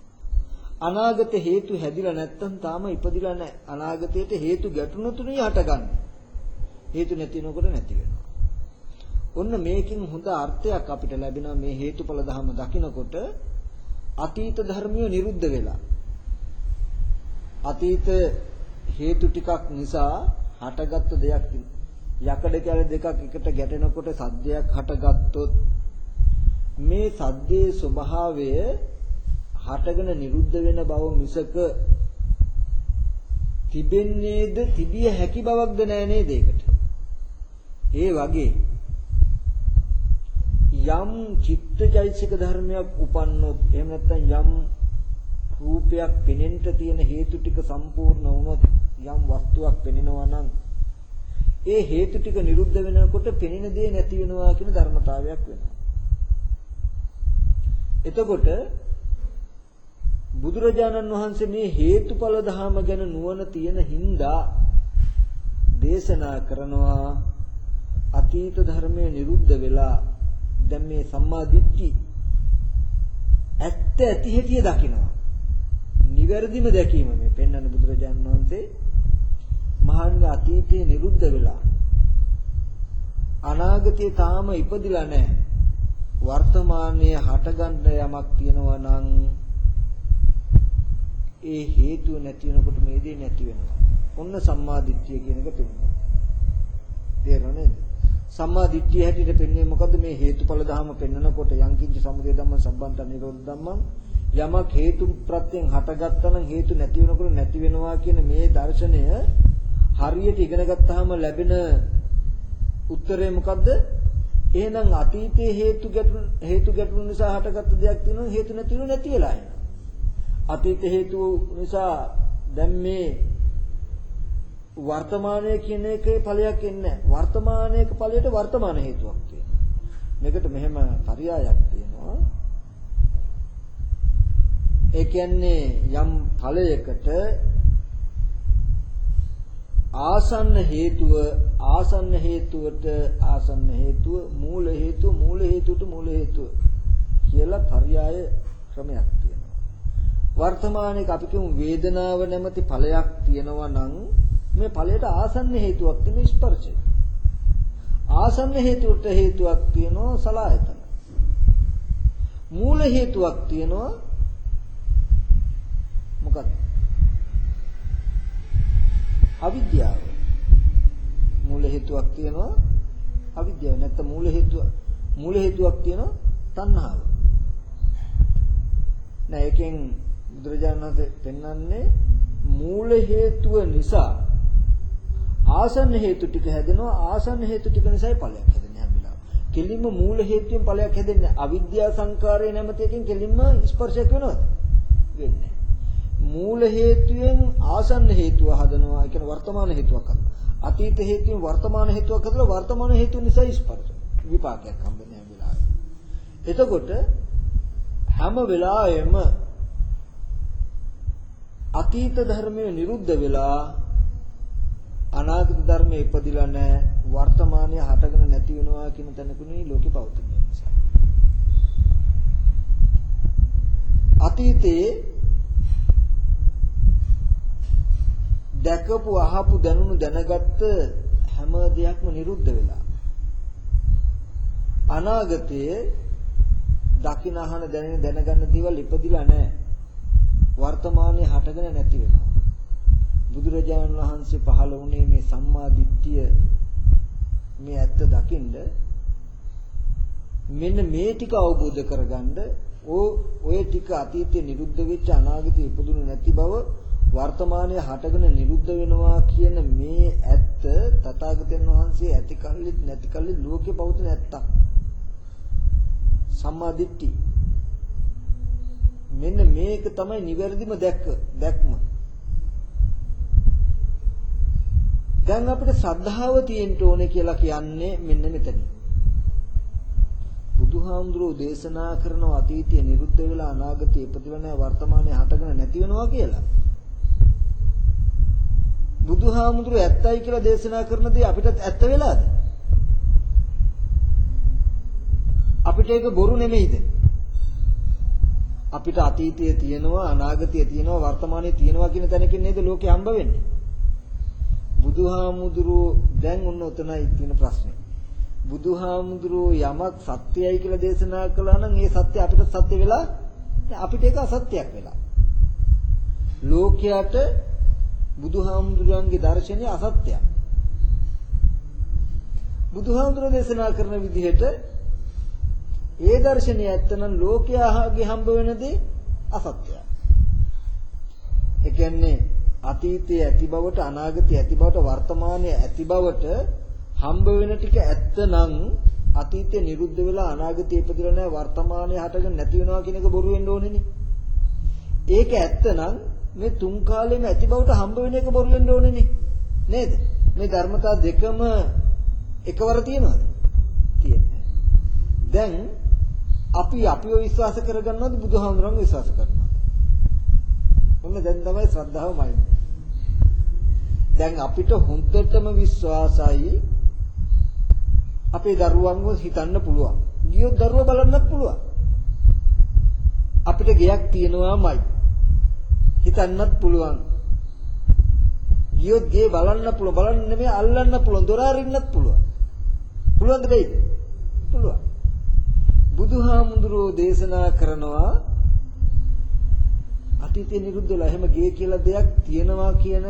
S1: අනාගත හේතු හැදිලා නැත්තම් තාම ඉපදිලා නැහැ. අනාගතයට හේතු ගැටුණුතුනේ හටගන්නේ. හේතු නැති වෙනකොට නැති වෙනවා. ඔන්න මේකෙන් හොඳ අර්ථයක් අපිට ලැබෙනවා මේ හේතුඵල ධර්ම දකිනකොට අතීත ධර්මිය නිරුද්ධ වෙලා අතීත හේතු ටිකක් නිසා හටගත්තු දෙයක් යකඩ කැල දෙකක් එකට ගැටෙනකොට සද්දයක් හටගත්තොත් මේ සද්දේ ස්වභාවය හටගෙන නිරුද්ධ වෙන බව මිසක තිබෙන්නේද තිබිය හැකි බවක්ද නෑ නේද ඒකට? ඒ වගේ යම් චිත්තජෛසික ධර්මයක් උපන්නොත් එහෙම නැත්නම් යම් රූපයක් පෙනෙන්න තියෙන හේතු ටික සම්පූර්ණ වුණොත් යම් වස්තුවක් පෙනෙනවා නම් ඒ හේතු ටික නිරුද්ධ වෙනකොට පෙනෙන දේ නැති වෙනවා කියන ධර්මතාවයක් වෙනවා. එතකොට බුදුරජාණන් වහන්සේ මේ හේතුඵල ධහම ගැන නුවණ තියෙන හින්දා දේශනා කරනවා අතීත ධර්මයේ නිරුද්ධ වෙලා දැන් මේ සම්මා දිට්ඨි ඇත්ත ඇති හැටි දකිනවා. නිවැරදිම දැකීම මේ පෙන්වන්න බුදුරජාණන් වහන්සේ මහන්නේ අතීතයේ නිරුද්ධ වෙලා අනාගතයේ තාම ඉපදිලා නැහැ. වර්තමානයේ හටගන්න යමක් තියෙනවා නම් ඒ හේතුව නැති වෙනකොට මේ දේ නැති වෙනවා. ඔන්න සම්මාදිට්ඨිය කියන එක පෙන්වනවා. තේරෙනව නේද? සම්මාදිට්ඨිය හැටියට පෙන්වන්නේ මොකද්ද මේ හේතුඵල ධර්ම පෙන්වනකොට යංකින්ච සමුදය ධම්ම සම්බන්ත නිරෝධ ධම්මං යමක් හේතු ප්‍රත්‍යයෙන් හටගත්තා නම් හේතු නැති වෙනකොට නැති වෙනවා කියන මේ දර්ශනය හරියට ඉගෙන ගත්තාම ලැබෙන උත්තරේ මොකද්ද? එහෙනම් අතීතයේ හේතු ගැටුණු හේතු ගැටුණු නිසා හටගත්ත දෙයක් තියෙනවා හේතු නැතිව නැති වෙලා යනවා. අතීත හේතු නිසා දැන් මේ වර්තමානයේ කියන එකේ ඵලයක් එන්නේ වර්තමානයේක ඵලයට වර්තමාන හේතුවක් තියෙනවා. මේකට මෙහෙම පරයයක් තියෙනවා. ඒ කියන්නේ යම් ඵලයකට ආසන්න හේතුව ආසන්න හේතුවට ආසන්න හේතුව මූල හේතුව මූල හේතුවට මූල හේතුව කියලා පర్యాయ ක්‍රමයක් තියෙනවා. වර්තමානයේ අපි කියමු වේදනාව නැමැති ඵලයක් තියෙනවා නම් මේ ඵලයට ආසන්න හේතුවක් තියෙන ස්පර්ශය. ආසන්න හේතුවට හේතුවක් තියෙනවා සලායතන. මූල හේතුවක් තියෙනවා මොකක්ද? අවිද්‍යාව. මූල හේතුවක් තියෙනවා අවිද්‍යාව. නැත්නම් මූල හේතුව මූල හේතුවක් තියෙනවා තණ්හාව. නෑ එකෙන් බුදුරජාණන් වහන්සේ පෙන්වන්නේ මූල හේතුව නිසා ආසන්න හේතු ටික හැදෙනවා ආසන්න හේතු ටික නිසායි ඵලයක් හැදෙන්නේ හැම වෙලාවෙම. කෙලින්ම මූල හේතුවෙන් ඵලයක් හැදෙන්නේ අවිද්‍යා සංකාරය නැමැති එකෙන් කෙලින්ම ස්පර්ශයක් වෙනවද? වෙන්නේ මූල හේතුවෙන් ආසන්න හේතුව හදනවා කියන වර්තමාන හේතුවක් හදනවා. අතීත හේතුවෙන් වර්තමාන හේතුවක් හදලා වර්තමාන හේතුව නිසා ස්පර්ශ විපාකයක් හම්බෙන්නේ හැම වෙලාවෙම. එතකොට හැම වෙලාවෙම අතීත ධර්මයේ නිරුද්ධ වෙලා අනාගත ධර්මයේ ඉපදිලා නැහැ වර්තමානයේ හටගෙන නැති වෙනවා කියන තැනකුනේ ලෝකෙ පවතින නිසා. අතීතේ දැකපු අහපු දැනුණු දැනගත්ත හැම දෙයක්ම නිරුද්ධ වෙලා. අනාගතයේ දකින අහන දැනෙන දැනගන්න දේවල් ඉපදිලා නැහැ. වර්තමානයේ හටගෙන නැති වෙනවා. බුදුරජාණන් වහන්සේ පහළ වුණේ මේ සම්මා දිට්ඨිය මේ ඇත්ත දකින්ද මෙන්න මේ ටික අවබෝධ කරගන්න ඔය ටික අතීතයේ නිරුද්ධ වෙච්ච අනාගතයේ ඉපදුණු නැති බව වර්තමානයේ හටගෙන නිරුද්ධ වෙනවා කියන මේ ඇත්ත තථාගතයන් වහන්සේ ඇති කල්ලිත් නැති කල්ලිත් ලෝකේ පවතින ඇත්තක් සම්මා දිට්ඨි මෙන්න මේක තමයි නිවැරදිම දැක්ක දැක්ම දැන් අපිට ශ්‍රද්ධාව තියෙන්න ඕනේ කියලා කියන්නේ මෙන්න මෙතන. බුදුහාමුදුරුවෝ දේශනා කරන අතීතයේ නිරුද්ධ වෙලා අනාගතයේ ඉපදෙලා නැහැ වර්තමානයේ හටගෙන නැති වෙනවා කියලා. බුදුහාමුදුරුවෝ ඇත්තයි කියලා දේශනා කරන දේ අපිටත් ඇත්ත වෙලාද? අපිට ඒක බොරු නෙමෙයිද? අපිට අතීතයේ තියෙනවා අනාගතයේ තියෙනවා වර්තමානයේ තියෙනවා කියන තැනකින් නේද ලෝකේ හම්බ වෙන්නේ? බුදුහාමුදුරුවෝ දැන් ඔන්න උතනයි තියෙන ප්‍රශ්නේ. බුදුහාමුදුරුවෝ යමක් සත්‍යයි කියලා දේශනා කළා නම් ඒ සත්‍ය අපිට සත්‍ය වෙලා අපිට ඒක අසත්‍යයක් වෙලා. ලෝකයට බුදුහාමුදුරන්ගේ දර්ශනය අසත්‍යයක්. බුදුහාමුදුරුවෝ දේශනා කරන විදිහට ඒ දර්ශනය ඇත්තනම් ලෝකයාගේ හම්බ වෙන දේ අසත්‍යයි. ඒ කියන්නේ අතීතයේ ඇති බවට අනාගතයේ ඇති බවට වර්තමානයේ ඇති බවට හම්බ වෙන ටික ඇත්තනම් අතීතයේ නිරුද්ධ වෙලා අනාගතයේ ඉපදිලා නැහැ වර්තමානයේ හටගෙන නැති වෙනවා කියන එක බොරු වෙන්න ඕනේනේ. ඒක ඇත්තනම් මේ තුන් කාලෙම ඇති බවට හම්බ වෙන එක බොරු වෙන්න ඕනේනේ. නේද? මේ ධර්මතා දෙකම එකවර තියෙනවද? තියෙන්නේ. දැන් අපි අපිව විශ්වාස කරගන්නවද බුදුහාමුදුරන්ව විශ්වාස කරනවද? ඔන්න දැන් තමයි ශ්‍රද්ධාවමයි. දැන් අපිට හොඳටම විශ්වාසයි අපේ දරුවන්ව හිතන්න පුළුවන්. ගියොත් දරුවා බලන්නත් පුළුවන්. අපිට ගෙයක් තියෙනවාමයි. හිතන්නත් පුළුවන්. ගියොත් ගේ බලන්න පුළුවන්. බලන්න නෙමෙයි අල්ලන්න පුළුවන්. දොර අරින්නත් පුළුවන්. පුළුවන්ද බැයිද? පුළුවන්. බුදුහාමුදුරෝ දේශනා කරනවා අතීතේ නිරුද්ධ වෙලා එහෙම ගේ කියලා දෙයක් තියෙනවා කියන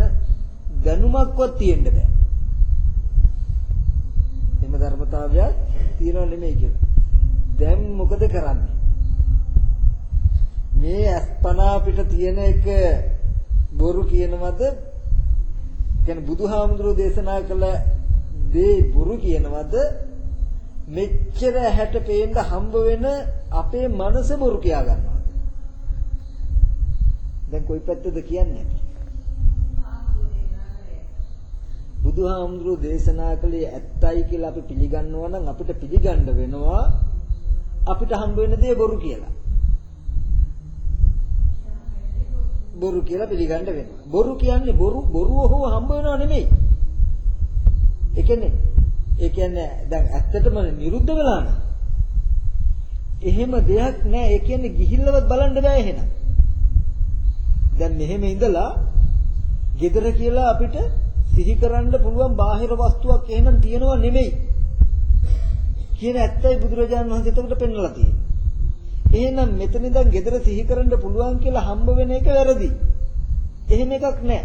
S1: දැනුමක්වත් තියෙන්න බෑ. එහෙම ධර්මතාවයක් තියෙනව නෙමෙයි කියලා. දැන් මොකද කරන්නේ? මේ අස්පනා පිට තියෙන එක බොරු කියනවද? කියන්නේ බුදුහාමුදුරෝ දේශනා කළ දේ බොරු කියනවද? මෙච්චර හැට පේන්න හම්බ වෙන අපේ මනස බොරු කියා ගන්නවා. දැන් කොයි පැත්තද කියන්නේ? බුදුහාමුදුරුවෝ දේශනා කළේ ඇත්තයි කියලා අපි පිළිගන්නවා නම් අපිට පිළිගන්න වෙනවා අපිට හම්බ වෙන දේ බොරු කියලා. බොරු කියලා පිළිගන්න වෙනවා. බොරු කියන්නේ බොරු බොරුව හෝ හම්බ වෙනව නෙමෙයි. ඒ කියන්නේ ඒ කියන්නේ දැන් ඇත්තටම නිරුද්ධ වෙලා නම් එහෙම දෙයක් නෑ. ඒ කියන්නේ ගිහිල්ලවත් බලන්න බෑ එහෙනම්. දැන් මෙහෙම ඉඳලා gedara කියලා අපිට සිහි කරන්න පුළුවන් බාහිර වස්තුවක් එහෙනම් තියෙනව නෙමෙයි. කියන ඇත්තයි බුදුරජාණන් වහන්සේ එතකොට පෙන්වලා තියෙන්නේ. එහෙනම් මෙතන ඉඳන් gedara සිහි කරන්න පුළුවන් කියලා හම්බ වෙන එක වැරදි. එහෙම එකක් නැහැ.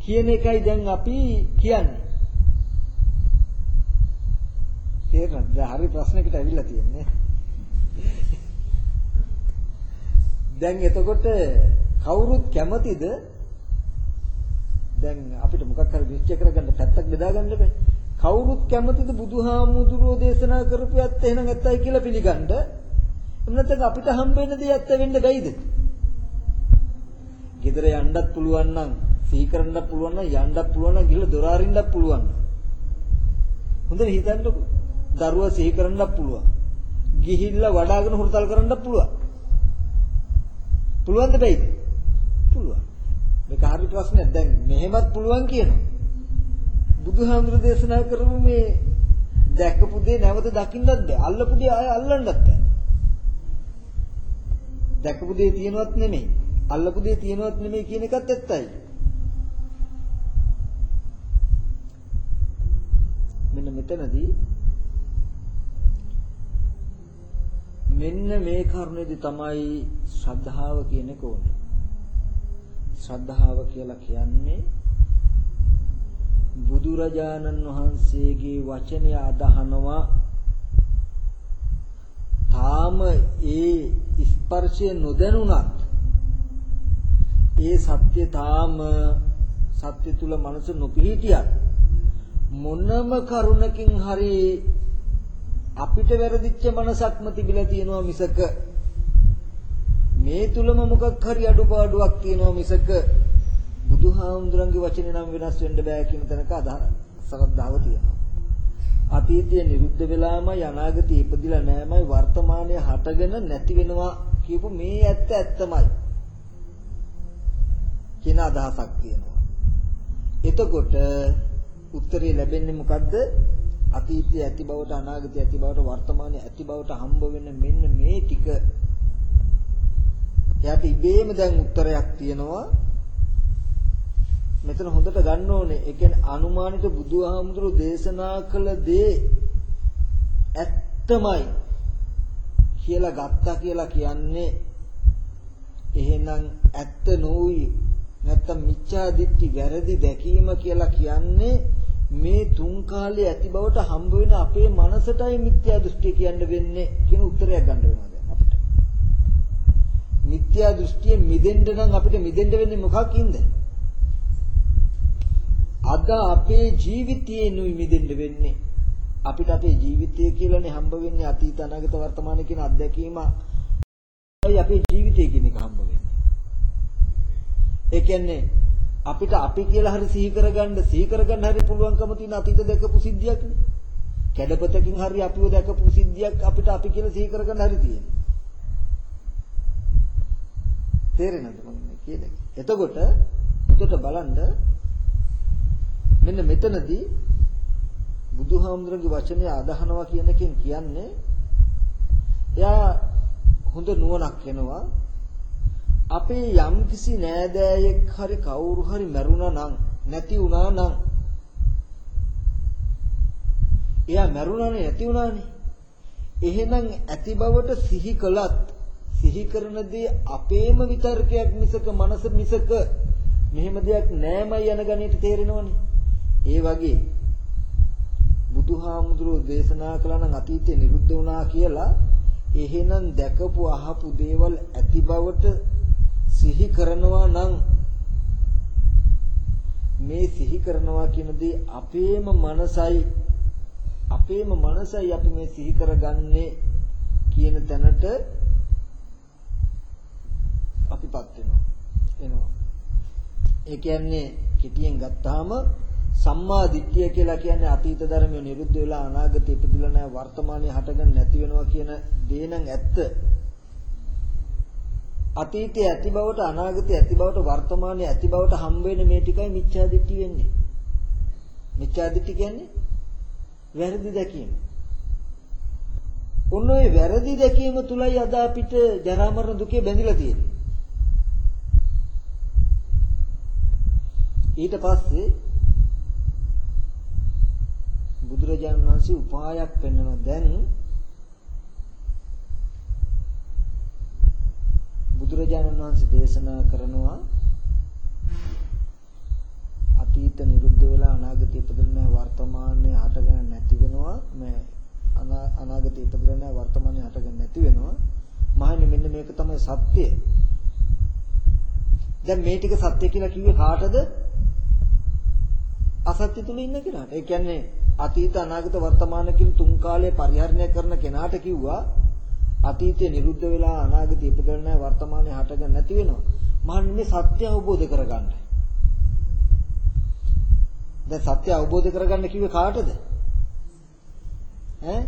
S1: කියන එකයි දැන් අපි කියන්නේ. තේරෙනවද? හරි ප්‍රශ්නයකට ඇවිල්ලා තියෙන්නේ. දැන් එතකොට කවුරුත් කැමතිද දැන් අපිට මොකක් හරි නිශ්චය කරගන්න පැත්තක් බෙදාගන්න බෑ. කවුරුත් කැමතිද බුදුහාමුදුරුවෝ දේශනා කරපු ඇත්ත එහෙනම් ඇත්තයි කියලා පිළිගන්න. එන්නතක අපිට හම්බෙන්න දේ ඇත්ත වෙන්න බැයිද? ගෙදර යන්නත් පුළුවන් නම් සිහි කරන්නත් පුළුවන් නම් යන්නත් පුළුවන් නම් ගිහලා දොර අරින්නත් පුළුවන්. හොඳට හිතන්නකෝ. දරුවා සිහි කරන්නත් පුළුවන්. ගිහිල්ලා වඩාගෙන හුරතල් කරන්නත් පුළුවන්. පුළුවන්ද බැයිද? පුළුවන්. මේක හරි ප්‍රශ්නයක්. දැන් මෙහෙමත් පුළුවන් කියනවා. බුදුහාමුදුරු දේශනා කරමු මේ දැකපු දේ නැවත දකින්නත් බෑ. අල්ලපු දේ ආය අල්ලන්නත් බෑ. දැකපු දේ තියෙනවත් නෙමෙයි. අල්ලපු දේ තියෙනවත් නෙමෙයි කියන එකත් ඇත්තයි. මෙන්න මෙතනදී මෙන්න මේ කරුණේදී තමයි ශ්‍රද්ධාව කියන එක ඕනේ. ශ්‍රද්ධාව කියලා කියන්නේ බුදුරජාණන් වහන්සේගේ වචනය අදහනවා. තාම ඒ ස්පර්ශය නොදැනුණත් ඒ සත්‍ය තාම සත්‍ය තුල මනස නොපිහිටියත් මොනම කරුණකින් හරි අපිට වැරදිච්ච මනසක්ම තිබිලා තියෙනවා මිසක. මේ තුලම මොකක් හරි අඩුපාඩුවක් තියෙනවා මිසක. බුදුහාමුදුරන්ගේ වචනේ නම් වෙනස් වෙන්න බෑ කියන තැනක අදහස සරද්ධාව තියෙනවා. අතීතය නිරුද්ධ වෙලාමයි අනාගතය ඉපදිලා නෑමයි වර්තමානයේ හටගෙන නැති වෙනවා කියපු මේ ඇත්ත ඇත්තමයි. කියන අදහසක් තියෙනවා. එතකොට උත්තරේ ලැබෙන්නේ මොකද්ද? අතීතය ඇති බවට අනාගතය ඇති බවට වර්තමානයේ ඇති බවට හම්බ වෙන මෙන්න මේ ටික එයාට ඉබේම දැන් උත්තරයක් තියෙනවා මෙතන හොඳට ගන්න ඕනේ ඒ කියන්නේ අනුමානිත බුදුහාමුදුරු දේශනා කළ දේ ඇත්තමයි කියලා ගත්තා කියලා කියන්නේ එහෙනම් ඇත්ත නොවි නැත්තම් මිච්ඡා දිට්ඨි වැරදි දැකීම කියලා කියන්නේ මේ තුන් කාලේ ඇති බවට හම්බ වෙන අපේ මනසටයි මිත්‍යා දෘෂ්ටි කියන්න වෙන්නේ කියන උත්තරයක් ගන්න වෙනවා දැන් අපිට. මිත්‍යා දෘෂ්ටියෙන් මිදෙන්න නම් අපිට මිදෙන්න වෙන්නේ මොකක්ින්ද? අද අපේ ජීවිතයේ නුයි මිදෙන්න වෙන්නේ. අපිට අපේ ජීවිතය කියලානේ හම්බ වෙන්නේ අතීත අනාගත වර්තමාන කියන අත්දැකීම. අපේ ජීවිතය කියන එක හම්බ වෙන්නේ. ඒ කියන්නේ අපිට අපි කියලා හරි සිහි කරගන්න සිහි කරගන්න හරි පුළුවන්කම තියෙන අතීත දැකපු සිද්ධියක් නේ. කැඩපතකින් හරි අපිව දැකපු සිද්ධියක් අපිට අපි කියලා සිහි කරගන්න හරි තියෙනවා. තේරෙනවද මම කියන්නේ? එතකොට එතකොට බලන්න මෙන්න මෙතනදී බුදුහාමුදුරගේ වචනය අදහනවා කියන එකෙන් කියන්නේ එයා හොඳ නුවණක් වෙනවා අපේ යම්කිසි නෑදෑයෙක් හරි කවුරු හරි මැරුණා නම් නැති වුණා නම් එයා මැරුණානේ නැති වුණානේ. එහෙනම් ඇති බවට සිහි කළත් සිහි කරන දේ අපේම විතර්කයක් මිසක මනස මිසක මෙහෙම දෙයක් නෑමයි යන ගණිත තේරෙනවනේ. ඒ වගේ බුදුහාමුදුරුවෝ දේශනා කළා නම් අතීතේ නිරුද්ධ වුණා කියලා එහෙනම් දැකපු අහපු දේවල් ඇති බවට සිහි කරනවා නම් මේ සිහි කරනවා කියන දේ අපේම මනසයි. අපේම මනසයි අපි මේ සිහි කරගන්නේ කියන තැනට අපිපත් වෙනවා. එනවා. ඒ කියන්නේ කෙටියෙන් ගත්තාම සම්මා දිට්ඨිය කියලා කියන්නේ අතීත ධර්මය නිරුද්ධ වෙලා අනාගතේ ඉපදිලා නැහැ වර්තමානයේ හටගන්න නැති වෙනවා කියන දේ නම් ඇත්ත. අතීතයේ ඇති බවට අනාගතයේ ඇති බවට වර්තමානයේ ඇති බවට හම්බ වෙන මේ ටිකයි මිච්ඡා දිට්ඨිය වෙන්නේ. මිච්ඡා දිට්ඨිය කියන්නේ වැරදි දැකීම. ඔන්න ඔය වැරදි දැකීම තුලයි අද අපිට ජරා මරණ දුකේ බැඳිලා තියෙන්නේ. ඊට පස්සේ බුදුරජාණන් වහන්සේ උපායක් පෙන්වන දැන් බුදුරජාණන් වහන්සේ දේශනා කරනවා අතීත නිරුද්ධ වෙලා අනාගතය ඉපදෙන්නේ වර්තමානයේ හටගෙන නැති වෙනවා. මේ අනාගතය ඉපදෙන්නේ වර්තමානයේ හටගෙන නැති වෙනවා. මහන්නේ මෙන්න මේක තමයි සත්‍යය දැන් මේ ටික සත්‍ය කියලා කිව්වේ කාටද? අසත්‍ය තුල ඉන්න කෙනාට. ඒ කියන්නේ අතීත අනාගත වර්තමාන කියන තුන් කාලය පරිහරණය කරන කෙනාට කිව්වා අතීතේ නිරුද්ධ වෙලා අනාගතේ ඉපදෙන්නේ නැහැ වර්තමානයේ හටගන්න නැති වෙනවා. මහන්නේ මේ සත්‍ය අවබෝධ කරගන්න. දැන් සත්‍ය අවබෝධ කරගන්න කිව්වේ කාටද? ඈ?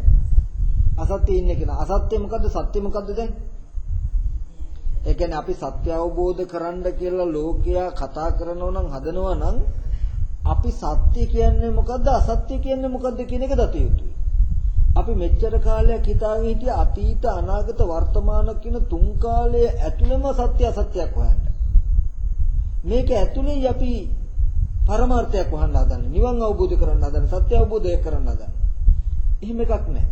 S1: අසත්‍ය ඉන්නේ කෙනා. අසත්‍ය මොකද්ද? සත්‍ය මොකද්ද දැන්? ඒ කියන්නේ අපි සත්‍ය අවබෝධ කරන්න කියලා ලෝකයා කතා කරනවා නම් හදනවා නම් අපි සත්‍ය කියන්නේ මොකද්ද අසත්‍ය කියන්නේ මොකද්ද කියන එක දත යුතුයි. අපි මෙච්චර කාලයක් හිතාගෙන හිටිය අතීත අනාගත වර්තමාන කියන තුන් කාලයේ ඇතුළෙම සත්‍ය අසත්‍යයක් හොයන්න. මේක ඇතුළේ අපි පරමාර්ථයක් වහන්න හදන්නේ. නිවන් අවබෝධ කරගන්න හදන්නේ. සත්‍ය අවබෝධය කරගන්න හදන්නේ. එහෙම එකක් නැහැ.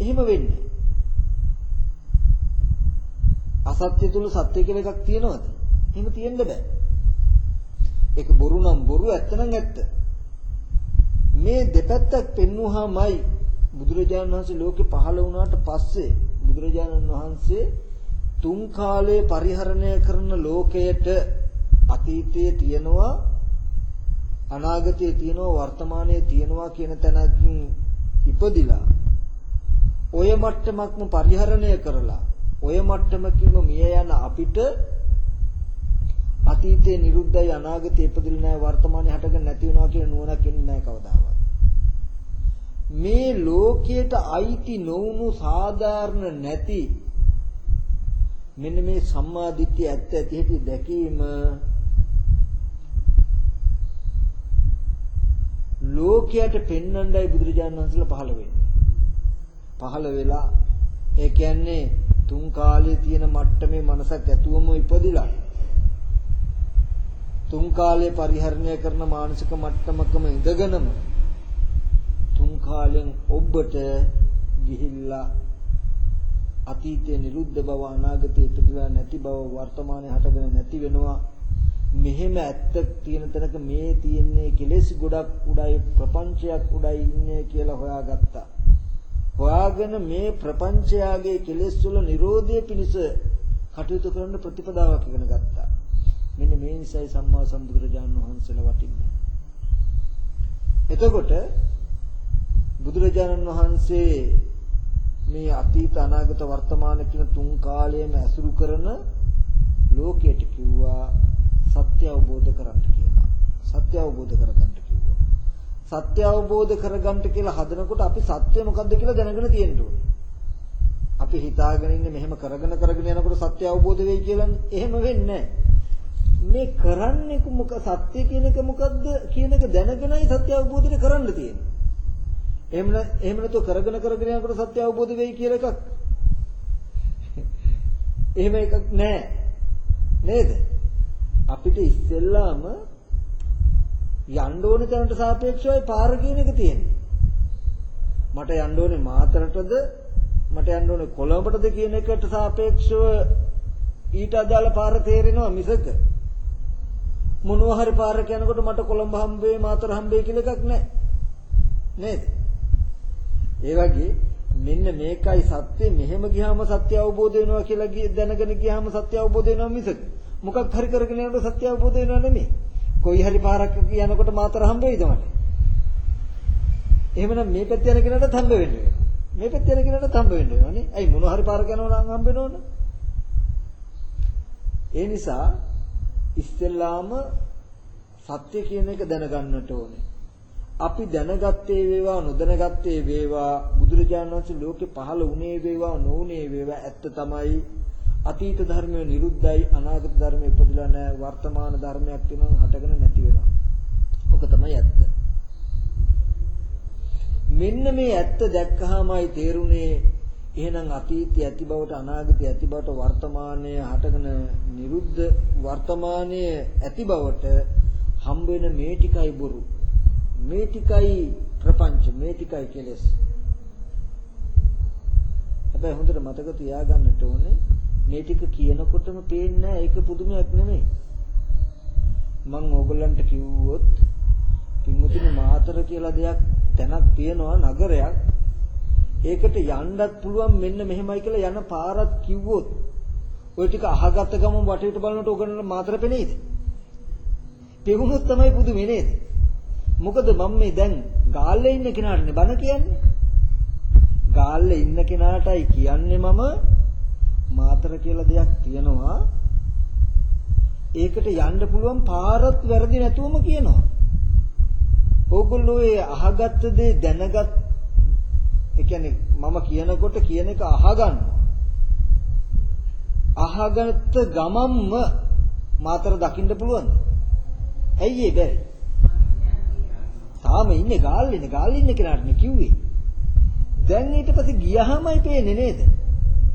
S1: එහෙම වෙන්නේ. අසත්‍ය තුල සත්‍ය කියලා එකක් තියෙනවද? එහෙම තියෙන්න බෑ. ඒක බොරු නම් බොරු ඇත්ත නම් ඇත්ත. මේ දෙපැත්තක් පෙන්වුවාමයි බුදුරජාණන් වහන්සේ ලෝකේ පහළ වුණාට පස්සේ බුදුරජාණන් වහන්සේ තුන් කාලයේ පරිහරණය කරන ලෝකයට අතීතයේ තියෙනවා අනාගතයේ තියෙනවා වර්තමානයේ තියෙනවා කියන තැනකින් ඉපදිලා ඔය මට්ටමක්ම පරිහරණය කරලා ඔය මට්ටමකින්ම මිය යන අපිට අතීතේ නිරුද්ධයි අනාගතේ ඉපදිලා නැහැ වර්තමානයේ හටගෙන නැති වෙනවා කියන නුවණක් එන්නේ නැහැ කවදාවත්. මේ ලෝකයට අයිති නොවුණු සාධාරණ නැති මෙන්න මේ සම්මා දිට්ඨිය ඇත්ත ඇති හැටි දැකීම ලෝකයට පෙන්වන්නයි බුදුරජාණන් වහන්සේලා පහළ වෙන්නේ. පහළ වෙලා ඒ කියන්නේ තුන් කාලේ තියෙන මට්ටමේ මනසක් ඇතුවම ඉපදිලා තුන් කාලේ පරිහරණය කරන මානසික මට්ටමකම ඉඳගෙනම තුන් කාලෙන් ඔබට ගිහිල්ලා අතීතයේ නිරුද්ධ බව අනාගතයේ ඉපදලා නැති බව වර්තමානයේ හටගෙන නැති වෙනවා මෙහෙම ඇත්තක් තියෙන තැනක මේ තියෙන්නේ කෙලෙස් ගොඩක් උඩයි ප්‍රපංචයක් උඩයි ඉන්නේ කියලා හොයාගත්තා. හොයාගෙන මේ ප්‍රපංචයාගේ කෙලෙස් වල Nirodhe පිණිස කටයුතු කරන්න ප්‍රතිපදාවක් ඉගෙන ගත්තා. මෙන්න මේ නිසයි සම්මා සම්බුදුරජාණන් වහන්සේලා වටින්නේ. එතකොට බුදුරජාණන් වහන්සේ මේ අතීත අනාගත වර්තමාන කියන තුන් කාලයේම ඇසුරු කරන ලෝකයට කිව්වා සත්‍ය අවබෝධ කරගන්න කියලා. සත්‍ය අවබෝධ කරගන්න කිව්වා. සත්‍ය අවබෝධ කරගන්න කියලා හදනකොට අපි සත්‍ය මොකද්ද කියලා දැනගෙන තියෙන්න ඕනේ. අපි හිතාගෙන ඉන්නේ මෙහෙම කරගෙන කරගෙන යනකොට සත්‍ය අවබෝධ වෙයි කියලානේ. එහෙම වෙන්නේ මේ කරන්නේ මොක සත්‍ය කියන එක මොකද්ද කියන එක දැනගෙනයි සත්‍ය අවබෝධය කරන්න තියෙන්නේ. එහෙම එහෙම නැතුව කරගෙන කරගෙන යනකොට සත්‍ය අවබෝධ වෙයි කියලා එකක්. එහෙම එකක් නැහැ. නේද? අපිට ඉස්සෙල්ලාම යන්න ඕන තැනට සාපේක්ෂවයි පාර කියන එක තියෙන්නේ. මට යන්න ඕනේ මාතරටද මට යන්න ඕනේ කොළඹටද කියන එකට සාපේක්ෂව ඊට අදාළ පාර තේරෙනවා මිසක මොනවා හරි පාරක යනකොට මට කොළඹ හම්බෙයි මාතර හම්බෙයි කියලා එකක් නැහැ. නේද? ඒ වගේ මෙන්න මේකයි සත්‍ය මෙහෙම ගියාම සත්‍ය අවබෝධ වෙනවා කියලා දැනගෙන ගියාම සත්‍ය අවබෝධ වෙනවා මිසක මොකක් හරි කරගෙන යනකොට සත්‍ය අවබෝධ වෙනව නෙමෙයි. කොයි හරි පාරක් යනකොට මාතර හම්බ වෙයිද මට? එහෙමනම් මේ පැත්ත යන කෙනාට හම්බ වෙන්න වෙනවා. මේ පැත්ත යන කෙනාට හම්බ වෙන්න වෙනවනේ. ඇයි මොන හරි පාරක යනවා නම් හම්බ වෙනවනේ. ඒ නිසා ඉස්සෙල්ලාම සත්‍ය කියන එක දැනගන්නට ඕනේ. අපි දැනගත්තේ වේවා නොදැනගත්තේ වේවා බුදුරජාණන් වහන්සේ ලෝකේ පහළ වුණේ වේවා නොවුනේ වේවා ඇත්ත තමයි අතීත ධර්මය නිරුද්ධයි අනාගත ධර්මය ඉපදිලා නැහැ වර්තමාන ධර්මයක් තියෙනවා හටගෙන නැති වෙනවා. ඔක තමයි ඇත්ත. මෙන්න මේ ඇත්ත දැක්කහමයි තේරුනේ එහෙනම් අතීතය ඇති බවට අනාගතය ඇති බවට වර්තමානයේ හටගෙන නිරුද්ධ වර්තමානයේ ඇති බවට හම්බ වෙන මේ ටිකයි බොරු. මේ ටිකයි ප්‍රපංච මේ ටිකයි කෙලෙස්. හැබැයි හොඳට මතක තියාගන්නට ඕනේ මේ ටික කියනකොටම පේන්නේ ඒක පුදුමයක් නෙමෙයි. මම ඕගොල්ලන්ට කිව්වොත් පින්මුතුනි මාතර කියලා දෙයක් තැනක් තියෙනවා නගරයක්. ඒකට යන්නත් පුළුවන් මෙන්න මෙහෙමයි කියලා යන පාරක් කිව්වොත් ওই ටික අහගත්ත ගමන් වටේට බලනකොට ඕගොල්ලන්ට මාතර පෙනේද? පෙවුනොත් තමයි පුදුමේ නේද? මොකද මම මේ දැන් ගාල්ලේ ඉන්න කෙනාටනේ බන කියන්නේ. ගාල්ලේ ඉන්න කෙනාටයි කියන්නේ මම මාතර කියලා දෙයක් තියෙනවා. ඒකට යන්න පුළුවන් පාරත් වැරදි නැතුවම කියනවා. ඕගොල්ලෝ ඒ අහගත්ත දේ දැනගත් ඒ කියන්නේ මම කියනකොට කියන එක අහගන්න. අහගත්ත ගමම්ම මාතර දකින්න පුළුවන්ද? ඇයි ඒ බැරි? තාම ඉන්නේ ගාල්ලේනේ ගාල්ලේ ඉන්න කෙනාට නේ කිව්වේ. දැන් ඊට පස්සේ ගියහමයි පේන්නේ නේද?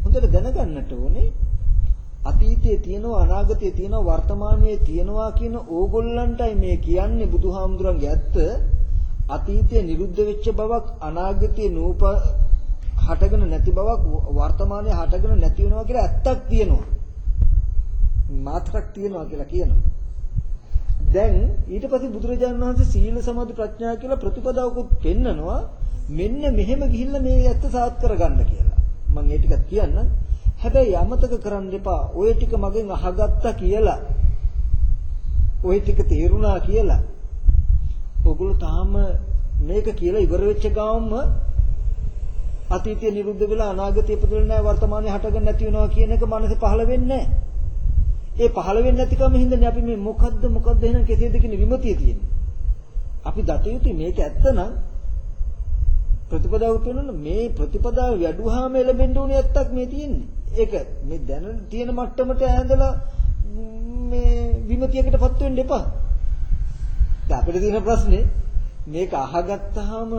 S1: හොඳට දැනගන්නට ඕනේ අතීතයේ තියෙනවා අනාගතයේ තියෙනවා වර්තමානයේ තියෙනවා කියන ඕගොල්ලන්ටයි මේ කියන්නේ බුදුහාමුදුරන්ගේ ඇත්ත අතීතයේ නිරුද්ධ වෙච්ච බවක් අනාගතයේ නූප හටගෙන නැති බවක් වර්තමානයේ හටගෙන නැති වෙනවා කියලා ඇත්තක් තියෙනවා මාත්‍රක් තියෙනවා කියලා කියනවා දැන් ඊට පස්සේ බුදුරජාණන් වහන්සේ සීල සමාධි ප්‍රඥා කියලා ප්‍රතිපදාවකුත් පෙන්නනවා මෙන්න මෙහෙම ගිහිල්ලා මේ ඇත්ත සාත් කරගන්න කියලා. මම ඒ ටිකක් කියන්න. හැබැයි අමතක කරන්න එපා. ওই ටික මගෙන් අහගත්තා කියලා. ওই ටික තේරුණා කියලා. ඔගොල්ලෝ තාම මේක කියලා ඉවර වෙච්ච ගාමම අතීතය නිරුද්ධ වෙලා අනාගතය ඉපදෙන්නේ නැහැ වර්තමානයේ හටගන්න නැති වෙනවා කියන එක මනසේ පහළ වෙන්නේ නැහැ. ඒ පහළ වෙන්නේ නැතිකම හින්දානේ අපි මේ මොකද්ද මොකද්ද එහෙනම් කෙසේද කියන විමතිය තියෙන්නේ. අපි දත යුතු මේක ඇත්තනම් ප්‍රතිපදාව පෙන්වන මේ ප්‍රතිපදාව වැඩුවාම ලැබෙන්න ඕනේ ඇත්තක් මේ තියෙන්නේ. ඒක මේ දැන තියෙන මට්ටමට ඇඳලා මේ විමතියකටපත් වෙන්න එපා. දැන් අපිට තියෙන ප්‍රශ්නේ මේක අහගත්තාම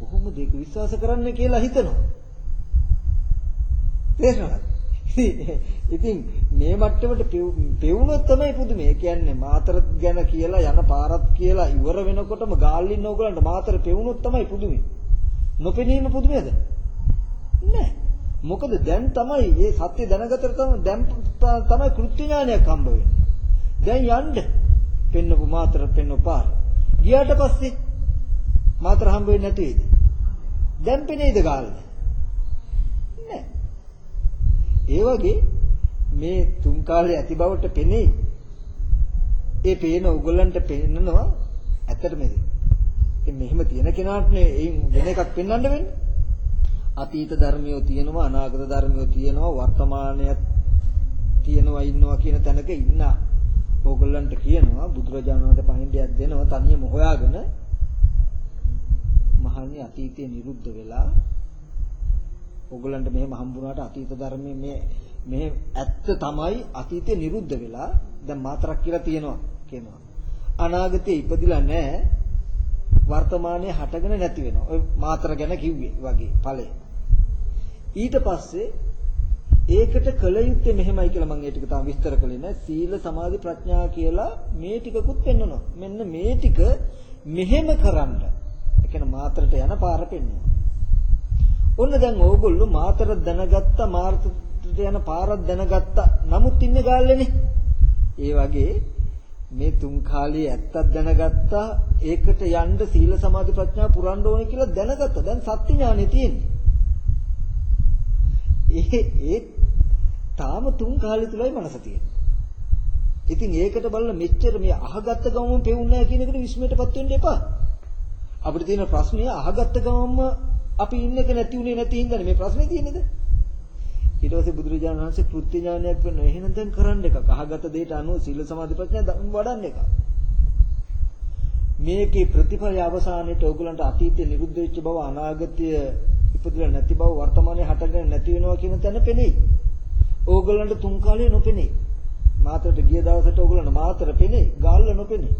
S1: කොහොමද ඒක විශ්වාස කරන්න කියලා හිතනවා. තේරෙනවද? ඉතින් මේ මට්ටමට පෙවුනොත් තමයි පුදුමේ. ඒ කියන්නේ මාතර ගැන කියලා යන පාරක් කියලා ඉවර වෙනකොටම ගාල් ඉන්න ඕගලන්ට මාතර පෙවුනොත් තමයි පුදුමේ. නොපෙනීම පුදුමේද? නෑ. මොකද දැන් තමයි මේ සත්‍ය දැනගතට තමයි දැන් තමයි කෘත්‍ය ඥානයක් හම්බ වෙන්නේ. දැන් යන්න පෙන්නපු මාතර පෙන්නපු පාර. ගියාට පස්සේ මාතර හම්බ වෙන්නේ නැතු වේද? දැන් පෙනේද ගාල්ද? නෑ. ඒ වගේ මේ තුන් කාලේ ඇති බවට පෙනේ. ඒ පේන උගලන්ට පෙන්නනවා ඇත්තටම මේ. මෙහෙම තියෙන කෙනාට නේ වෙන එකක් පෙන්වන්න වෙන්නේ. අතීත ධර්මියෝ තියෙනවා අනාගත ධර්මියෝ තියෙනවා වර්තමානයත් තියෙනවා ඉන්නවා කියන තැනක ඉන්න ඕගොල්ලන්ට කියනවා බුදුරජාණන් වහන්සේ පණිඩයක් දෙනවා තනියම හොයාගෙන මහන්නේ අතීතයේ නිරුද්ධ වෙලා ඕගොල්ලන්ට මෙහෙම හම්බුණාට අතීත ධර්මයේ මේ මේ ඇත්ත තමයි අතීතේ නිරුද්ධ වෙලා දැන් මාතරක් කියලා තියෙනවා කියනවා. අනාගතේ ඉපදිලා නැහැ. වර්තමානයේ හටගෙන නැති වෙනවා. ඔය මාතර ගැන කිව්වේ වගේ ඵලය. ඊට පස්සේ ඒකට කල යුත්තේ මෙහෙමයි කියලා මම ඒ ටික තාම විස්තර කළේ නෑ. සීල සමාධි ප්‍රඥා කියලා මේ ටිකකුත් පෙන්වනවා. මෙන්න මේ ටික මෙහෙම කරන්න. ඒ කියන්නේ මාතරට යන පාර පෙන්වනවා. ඔන්න දැන් ඕගොල්ලෝ මාතර දැනගත්ත මාර්ගයට යන පාරක් දැනගත්ත. නමුත් ඉන්නේ ගාල්ලේනේ. ඒ වගේ මේ තුන් කාලේ ඇත්තක් දැනගත්තා. ඒකට යන්න සීල සමාධි ප්‍රඥා පුරන්න ඕනේ කියලා දැනගත්තා. දැන් සත්‍ය ඥානෙ තියෙන්නේ. ඒ ඒ තාම තුන් කාලේ තුලයි මනස තියෙන්නේ. ඉතින් ඒකට බලලා මෙච්චර මේ අහගත්ත ගමම පෙවුන්නේ නැහැ කියන එකට විශ්මයටපත් වෙන්න එපා. අපිට තියෙන ප්‍රශ්නේ අහගත්ත ගමම අපි ඉන්නක නැති උනේ නැති හින්දානේ මේ ප්‍රශ්නේ තියෙන්නේද? ඊට පස්සේ බුදුරජාණන් වහන්සේ කෘත්‍ය ඥානයක් වෙන එහෙනම් දැන් කරන්න එක. අහගත දෙයට අනුව සීල සමාධි ප්‍රඥා වඩන්න එක. මේකේ ප්‍රතිඵලය අවසානයේට ඕගලන්ට අතීතේ නිරුද්ධ වෙච්ච බව අනාගතය ඉපදෙලා නැති බව වර්තමානයේ හටගෙන නැති වෙනවා කියන තැන පෙනෙයි. ඕගලන්ට තුන් කාලේ නොපෙනෙයි. මාතරට ගිය දවසට ඕගලන්ට මාතර පෙනෙයි, ගාල්ල නොපෙනෙයි.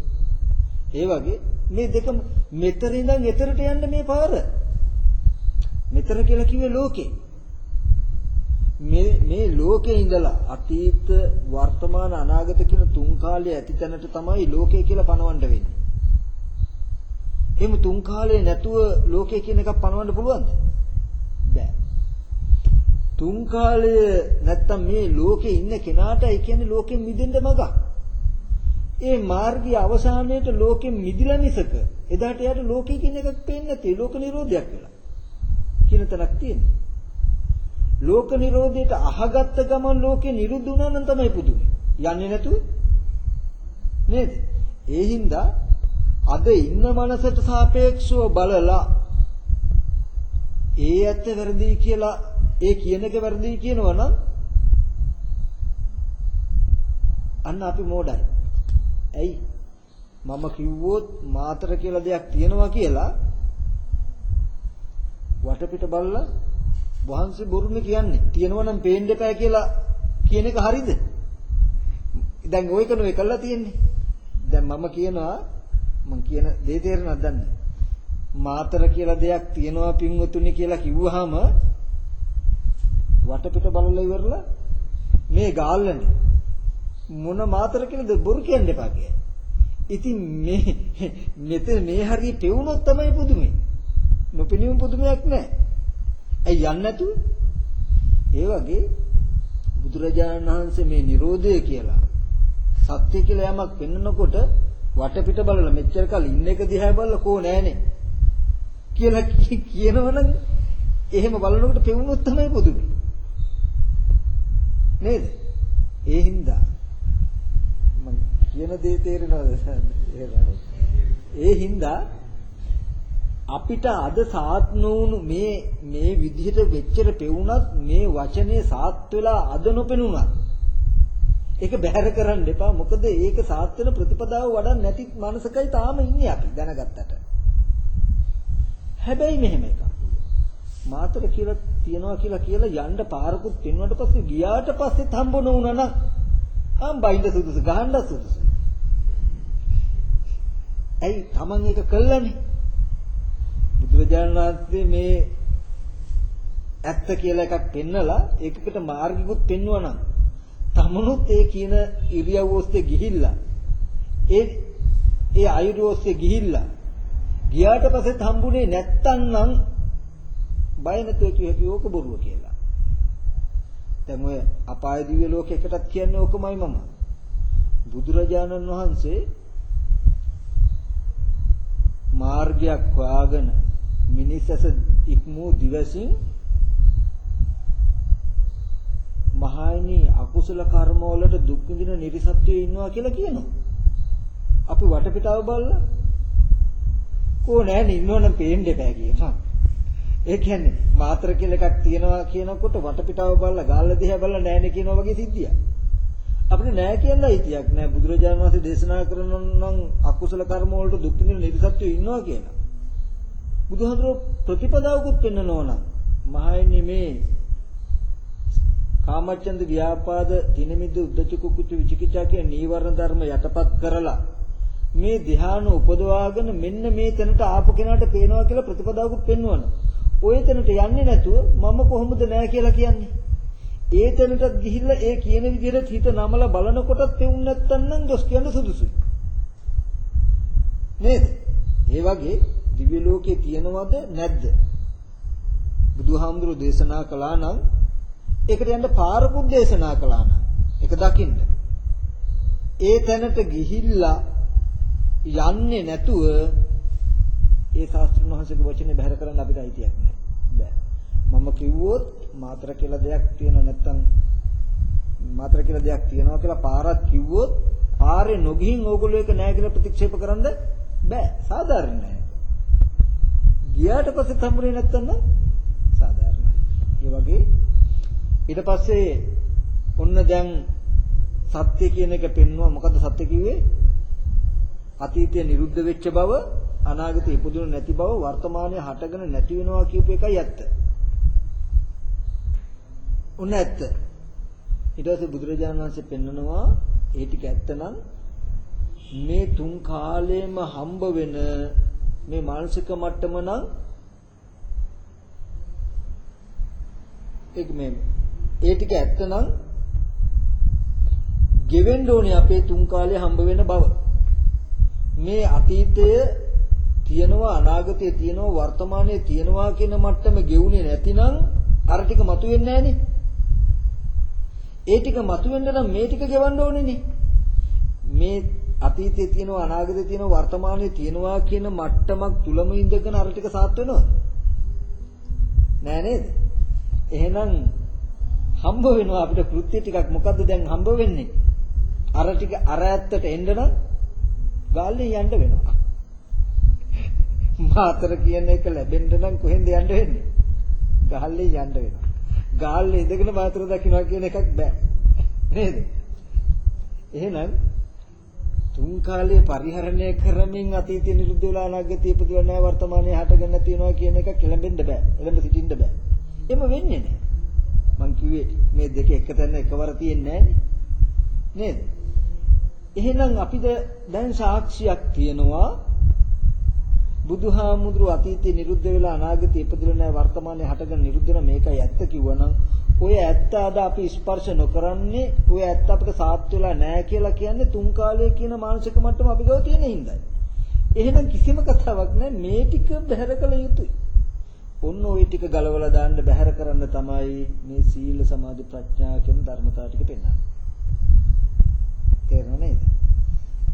S1: ඒ වගේ මේ දෙක මෙතන ඉඳන් එතරට යන්න මේ පාර මෙතර කියලා කිව්වේ ලෝකේ. මේ මේ ලෝකේ ඉඳලා අතීත වර්තමාන අනාගත කියන තුන් කාලය ඇති තැනට තමයි ලෝකය කියලා පනවන්න වෙන්නේ. එහෙම තුන් කාලේ නැතුව ලෝකය කියන එකක් පනවන්න පුළුවන්ද? බෑ. තුන් කාලය නැත්තම් මේ ලෝකේ ඉන්න කෙනාටයි කියන්නේ ලෝකෙන් මිදෙන්න මගක්. ඒ මාර්ගයේ අවසානයේට ලෝකෙන් මිදිලා මිසක එදාට යාට ලෝකේ කියන එකක් පේන්නේ නැති ලෝක නිරෝධයක් වෙලා. කියන තැනක් තියෙනවා. ලෝක නිරෝධයට අහගත්ත ගමන් ලෝකේ නිරුද්ධ වුණා නම් තමයි පුදුමේ. යන්නේ නැතුව නේද? ඒ හින්දා අද ඉන්න මනසට සාපේක්ෂව බලලා ඒ ඇත්ත වැරදි කියලා ඒ කියන එක වැරදි කියනවා නම් අන්න අපි මෝඩයි. ඇයි? මම කිව්වොත් මාතර කියලා දෙයක් තියෙනවා කියලා වටපිට බලලා වහන්සේ බොරුනේ කියන්නේ. තියෙනවා නම් පේන්න එපා කියලා කියන එක හරිද? දැන් ওই කන ඔය කළා තියෙන්නේ. දැන් මම කියනවා මම කියන දේ තේරෙනවද දන්නේ? මාතර කියලා දෙයක් තියෙනවා පින්වතුනි කියලා කිව්වහම වටපිට බලලා ඉවරලා මේ ගාල්ලනේ මොන මාතර කියලාද බොරු කියන්න එපා කිය. ඉතින් මේ මෙතන මේ හරිය පෙවුනොත් තමයි පුදුමේ. නොපෙනීම පුදුමයක් නැහැ. ඇයි යන්නේ නැතුව? ඒ වගේ බුදුරජාණන් වහන්සේ මේ Nirodha කියලා සත්‍ය කියලා යමක් පෙන්නකොට වටපිට බලලා මෙච්චර කල් ඉන්න එක දිහා බලලා කෝ නෑනේ කියලා කියනවනම් එහෙම බලනකොට පෙවුනොත් තමයි පුදුමයි නේද? ඒ හින්දා මම කියන දේ තේරෙනවද ඒ හින්දා අපිට අද සාත් නොවුණු මේ මේ විදිහට වෙච්චර පෙවුනත් මේ වචනේ සාත් වෙලා අද නොපෙනුණත් ඒක බැහැර කරන්න එපා. මොකද ඒක සාත් වෙන ප්‍රතිපදාව වඩා නැති මනසකයි තාම ඉන්නේ අපි දැනගත්තට. හැබැයි මෙහෙම එකක්. මාතර කියලා තියනවා කියලා කියලා යන්න පාරකුත් පෙන්වුවට පස්සේ ගියාට පස්සෙත් හම්බ නොවුණා නම් ආම් බයින්ද සුදුසු ගහන්න සුදුසු. ඇයි Taman එක කළානේ බුදුරජාණන් වහන්සේ මේ ඇත්ත කියලා එකක් පෙන්නලා ඒකකට මාර්ගිකුත් පෙන්වුවා නම් තමනුත් ඒ කියන ඉරියව් ඔස්සේ ගිහිල්ලා ඒ ඒ ආයුධ ඔස්සේ ගිහිල්ලා ගියාට පස්සෙත් හම්බුනේ නැත්තම් බය නැතුව කියකි ඕක බොරුව කියලා. දැන් ඔය අපාය දිව්‍ය ලෝකයකටත් කියන්නේ ඕකමයි මම. බුදුරජාණන් වහන්සේ මාර්ගයක් හොයාගෙන මිනිස්සස ඉක්මූ දිවසින් මහායනි අකුසල කර්ම වලට දුක් විඳින නිර්සත්‍යයේ ඉන්නවා කියලා කියනවා. අපි වටපිටාව බලලා කෝ නෑනේ ඉන්නවනම් පේන්න බෑ කියනවා. ඒ කියන්නේ මාත්‍ර කියලා එකක් තියනවා කියනකොට වටපිටාව බලලා ගාල්ල දිහා බලලා නෑනේ කියනවා වගේ සිද්ධියක්. අපිට නෑ කියන්න අයිතියක් නෑ බුදුරජාණන් වහන්සේ දේශනා කරන නම් අකුසල කර්ම වලට දුක් විඳින නිර්සත්‍යයේ ඉන්නවා කියලා. බුදුහාමුදුරුවෝ ප්‍රතිපදාවකුත් පෙන්වනවා නම් මහයනි මේ කාමච්ඡන්ද ව්‍යාපාද තිනමිද්ද උද්දච්ච කුච්ච විචිකිච්ඡා කියන නීවරණ ධර්ම යටපත් කරලා මේ ධ්‍යාන උපදවාගෙන මෙන්න මේ තැනට ආපු කෙනාට පේනවා කියලා ප්‍රතිපදාවකුත් පෙන්වනවා. ওই තැනට යන්නේ නැතුව මම කොහොමද නෑ කියලා කියන්නේ. ඒ තැනටත් ගිහිල්ලා ඒ කියන විදිහට හිත නමලා බලනකොටත් පෙවුන් නැත්තම් නම් දොස් කියන්න සුදුසුයි. නේද? ඒ වගේ දිව්‍ය ලෝකේ තියනවද නැද්ද? බුදුහාමුදුරෝ දේශනා කළා නම් ඒකට යන්න පාරකුත් දේශනා කළා නම් ඒක දකින්න. ඒ තැනට ගිහිල්ලා යන්නේ නැතුව ඒ ශාස්ත්‍රඥ වහන්සේගේ වචනේ බැහැර කරන්න අපිට අයිතියක් නැහැ. බෑ. මම කිව්වොත් මාත්‍ර කියලා දෙයක් තියෙනව නැත්තම් මාත්‍ර කියලා දෙයක් තියෙනවා කියලා පාරක් කිව්වොත් පාරේ නොගිහින් ඕගොල්ලෝ ඒක නැහැ කියලා ප්‍රතික්ෂේප කරන්න බෑ. සාධාරණ නැහැ. ගියාට පස්සේ තඹුනේ නැත්තම් සාධාරණයි. ඒ වගේ ඊට පස්සේ ඔන්න දැන් සත්‍ය කියන එක පෙන්වුවා මොකද්ද සත්‍ය කිව්වේ? අතීතය නිරුද්ධ වෙච්ච බව, අනාගතය ඉපදුණු නැති බව, වර්තමානයේ හටගෙන නැති වෙනවා කියපු එකයි ඇත්ත. උන්න ඇත්ත. ඊට පස්සේ බුදුරජාණන් වහන්සේ පෙන්නනවා ඒ ටික ඇත්තනම් මේ තුන් කාලෙම හම්බ වෙන මේ මානසික මට්ටම නම් ඒක මේ ඒ ටික ඇත්තනම් ගෙවෙන්න ඕනේ අපේ තුන් කාලේ හම්බ වෙන බව. මේ අතීතය තියෙනවා අනාගතය තියෙනවා වර්තමානයේ තියෙනවා කියන මට්ටම ගෙවුනේ නැතිනම් අර ටික මතුවෙන්නේ නැහනේ. ඒ ටික මතුවෙන්න නම් මේ ටික ගෙවන්න ඕනේනේ. මේ අතීතයේ තියෙනවා අනාගතයේ තියෙනවා වර්තමානයේ තියෙනවා කියන මට්ටමක් තුලම ඉඳගෙන අර ටික සාත් වෙනවද? නෑ නේද? එහෙනම් හම්බ වෙනවා අපිට කෘත්‍ය ටිකක් මොකද්ද දැන් හම්බ වෙන්නේ? අර ටික අර ඇත්තට එන්න නම් ගාල්ලේ යන්න වෙනවා. මාතර කියන එක ලැබෙන්න නම් කොහෙන්ද යන්න වෙන්නේ? ගාල්ලේ යන්න වෙනවා. ගාල්ලේ ඉඳගෙන මාතර දකින්නවා කියන එකක් බෑ. නේද? එහෙනම් තුන් කාලයේ පරිහරණය කරමින් අතීතය නිරුද්ධ වෙලා අනාගතය ඉපදුණා නැහැ වර්තමානයේ හටගෙන තියෙනවා කියන එක කෙලඹෙන්න බෑ. එළඹ සිටින්න බෑ. එම වෙන්නේ නැහැ. මං කිව්වේ මේ දෙක එක තැන එකවර තියෙන්නේ නේද? එහෙනම් අපිට දැන් සාක්ෂියක් තියෙනවා බුදුහාමුදුරු අතීතේ නිරුද්ධ වෙලා අනාගතේ ඉපදෙලා නැහැ වර්තමානයේ හටගෙන නිරුද්ධ වෙන මේකයි ඇත්ත කිව්වනම් ඔය ඇත්ත අද අපි ස්පර්ශ නොකරන්නේ ඔය ඇත්ත අපිට සාත් වෙලා නැහැ කියලා කියන්නේ තුන් කාලයේ කියන මානසික මට්ටම අපි ගාව තියෙන හින්දායි. එහෙනම් කිසිම කතාවක් නැහැ මේ ටික බැහැර කළ යුතුයි. ඔන්න ওই ටික ගලවලා දාන්න බැහැර කරන්න තමයි මේ සීල සමාධි ප්‍රඥා කියන ධර්මතාව ටික පෙන්නන්නේ. තේරෙනව නේද?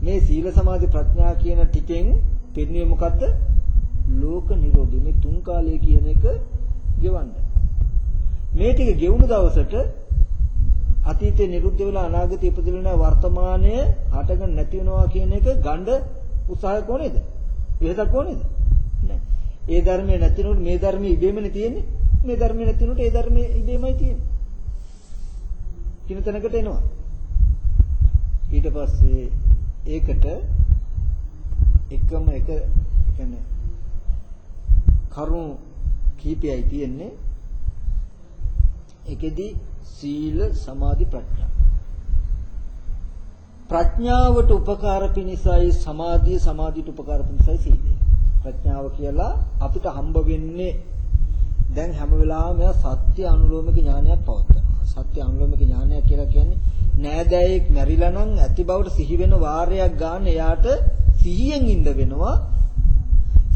S1: මේ සීල සමාධි ප්‍රඥා කියන ටිකෙන් පිරිනිවෙ මොකද්ද? ලෝක නිරෝධය. මේ තුන් කාලය කියන එක ගෙවන්න. මේ ටික ගෙවුණු දවසට අතීතේ නිරුද්ධ වෙලා අනාගතේ ඉපදෙලා නැහැ වර්තමානයේ හටගෙන නැති වෙනවා කියන එක ගණ්ඩ උත්සාහයක් ඕනේද? වෙහසක් ඕනේද? නැහැ. ඒ ධර්මයේ නැතිනොත් මේ ධර්මයේ ඉබේමනේ තියෙන්නේ. මේ ධර්මයේ නැතිනොත් ඒ ධර්මයේ ඉබේමයි තියෙන්නේ. කින තැනකට එනවා. ඊට පස්සේ ඒකට එකම එක කියන්නේ කරුණු කීපයයි තියෙන්නේ. ඒකෙදි සීල සමාධි ප්‍රඥා. ප්‍රඥාවට උපකාර පිණිසයි සමාධිය සමාධියට උපකාර පිණිසයි සීලය. ප්‍රඥාව කියලා අපිට හම්බ වෙන්නේ දැන් හැම වෙලාවෙම සත්‍ය අනුලෝමික ඥානයක් පවත්වනවා. සත්‍ය අනුලෝමික ඥානයක් කියලා කියන්නේ නෑදෑයෙක් මැරිලා නම් ඇති බවට සිහි වෙන වාරයක් ගන්න එයාට සිහියෙන් ඉන්න වෙනවා.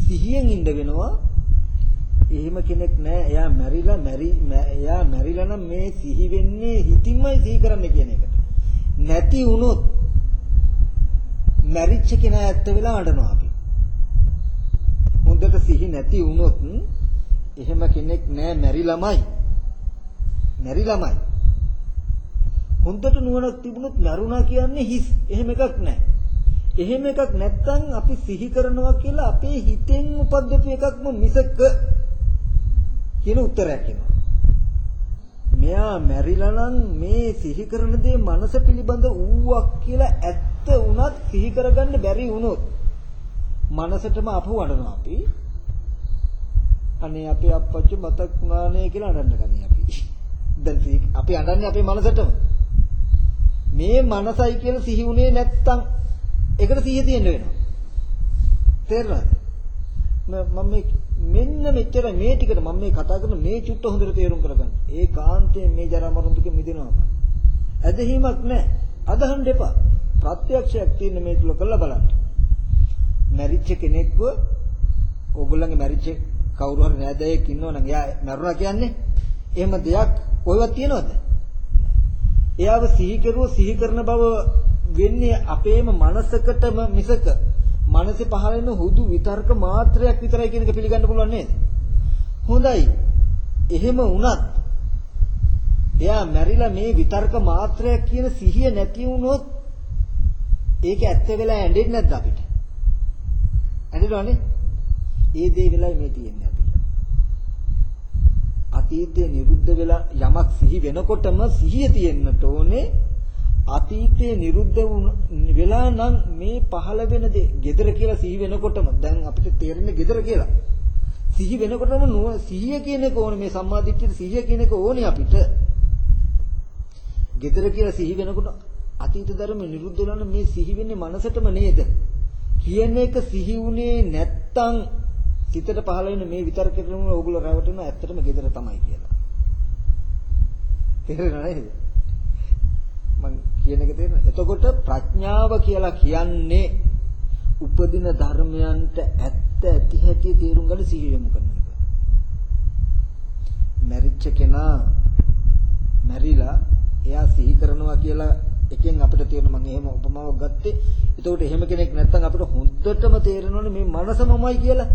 S1: සිහියෙන් ඉන්න වෙනවා. එහෙම කෙනෙක් නෑ. එයා මැරිලා මැරි එයා මැරිලා නම් මේ සිහි වෙන්නේ හිතින්මයි සිහි කරන්න කියන එකට. නැති වුණොත් මැරිච්ච කෙනා ඇත්ත වෙලා අඬනවා අපි. හොඳට සිහි නැති වුණොත් එහෙම කෙනෙක් නෑ මැරිලාමයි. මැරිලාමයි. හොඳට නුවණක් තිබුණොත් මරුණා කියන්නේ හිස්. එහෙම එකක් නෑ. එහෙම එකක් නැත්තම් අපි සිහි කරනවා කියලා අපේ හිතෙන් උපද්දපු එකක්ම මිසක කියන උත්තරයක් එනවා. මෙයා මැරිලා නම් මේ සිහි කරන දේ මනස පිළිබඳ ඌවක් කියලා ඇත්ත වුණත් සිහි කරගන්න බැරි වුණොත් මනසටම අපව වඩනවා අපි. අනේ අපේ අප්පච්චි මතක් වුණානේ කියලා අඬන්න ගන්නේ අපි. දැන් අපි අඬන්නේ අපේ මනසටම. මේ මනසයි කියලා සිහි වුණේ නැත්තම් ඒකට සිහිය තියෙන්න වෙනවා. තේරෙනවද? මම මේ මෙන්න මෙච්චර මේ ටිකට මම මේ කතා කරන මේ චුට්ට හොඳට තේරුම් කරගන්න. ඒ කාන්තයෙන් මේ ජරා මරණ දුක මිදෙනවාම. ඇදහිමක් නැහැ. අදහන්න එපා. ප්‍රත්‍යක්ෂයක් තියෙන මේ තුල කරලා බලන්න. මැරිච්ච කෙනෙක්ව ඕගොල්ලන්ගේ මැරිච්ච කවුරු හරි නෑදෑයෙක් ඉන්නවනම් එයා මැරුණා කියන්නේ එහෙම දෙයක් කොහෙවත් තියනවද? එයාව සිහි කරුව සිහි කරන බව වෙන්නේ අපේම මනසකටම මිසක මනසේ පහළ වෙන හුදු විතර්ක මාත්‍රයක් විතරයි කියන එක පිළිගන්න පුළුවන් නේද? හොඳයි. එහෙම වුණත් එයා මැරිලා මේ විතර්ක මාත්‍රයක් කියන සිහිය නැති වුණොත් ඒක ඇත්ත වෙලා ඇඬෙන්නේ නැද්ද අපිට? ඇඬෙනවනේ. ඒ දේ වෙලයි මේ තියෙන්නේ අපිට. අතීතයේ නිරුද්ධ වෙලා යමක් සිහි වෙනකොටම සිහිය තියෙන්නට ඕනේ අතීතයේ නිරුද්ධ වෙලා නම් මේ පහළ වෙන දේ gedara කියලා සිහි වෙනකොටම දැන් අපිට තේරෙන්නේ gedara කියලා. සිහි වෙනකොටම සිහිය කියන එක ඕනේ මේ සම්මාදිට්ඨිය සිහිය කියන එක ඕනේ අපිට. gedara කියලා සිහි වෙනකොට අතීත ධර්ම නිරුද්ධ වෙනවා මේ සිහි වෙන්නේ මනසටම නේද? කියන එක සිහි වුණේ නැත්තම් සිතට පහළ වෙන මේ විතර්කෙටම ඕගොල්ලෝ රැවටෙන ඇත්තටම gedara තමයි කියලා. තේරෙනවද නේද? මම කියන එක තේරෙනවද? එතකොට ප්‍රඥාව කියලා කියන්නේ උපදින ධර්මයන්ට ඇත්ත ඇති හැටි තේරුම් ගන්න සිහිය යොමු කරන එක. මැරිච්ච කෙනා මැරිලා එයා සිහි කරනවා කියලා එකෙන් අපිට තේරෙන මම එහෙම උපමාවක් ගත්තේ. එතකොට එහෙම කෙනෙක් නැත්නම් අපිට හොඳටම තේරෙනවනේ මේ මනසමමයි කියලා.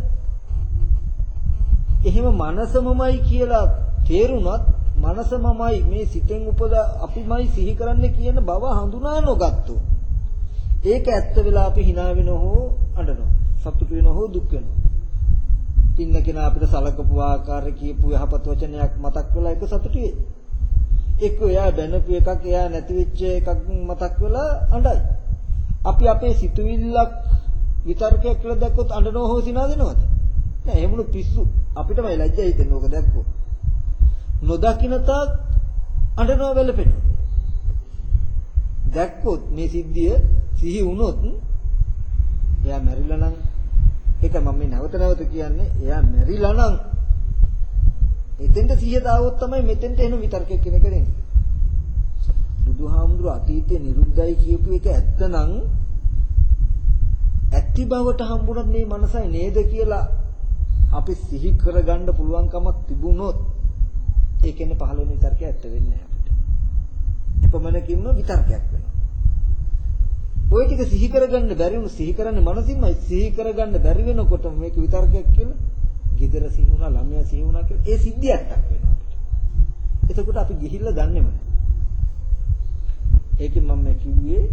S1: එහෙම මනසමමයි කියලා තේරුණත් මනසමමයි මේ සිතෙන් උපද අපිමයි සිහි කරන්නේ කියන බව හඳුනා නොගත්තොත් ඒක ඇත්ත වෙලා අපි hina වෙන හෝ අඬනවා. සතුටු වෙන හෝ දුක් වෙනවා. ඉන්න කෙනා අපිට සලකපු ආකාරය කියපු යහපත් වචනයක් මතක් වෙලා ඒක සතුටු වෙයි. එක්ක එයා බැනපු එකක් එයා නැති වෙච්ච එකක් මතක් වෙලා අඬයි. අපි අපේ සිතුවිල්ලක් විතර්කයක් කියලා දැක්කොත් අඬනව හෝ සිනාදෙනවද? නෑ එහෙමුණු පිස්සු. අපිටම ලැජ්ජයි හිතෙන්නේ ඕක දැක්කොත්. නොදකින්න තාක් අඬනව වැළපෙනවා. දැක්කොත් මේ සිද්ධිය සිහි වුණොත් එයා මැරිලා නම් ඒක මම මේ නැවත නැවත කියන්නේ එයා මැරිලා නම් එතෙන්ට සිහිය දාවොත් තමයි මෙතෙන්ට එන විතර්කයක් කියන එක දෙන්නේ. බුදුහාමුදුරු අතීතේ නිරුද්ධයි කියපු එක ඇත්තනම් ඇති බවට හම්බුනත් මේ මනසයි නේද කියලා අපි සිහි කරගන්න පුළුවන් කමක් තිබුණොත් ඒකෙන්නේ පහළ වෙන විතර්කය ඇත්ත වෙන්නේ නැහැ අපිට. එපමණකින්ම විතර්කයක් වෙනවා. ওই ටික සිහි කරගන්න බැරි වුණ සිහි කරන්නේ මනසින්මයි සිහි කරගන්න බැරි වෙනකොට මේක විතර්කයක් කියලා. gedara සිහි වුණා ළමයා සිහි වුණා කියලා ඒ සිද්ධියක් වෙනවා අපිට. එතකොට අපි ගිහිල්ලා දන්නේම නැහැ. ඒකෙන් මම කිව්වේ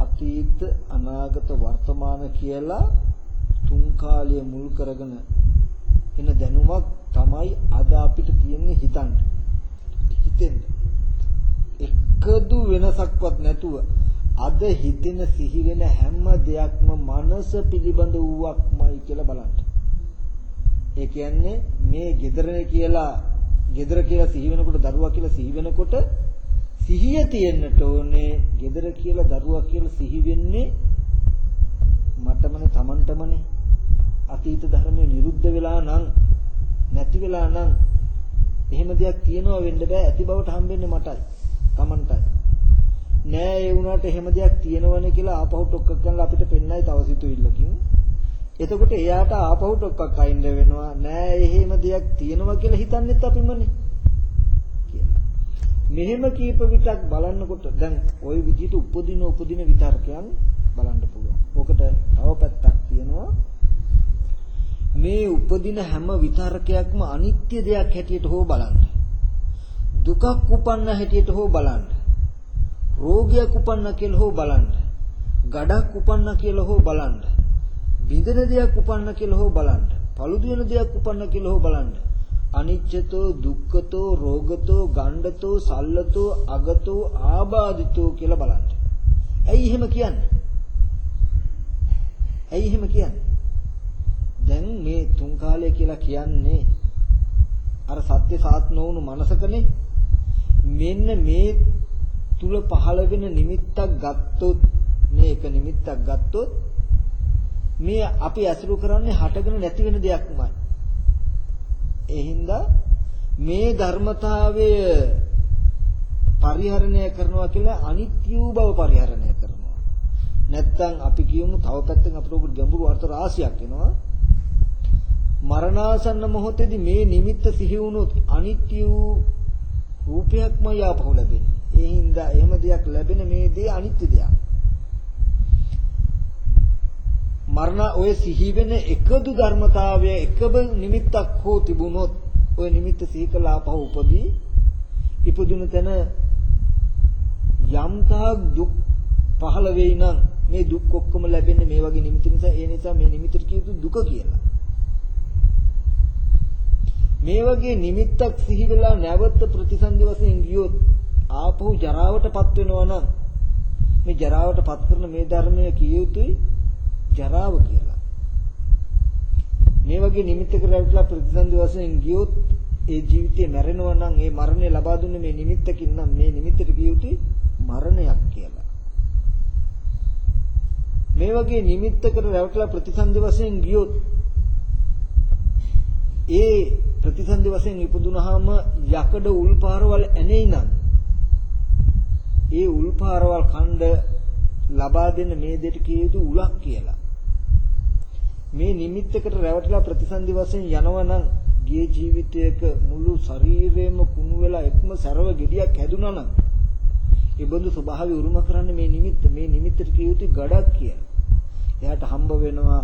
S1: අතීත අනාගත වර්තමාන කියලා තුන් කාලය මුල් කරගෙන එන දැනුමක් තමයි අද අපිට තියෙන්නේ හිතන්න. හිතෙන්න. එකදු වෙනසක්වත් නැතුව අද හිතෙන සිහි වෙන හැම දෙයක්ම මනස පිළිබඳ වූවක්මයි කියලා බලන්න. ඒ කියන්නේ මේ gedare කියලා gedara කියලා සිහි වෙනකොට දරුවා කියලා සිහි වෙනකොට සිහිය තියෙන්නට ඕනේ gedara කියලා දරුවා කියලා සිහි වෙන්නේ මටමනේ Tamanටමනේ අතීත ධර්මයේ නිරුද්ධ වෙලා නම් නැති වෙලා නම් එහෙම දෙයක් තියනවා වෙන්න බෑ. ඇති බවට හම්බෙන්නේ මටයි Tamanටයි. නෑ ඒ වුණාට එහෙම දෙයක් තියෙනවනේ කියලා ආපහු ටොක්කක් ගන්නලා අපිට පෙන්නයි තව සිතුවිල්ලකින්. එතකොට එයාට ආපහු ටොක්කක් අයින්ද වෙනවා. නෑ එහෙම දෙයක් තියෙනවා කියලා හිතන්නෙත් අපිමනේ. කියලා. මෙහෙම කීප විටක් බලන්නකොට දැන් ওই විදිහට උපදින උපදින විතර්කයන් බලන්න පුළුවන්. ඕකට තව පැත්තක් තියෙනවා. මේ උපදින හැම විතර්කයක්ම අනිත්‍ය දෙයක් හැටියට හෝ බලන්න. දුකක් උපන්න හැටියට හෝ බලන්න. රෝගයක් උපන්න කියලා හෝ බලන්න. ගඩක් උපන්න කියලා හෝ බලන්න. බිඳෙන දෙයක් උපන්න කියලා හෝ බලන්න. paludu වෙන දෙයක් උපන්න කියලා හෝ බලන්න. අනිච්චතෝ දුක්ඛතෝ රෝගතෝ ගණ්ඩතෝ සල්ලතෝ අගතෝ ආබාධිතෝ කියලා බලන්න. ඇයි එහෙම කියන්නේ? ඇයි එහෙම කියන්නේ? දැන් මේ තුන් කාලය කියලා කියන්නේ අර සත්‍ය සාත් නොවුණු මනසකනේ මෙන්න මේ තුල පහළ වෙන නිමිත්තක් ගත්තොත් මේ එක නිමිත්තක් ගත්තොත් මේ අපි අසුරු කරන්නේ හටගෙන නැති වෙන දෙයක්මයි. ඒ හින්දා මේ ධර්මතාවය පරිහරණය කරනවා කියලා අනිත්‍ය බව පරිහරණය කරනවා. නැත්තම් අපි කියමු තව පැත්තකින් අපිට උග ගැඹුරු අර්ථ රාශියක් එනවා. මරණාසන්න මොහොතේදී මේ නිමිත්ත සිහි වුණොත් අනිත්‍ය රූපයක්මයි ආපහු ලැබෙන්නේ. ඒ හින්දා එහෙම දෙයක් ලැබෙන මේ දේ අනිත්‍ය දෙයක්. මරණ ඔය සිහි වෙන එකදු ධර්මතාවය එකම නිමිත්තක් හෝ තිබුණොත් ඔය නිමිත්ත සිහි කළා ආපහු උපදී. ඉපදුන තැන යම්තාක් දුක් පහළ වෙයි නම් මේ දුක් ඔක්කොම ලැබෙන්නේ මේ වගේ නිමිති නිසා. ඒ නිසා මේ නිමිතට කියතු දුක කියලා. මේ වගේ නිමිත්තක් සිහි වෙලා නැවත ප්‍රතිසන්දි වශයෙන් ගියොත් ආපහු ජරාවටපත් වෙනවා නම් මේ ජරාවටපත් කරන මේ ධර්මය කිය යුතුයි. ජරාව කියලා. මේ වගේ නිමිත්තක රැවටලා ප්‍රතිසන්දි වශයෙන් ගියොත් ඒ ජීවිතේ මැරෙනවා නම් ඒ මරණය ලබා දුන්නේ මේ නිමිත්තකින් නම් මේ නිමිත්තට ගිය යුතුයි මරණයක් කියලා. මේ වගේ නිමිත්තකට රැවටලා ප්‍රතිසන්දි වශයෙන් ගියොත් ඒ ප්‍රතිසන්දි වශයෙන් ඉපදුනහම යකඩ උල්පාරවල් ඇනෙයි නම් ඒ උල්පාරවල් ඛණ්ඩ ලබා දෙන්න මේ දෙට කිය යුතු උලක් කියලා. මේ නිමිත්තකට රැවටිලා ප්‍රතිසන්දි වශයෙන් යනවනම් ගිය ජීවිතයක මුළු ශරීරෙම කුණු වෙලා එක්ම සරව gediyak හැදුනා නම් ඒ බඳු ස්වභාවය උරුම කරන්නේ මේ නිමිත්ත මේ නිමිත්තට කිය යුතු ගඩක් කියලා. එයාට හම්බ වෙනවා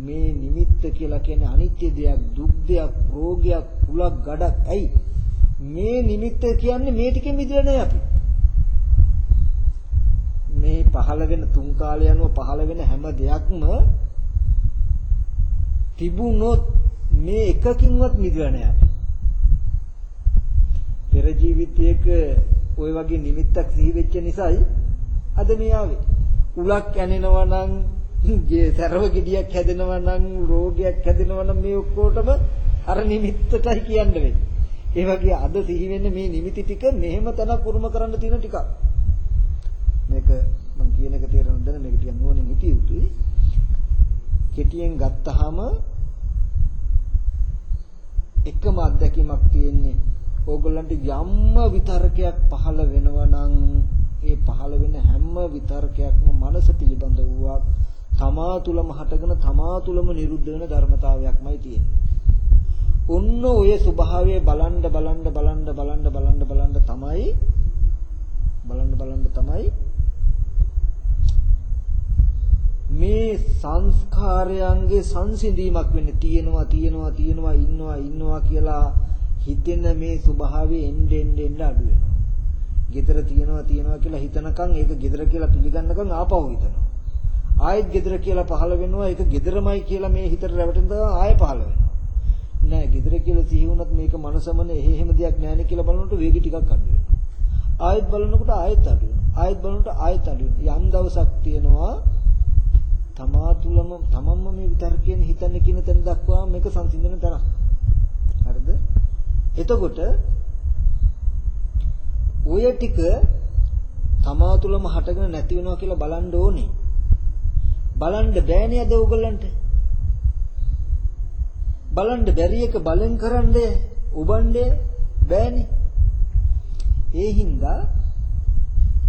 S1: මේ නිමිත්ත කියලා කියන්නේ අනිත්‍ය දෙයක්, දුක් දෙයක්, රෝගයක්, කුලක්, ගඩක්. ඇයි? මේ නිමිත්ත කියන්නේ මේ ටිකෙන් මිදෙලා නැහැ අපි. මේ පහළ වෙන තුන් කාලය අනුව පහළ වෙන හැම දෙයක්ම තිබුණොත් මේ එකකින්වත් මිදලා නෑ පෙර ජීවිතයක ওই වගේ නිමිත්තක් සිහි වෙච්ච නිසායි අද මේ ආවේ. උලක් ඇනෙනවා නම් ගේ තරව ගෙඩියක් හැදෙනවා නම් රෝගයක් හැදෙනවා නම් මේ ඔක්කොටම අර නිමිත්තටයි කියන්න වෙන්නේ. ඒ වගේ අද සිහි වෙන්නේ මේ නිමිති ටික මෙහෙම තනක් උරුම කරන්න තියෙන ටිකක්. මේක මම කියන එක තේරෙනවද මේක ටිකක් නුවණින් හිතිය යුතුයි. කෙටියෙන් ගත්තාම එකම අත්දැකීමක් තියෙන්නේ ඕගොල්ලන්ට යම්ම විතරකයක් පහළ වෙනවා නම් ඒ පහළ වෙන හැම විතරකයක්ම මනස පිළිබඳ වූවක් තමා තුලම හටගෙන තමා තුලම නිරුද්ධ වෙන ධර්මතාවයක්මයි තියෙන්නේ. ඔන්න ඔය ස්වභාවය බලන්න බලන්න බලන්න බලන්න බලන්න බලන්න තමයි බලන්න බලන්න තමයි මේ සංස්කාරයන්ගේ සංසිඳීමක් වෙන්නේ තියෙනවා තියෙනවා තියෙනවා ඉන්නවා ඉන්නවා කියලා හිතෙන මේ ස්වභාවය එන්න එන්න එන්න අඩු වෙනවා. gedara තියෙනවා තියෙනවා කියලා හිතනකම් ඒක gedara කියලා පිළිගන්නකම් ආපහු හිතනවා. ආයෙත් gedara කියලා පහළ වෙනවා ඒක gedaramai කියලා මේ හිතට රැවටෙන දා ආයෙ පහළ වෙනවා. නෑ gedara කියලා සිහි වුණත් මේක මනසමනේ එහෙ එහෙම දෙයක් නෑනේ කියලා බලනකොට වේගය ටිකක් අඩු වෙනවා. ආයෙත් බලනකොට ආයෙත් අඩු වෙනවා. ආයෙත් බලනකොට ආයෙත් අඩු වෙනවා. යම් දවසක් තියෙනවා තමා තුලම තමන්ම මේ විතර්කයෙන් හිතන්නේ කියන තැන දක්වා මේක සංසිඳන තරම්. හරිද? එතකොට ඔය ටික තමා තුලම හටගෙන නැති වෙනවා කියලා බලන්න ඕනේ. බලන්න බෑනේ අද ඕගොල්ලන්ට. බලන්න බැරි එක බලෙන් කරන්නේ උබන්නේ බෑනේ. ඒ හින්දා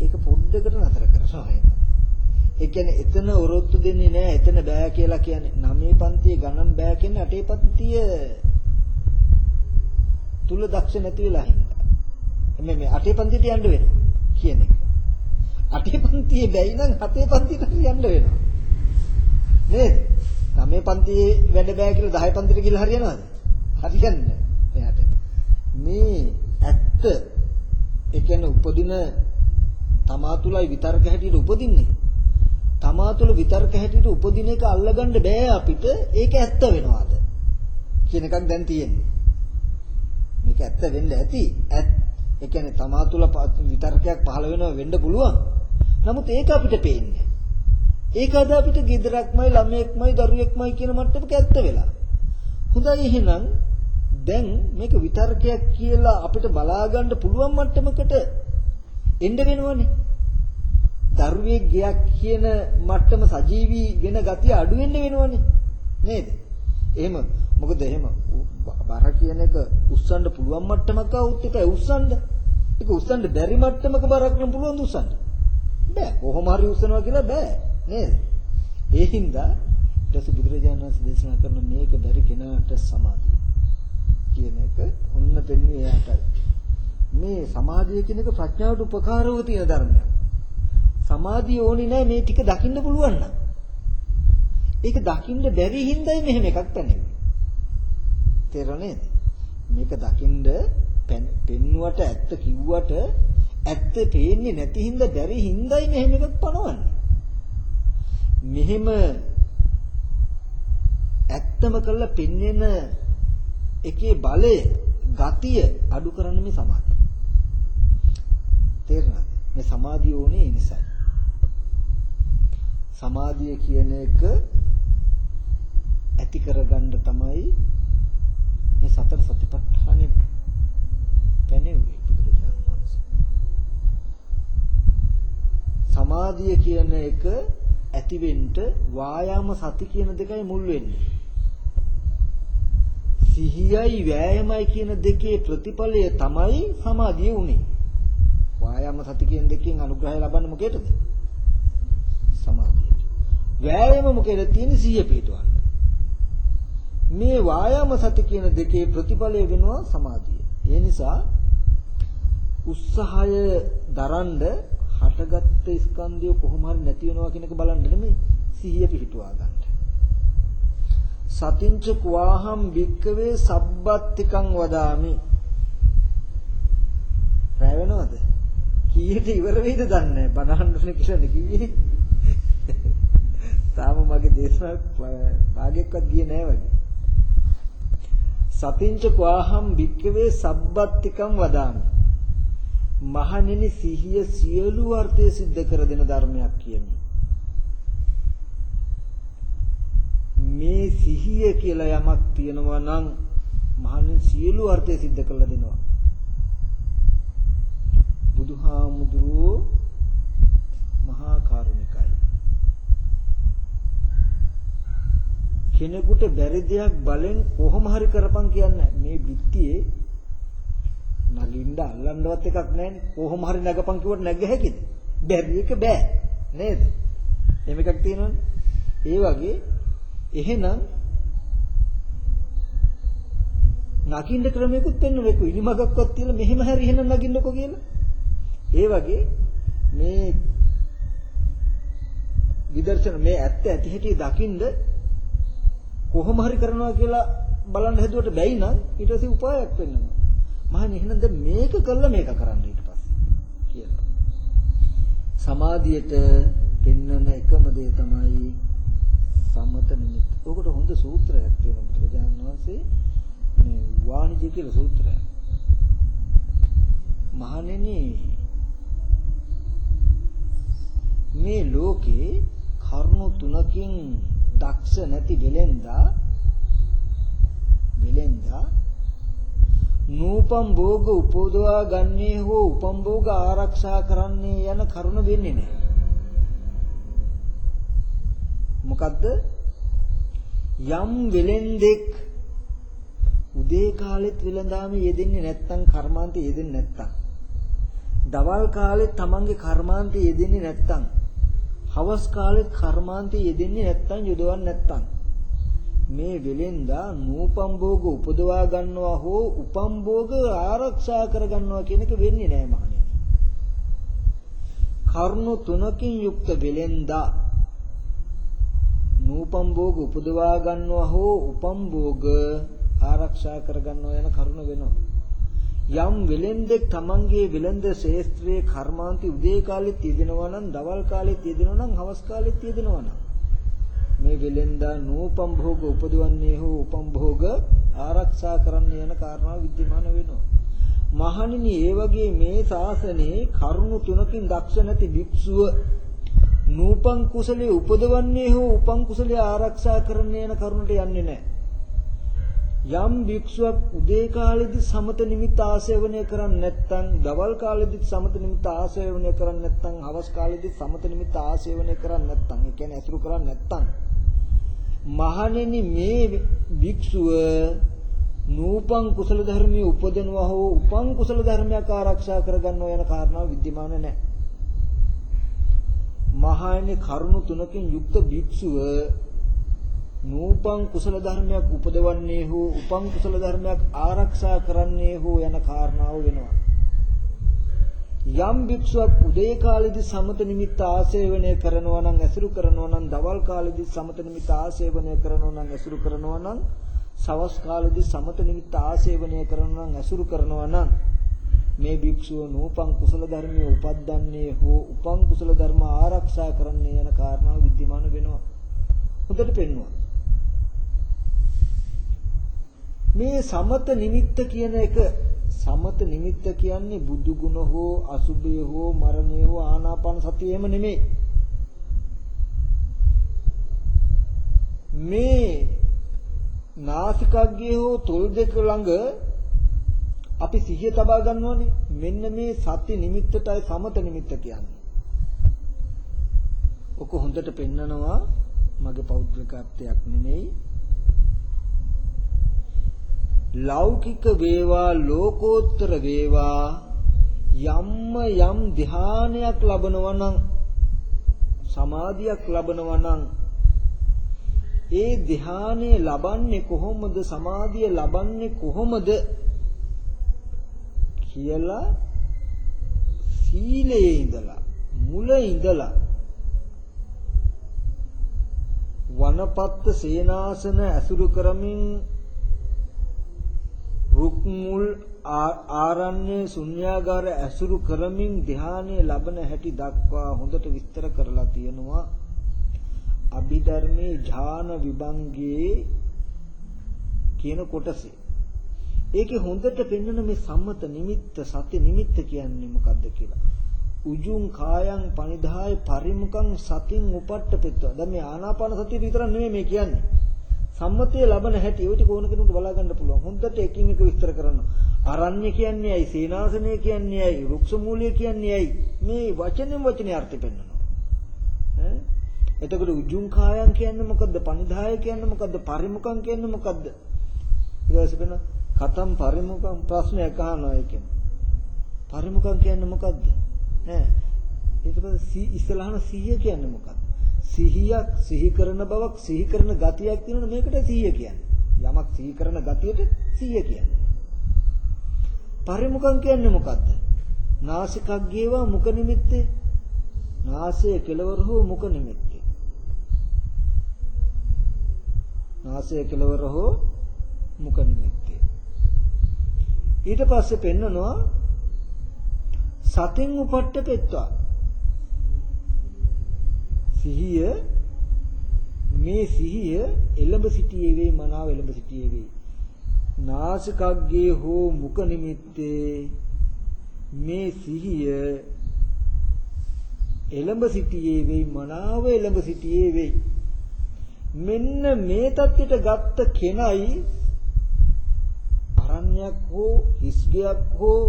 S1: ඒක පොඩ්ඩකට නතර කරනවා ඒක. ඒ කියන්නේ එතන ඔරොත්තු දෙන්නේ නැහැ එතන බෑ කියලා කියන්නේ. නවයේ පන්තියේ ගණන් බෑ කියන්නේ අටේ පන්තිය තුල දක්ෂ නැති වෙලා හින්දා. මේ මේ අටේ පන්තියට යන්න වෙනවා කියන එක. අටේ පන්තියේ බැයි නම් හතේ පන්තියට යන්න වෙනවා. නේද? නවයේ පන්තියේ වැඩ බෑ කියලා 10 පන්තියට ගිහලා හරියනවද? හරියන්නේ නැහැ. මේ ඇත්ත ඒ කියන්නේ උපදින තමා තුලයි විතර්ක හැටියට උපදින්නේ. තමා තුල විතර්ක හැටියට උපදින එක අල්ලගන්න බෑ අපිට. ඒක ඇත්ත වෙනවාද? කියන එකක් දැන් තියෙන්නේ. මේක ඇත්ත වෙන්න ඇති. ඇත් ඒ කියන්නේ තමා තුල විතර්කයක් පහළ වෙනව වෙන්න පුළුවන්. නමුත් ඒක අපිට පේන්නේ. ඒක අද අපිට ගෙදරක්මයි ළමයෙක්මයි දරුවෙක්මයි කියන මට්ටමක ඇත්ත වෙලා. හොඳයි එහෙනම් දැන් මේක විතර්කයක් කියලා අපිට බලා ගන්න පුළුවන් මට්ටමකට එන්න වෙනවනේ. දරුවේ ගයක් කියන මට්ටම සජීවී වෙන ගතිය අඩු වෙන්න වෙනවනේ. නේද? එහෙම මොකද එහෙම බර කියන එක උස්සන්න පුළුවන් මට්ටමක આવුත් එකයි උස්සන්න. ඒක උස්සන්න බැරි මට්ටමක බරක් නම් පුළුවන් උස්සන්න. බෑ. කොහොම හරි උස්සනවා කියලා බෑ. නේද? ඒ හින්දා ඊට බුදුරජාණන් වහන්සේ දේශනා කරන මේක බැරි කෙනාට සමාධිය කියන එක ඔන්න දෙන්නේ එයාට. මේ සමාධිය කියන එක ප්‍රඥාවට උපකාරව තියෙන ධර්මයක්. සමාධිය ඕනේ නැහැ මේ ටික දකින්න පුළුවන් නම්. ඒක දකින්න බැරි හින්දායි මෙහෙම එකක් පැනෙන්නේ. තේරෙනේද? මේක දකින්න පෙන්නුවට ඇත්ත කිව්වට ඇත්ත පේන්නේ නැති හින්දා බැරි හින්දායි මෙහෙම එකක් පනවන්නේ. මෙහෙම ඇත්තම කළා පෙන්වෙන එකේ බලය ගතිය අඩු කරන්න මේ සමාධිය. තේරෙනවද? මේ සමාධිය ඕනේ ඒ නිසායි. සමාධිය කියන එක ඇති කරගන්න තමයි මේ සතර සතිපට්ඨානෙ පැනෙන්නේ බුදුරජාණන් වහන්සේ. සමාධිය කියන එක ඇතිවෙන්න වායාම සති කියන දෙකයි මුල් වෙන්නේ. සිහියයි වෑයමයි කියන දෙකේ ප්‍රතිඵලය තමයි සමාධිය උනේ. වායාම සති කියන දෙකෙන් අනුග්‍රහය ලබන්නේ මොකේද? සමාධියට. වෑයම මොකේද තියෙන්නේ සිහිය පිටවන්න. මේ වායාම සති කියන දෙකේ ප්‍රතිඵලය වෙනවා සමාධිය. ඒ නිසා උත්සාහය දරන්න හටගත්ත ස්කන්ධය කොහොම හරි නැති වෙනවා කියන එක බලන්න නෙමෙයි සිහිය පිහිටුවා ගන්න. සතිංච කුවාහම් වික්කවේ සබ්බත්තිකං වදාමි. රැ වෙනවද? කීයට ඉවර වෙයිද දන්නේ නැහැ. බනහන්න කියලා කිව්වේ. තාම මගේ දේශනාවක් භාගයක්වත් ගියේ නැහැ වගේ. සතිංච කුවාහම් වික්කවේ සබ්බත්තිකං වදාමි. මහණෙනි සිහිය සියලු අර්ථය સિદ્ધ කර දෙන ධර්මයක් කියමි. මේ සිහිය කියලා යමක් තියෙනවා නම් මහණෙනි සියලු අර්ථය સિદ્ધ කරලා දෙනවා. බුදුහාමුදුරුවෝ මහා කරුණිකයි. කෙනෙකුට බැරි දෙයක් බලෙන් කොහොම හරි කරපන් කියන්නේ මේ බිත්තියේ නගින්න අල්ලන්නවත් එකක් නැහැනේ. කොහොම හරි නැගපන් කිව්වට නැග හැකිද? බැරි එක බෑ. නේද? එහෙම එකක් තියෙනවනේ. ඒ වගේ එහෙනම් නගින්න ක්‍රමයකුත් පෙන්වන එක ඉනිමගක්වත් තියලා මෙහෙම හරි එහෙනම් නගින්නකෝ කියලා. ඒ වගේ මේ විදර්ශන මේ ඇත්ත ඇති හැටි දකින්ද කොහොම හරි කරනවා කියලා බලන්න හැදුවට බැයි නම් ඊට පස්සේ උපායක් වෙන්නවා. මහන්නේ එහෙනම් දැන් මේක කළා මේක කරන්න ඊට පස්සේ කියලා. සමාධියට පෙන්වන එකම දේ තමයි සමත නිමිත්ත. ඔකට හොඳ සූත්‍රයක් තියෙනවා බුදුරජාණන් වහන්සේ මේ වාණිජය කියලා සූත්‍රයක්. මහණෙනි මේ ලෝකේ කරුණු තුනකින් දක්ෂ නැති වෙලෙන්දා වෙලෙන්දා නූපම් භෝග උපදවා ගන්නේ හෝ උපම් භෝග ආරක්ෂා කරන්නේ යන කරුණ වෙන්නේ නැහැ. මොකද්ද? යම් වෙලෙන්දෙක් උදේ කාලෙත් වෙලඳාම යෙදෙන්නේ නැත්තම් කර්මාන්තේ යෙදෙන්නේ නැත්තම් දවල් කාලෙත් තමන්ගේ කර්මාන්තේ යෙදෙන්නේ නැත්තම් හවස් කාලෙත් කර්මාන්තේ යෙදෙන්නේ නැත්තම් යොදවන්නේ නැත්තම් මේ වෙලෙන්දා නූපම් භෝග උපදවා ගන්නවා හෝ උපම් භෝග ආරක්ෂා කර ගන්නවා කියන එක වෙන්නේ නැහැ මහණෙනි. කරුණු තුනකින් යුක්ත වෙලෙන්දා නූපම් භෝග උපදවා ගන්නවා හෝ උපම් භෝග ආරක්ෂා කර ගන්නවා යන කරුණ වෙනවා. යම් වෙලෙන්දෙක් තමන්ගේ වෙලෙන්ද ශේස්ත්‍රයේ කර්මාන්ති උදේ කාලෙත් යෙදෙනවා නම් දවල් කාලෙත් යෙදෙනවා නම් හවස් කාලෙත් යෙදෙනවා නම් මේ වෙලෙන්දා නූපම් භෝග උපදවන්නේ හෝ උපම් භෝග ආරක්ෂා කරන්න යන කාරණාව विद्यमान වෙනවා. මහණෙනි ඒ වගේ මේ ශාසනයේ කරුණු තුනකින් දක්ෂ නැති භික්ෂුව නූපං කුසලයේ උපදවන්නේ හෝ උපං කුසලයේ ආරක්ෂා කරන්න යන කරුණට යන්නේ නැහැ. යම් භික්ෂුවක් උදේ කාලෙදි සමත නිමිත්ත ආසේවනය කරන්නේ නැත්නම් දවල් කාලෙදි සමත නිමිත්ත ආසේවනය කරන්නේ නැත්නම් හවස් කාලෙදි සමත නිමිත්ත ආසේවනය කරන්නේ නැත්නම් ඒ කියන්නේ අසුරු කරන්නේ නැත්නම් මහණෙනි මේ භික්ෂුව නූපං කුසල ධර්මයේ උපදිනවා හෝ උපං කුසල ධර්මයක් ආරක්ෂා කරගන්නවා යන කාරණාව विद्यमान නැහැ. මහණෙනි කරුණු තුනකින් යුක්ත භික්ෂුව නූපං කුසල ධර්මයක් උපදවන්නේ හෝ උපං කුසල ධර්මයක් ආරක්ෂා කරන්නේ හෝ යන කාරණාව වෙනවා. යම් භික්ෂුවක් උදේ කාලේදී සමත නිමිත්ත ආසේවනය කරනවා නම් ඇසුරු කරනවා නම් දවල් කාලේදී සමත නිමිත්ත ආසේවනය කරනවා නම් ඇසුරු කරනවා නම් සවස් කාලේදී සමත නිමිත්ත ආසේවනය කරනවා නම් ඇසුරු කරනවා නම් මේ භික්ෂුව නූපං කුසල ධර්මිය උපද්දන්නේ හෝ උපං කුසල ධර්ම ආරක්ෂා කරන්නේ යන කාරණාව විද්‍යමාන වෙනවා. හොඳට පෙන්වනවා. මේ සමත නිමිත්ත කියන එක සමත නිමිත්ත කියන්නේ බුදු ගුණ හෝ අසුභය හෝ මරණය හෝ ආනාපාන සතිය එහෙම නෙමෙයි. මේ නාසිකාග්‍රේ හෝ තොල් දෙක ළඟ අපි සිහිය තබා ගන්නවනේ. මෙන්න මේ සති නිමිත්තටයි සමත නිමිත්ත කියන්නේ. ඔක හොඳට පෙන්නනවා මගේ පෞද්ගලිකත්වයක් නෙමෙයි. ලෞකික වේවා ලෝකෝත්තර වේවා යම්ම යම් ධානයක් ලබනවා නම් සමාධියක් ලබනවා නම් ඒ ධානය ලබන්නේ කොහොමද සමාධිය ලබන්නේ කොහොමද කියලා සීලයේ ඉඳලා මුල ඉඳලා වනපත්ත සේනාසන ඇසුරු කරමින් රුක් මුල් ආරණ්‍ය ශුන්‍යාගාර ඇසුරු කරමින් ධානය ලබන හැටි දක්වා හොඳට විස්තර කරලා තියෙනවා. අභිධර්මයේ ඥාන විභංගයේ කියන කොටසේ. ඒකේ හොඳට පෙන්වන මේ සම්මත නිමිත්ත සති නිමිත්ත කියන්නේ මොකද්ද කියලා? උජුං කායං පනිදාය පරිමුඛං සතින් උපට්ඨපෙත්ව. දැන් මේ ආනාපාන සතිය විතරක් නෙමෙයි මේ කියන්නේ. සම්මතය ලබන හැටි ඔය ටික ඕන කෙනෙකුට බලා ගන්න පුළුවන්. හොඳට එකින් එක විස්තර කරනවා. අරණ්‍ය කියන්නේ ඇයි? සීනාසනය කියන්නේ ඇයි? රුක්ෂ මූලිය කියන්නේ ඇයි? මේ වචනෙන් වචනේ අර්ථය පෙන්වනවා. ඈ එතකොට උජුං කායන් කියන්නේ මොකද්ද? පනිදාය කියන්නේ මොකද්ද? පරිමුඛං කියන්නේ මොකද්ද? ඊට පස්සේ වෙන කතම් පරිමුඛං ප්‍රශ්නයක් අහනවා ඒකෙන්. පරිමුඛං කියන්නේ මොකද්ද? නෑ. ඊට පස්සේ ඉස්සලහන සිහිය කියන්නේ මොකද්ද? සිහියක් සිහි කරන බවක් සිහි කරන ගතියක් තියෙනවනේ මේකට සිහිය කියන්නේ. යමක් සිහි කරන ගතියට සිහිය කියන්නේ. පරිමුඛං කියන්නේ මොකද්ද? නාසිකග්ගේවා මුඛ නිමිත්තේ නාසයේ කෙලවර හෝ මුඛ නිමිත්තේ. නාසයේ කෙලවර හෝ මුඛ නිමිත්තේ. ඊට පස්සේ පෙන්නනවා සතින් උපට්ඨ පෙත්වා. සිහිය මේ සිහිය එළඹ සිටියේ වේ මනාව එළඹ සිටියේ වේ. නාසිකග්ගේ හෝ මුඛ නිමිත්තේ මේ සිහිය එළඹ සිටියේ වෙයි මනාව එළඹ සිටියේ වෙයි මෙන්න මේ தත්ත්වයට ගත්ත කෙනයි අරණ්‍යයක් හෝ හිස්ගයක් හෝ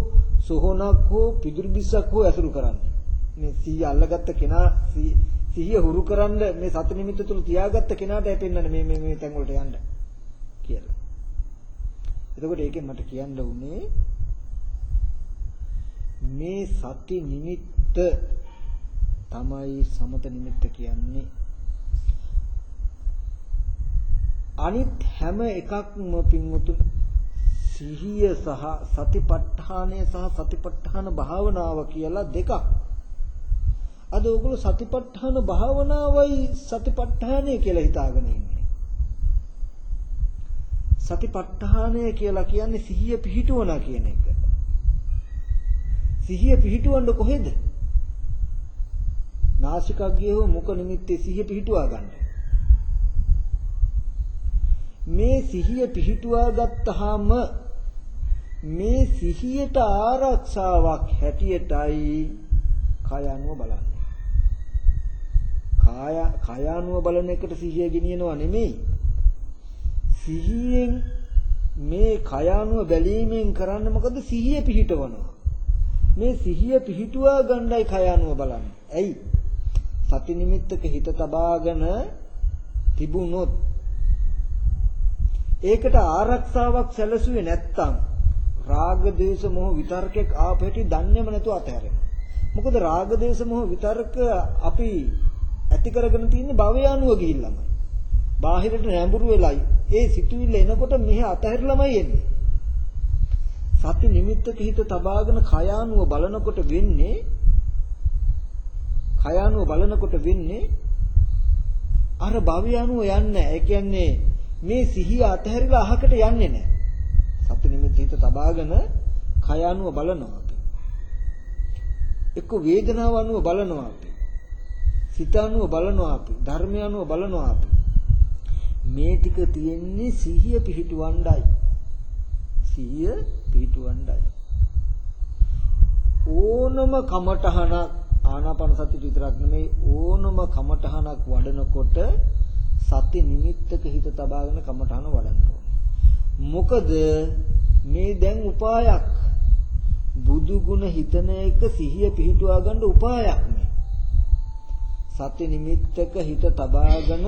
S1: සොහනක් හෝ පිදුරු බිස්සක් හෝ ඇසුරු කරන්නේ මේ සිහිය අල්ලගත්ත කෙනා සිහිය හුරු කරන්න මේ සති නිමිත්ත තුල තියාගත්ත කෙනාට හැපෙන්නනේ මේ මේ මේ තැන් වලට යන්න කියලා. එතකොට ඒකෙන් මට කියන්න උනේ මේ සති නිමිත්ත තමයි සමත නිමිත්ත කියන්නේ. අනිත් හැම එකක්ම පින්වතුන් සිහිය සහ සතිපට්ඨානය සහ සතිපට්ඨාන භාවනාව කියලා දෙකක්. අද ඕගොල්ලෝ සතිපට්ඨාන භාවනාවයි සතිපට්ඨානය කියලා හිතාගෙන ඉන්නේ. සතිපට්ඨානය කියලා කියන්නේ සිහිය පිහිටුවන කියන එක. සිහිය පිහිටවන්න කොහෙද? නාසිකග්ගේ හෝ මුඛ නිමිත්තේ සිහිය පිහිටුවා ගන්න. මේ සිහිය පිහිටුවා ගත්තාම මේ සිහියට ආරක්ෂාවක් හැටියටයි කය අනුව බලන්නේ. කාය කය අනුව බලන එකට සිහිය ගෙනියනවා නෙමෙයි. සිහියෙන් මේ කය අනුව බැලීමෙන් කරන්නේ මොකද සිහිය පිහිටවනවා. මේ සිහිය පිහිටුවා ගණ්ඩයි කය අනුව බලන්නේ. ඇයි? සති නිමිත්තක හිත තබාගෙන තිබුණොත් ඒකට ආරක්ෂාවක් සැලසුවේ නැත්තම් රාග දේශ මොහ විතර්කයක් ආපෙටි දන්නේම නැතුව අතහැරෙනවා. මොකද රාග දේශ මොහ විතර්ක අපි ඇති කරගෙන තියෙන්නේ භවය අනුව ගිහිල්ලාමයි. බාහිරට නැඹුරු වෙලයි. ඒ සිතුවිල්ල එනකොට මෙහි අතහැරලාමයි එන්නේ. සති නිමිත්තක හිත තබාගෙන කය අනුව බලනකොට වෙන්නේ කය අනුව බලනකොට වෙන්නේ අර භවය අනුව යන්නේ ඒ කියන්නේ මේ සිහිය අතහැරිලා අහකට යන්නේ නැහැ. සති නිමිත්ත හිත තබාගෙන කය අනුව බලනවා අපි. එක්ක වේදනාව අනුව බලනවා අපි. සිත අනුව බලනවා අපි. ධර්මය අනුව බලනවා අපි. මේ ටික තියෙන්නේ සිහිය පිහිටුවණ්ඩයි. සිහිය පිහිටුවණ්ඩයි. ඕනම කමටහනක් ආනාපාන සති විතරක් නෙමෙයි ඕනම කමටහනක් වඩනකොට සති නිමිත්තක හිත තබාගෙන කමටහන වඩන්න මොකද මේ දැන් උපායක් බුදු ගුණ හිතන එක සිහිය පිහිටුවා ගන්න උපායක් මේ සති නිමිත්තක හිත තබාගෙන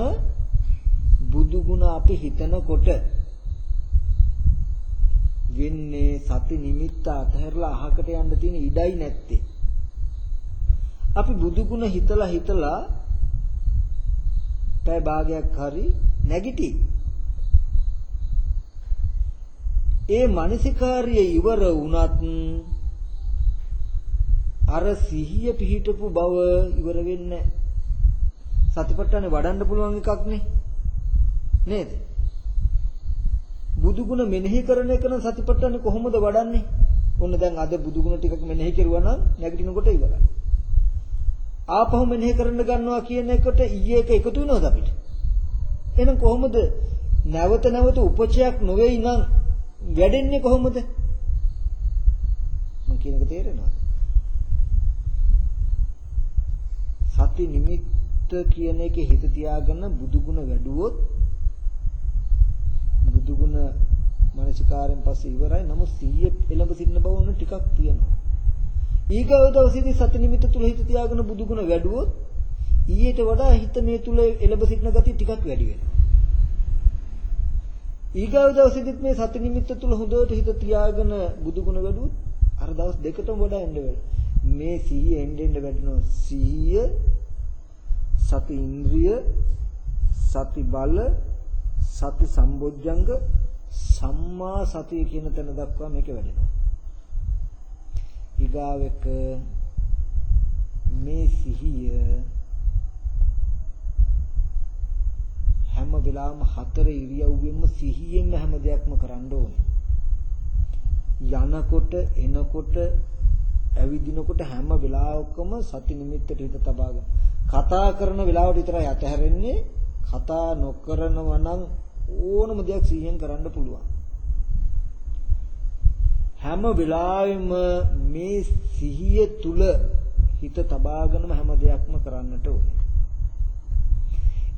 S1: බුදු ගුණ අපි හිතනකොට වෙන්නේ සති නිමිත්ත අතහැරලා අහකට යන්න තියෙන ඉඩයි නැත්තේ අපි බුදු ගුණ හිතලා හිතලා පැය භාගයක් හරි නැගිටි. ඒ මානසිකාර්යය ඉවර වුණත් අර සිහිය පිහිටපු බව ඉවර වෙන්නේ සතිපට්ඨානේ වඩන්න පුළුවන් එකක් නේ නේද බුදු ගුණ මෙනෙහි කරන එක නම් සතිපට්ඨානේ කොහොමද වඩන්නේ ඔන්න දැන් අද බුදු ගුණ ටිකක් මෙනෙහි කරුවා නම් නැගිටිනකොට ඉවරයි ආපහු මෙනෙහි කරන්න ගන්නවා කියන එකට ඊයේ එක එකතු වෙනවද අපිට? එහෙනම් කොහොමද නැවත නැවත උපචයක් නොවේයි නම් වැඩෙන්නේ කොහොමද? මම කියන එක තේරෙනවද? සති නිමිත්ත කියන එකේ හිත තියාගෙන බුදුගුණ වැඩුවොත් බුදුගුණ මනසිකාරයෙන් පස්සේ ඉවරයි. නමුත් 100 එළඹ සිටින බව උන ටිකක් තියෙනවා. ඊගව දවසේදී සති නිමිත්ත තුල හිත තියාගෙන බුදුගුණ වැඩුවොත් ඊට වඩා හිත මේ තුල එළඹ සිටින ගතිය ටිකක් වැඩි වෙනවා. ඊගව දවසේදීත් මේ සති නිමිත්ත තුල හොඳට හිත තියාගෙන බුදුගුණ වැඩුවොත් අර දවස් දෙකටම වඩා එන්න වෙනවා. මේ සිහිය එන්න එන්න වැඩිනවා. සිහිය සති ඉන්ද්‍රිය සති බල සති සම්බොජ්ජංග සම්මා සතිය කියන තැන දක්වා මේක වැඩෙනවා. ඊගාව එක මේ සිහිය හැම වෙලාවම හතර ඉරියව්වෙම සිහියෙන්ම හැම දෙයක්ම කරන්න ඕනේ. යනකොට එනකොට ඇවිදිනකොට හැම වෙලාවකම සති නිමිත්තට හිත තබාගෙන කතා කරන වෙලාවට විතරයි අතහැරෙන්නේ කතා නොකරනව නම් ඕනම දෙයක් සිහියෙන් කරන්න පුළුවන් හැම වෙලාවෙම මේ සිහිය තුල හිත තබාගෙනම හැම දෙයක්ම කරන්නට ඕනේ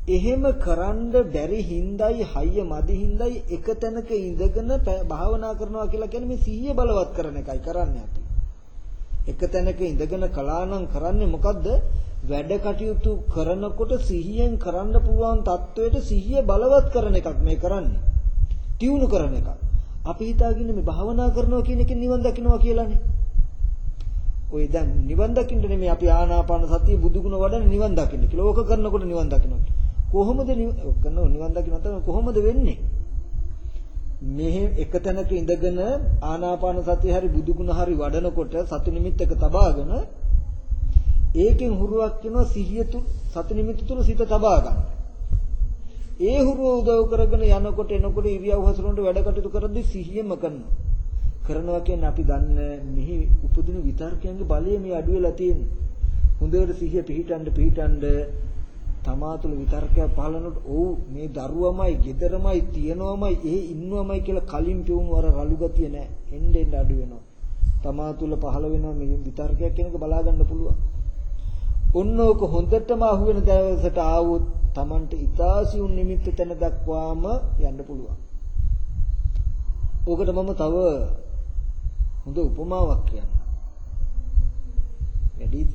S1: එහෙම කරන්න බැරි හිඳයි හයිය මදි හිඳයි එක තැනක ඉඳගෙන භාවනා කරනවා කියලා කියන්නේ මේ සිහිය බලවත් කරන එකයි කරන්නේ අපි. එක තැනක ඉඳගෙන කලානම් කරන්නේ මොකද්ද? වැඩ කටයුතු කරනකොට සිහියෙන් කරන්න පුළුවන් තත්වයට සිහිය බලවත් කරන එකක් මේ කරන්නේ. තියුණු කරන එකක්. අපි හිතාගෙන මේ භාවනා කරනවා කියන එකෙන් නිවන් දකින්නවා කියලානේ. ඔය දැන් නිවන් දකින්න නෙමෙයි අපි ආනාපාන සතිය බුදුගුණ වඩන නිවන් දකින්න කියලා. ඕක කරනකොට නිවන් දකින්නවා. කොහොමද කරන නිවන් දකින්න තමයි කොහොමද වෙන්නේ? මෙහෙ එක තැනක ඉඳගෙන ආනාපාන සතිය හරි බුදුගුණ හරි වඩනකොට සතු නිමිත්තක තබාගෙන ඒකෙන් හුරුවක් වෙනවා සිහිය තුල සතු නිමිත්ත තුල සිත තබා ගන්න. ඒ හුරුව උදව් කරගෙන යනකොට එනකොට ඉරියව් හසුරනට වැඩ කටයුතු කරද්දී සිහියම කරනවා. කරනවා කියන්නේ අපි දන්නේ මෙහි උපදින විතර්කයන්ගේ බලය මේ අඩු වෙලා තියෙන්නේ. හොඳට සිහිය පිහිටන්න පිහිටන්න තමා තුළ විතර්කයක් පහළනොත් ඔව් මේ දරුවමයි, ගෙදරමයි, තියනවමයි, ඒ ඉන්නවමයි කියලා කලින් පියුණු අර රළු ගතිය නැහැ. එන්න එන්න අඩු වෙනවා. තමා තුළ පහළ වෙනවා මේ විතර්කයක් කෙනෙක් බලා ගන්න පුළුවන්. ඔන්න ඕක හොඳටම අහුවෙන දවසට ආවොත් Tamanට ඊතාසියුන් නිමිත්ත තැන දක්වාම යන්න පුළුවන්. ඕකට මම තව හොඳ උපමාවක් කියන්න. වැඩිද?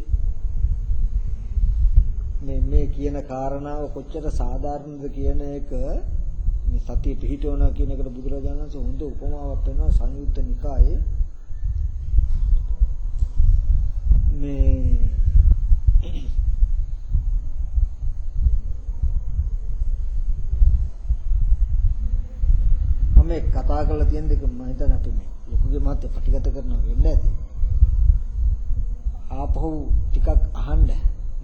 S1: මේ මේ කියන කාරණාව කොච්චර සාධාරණද කියන එක මේ සතිය පිහිටවනවා කියන එකට බුදුරජාණන් වහන්සේ හොඳ උපමාවක් පෙන්වනවා සංයුත්ත නිකායේ මේ මම කතා කරලා තියෙන දෙක මම හිතන්නේ අපි මේ ලොකුගේ මාත්‍ය ප්‍රතිගත කරනවා වෙන්න ඇති ආපහු ටිකක් අහන්න.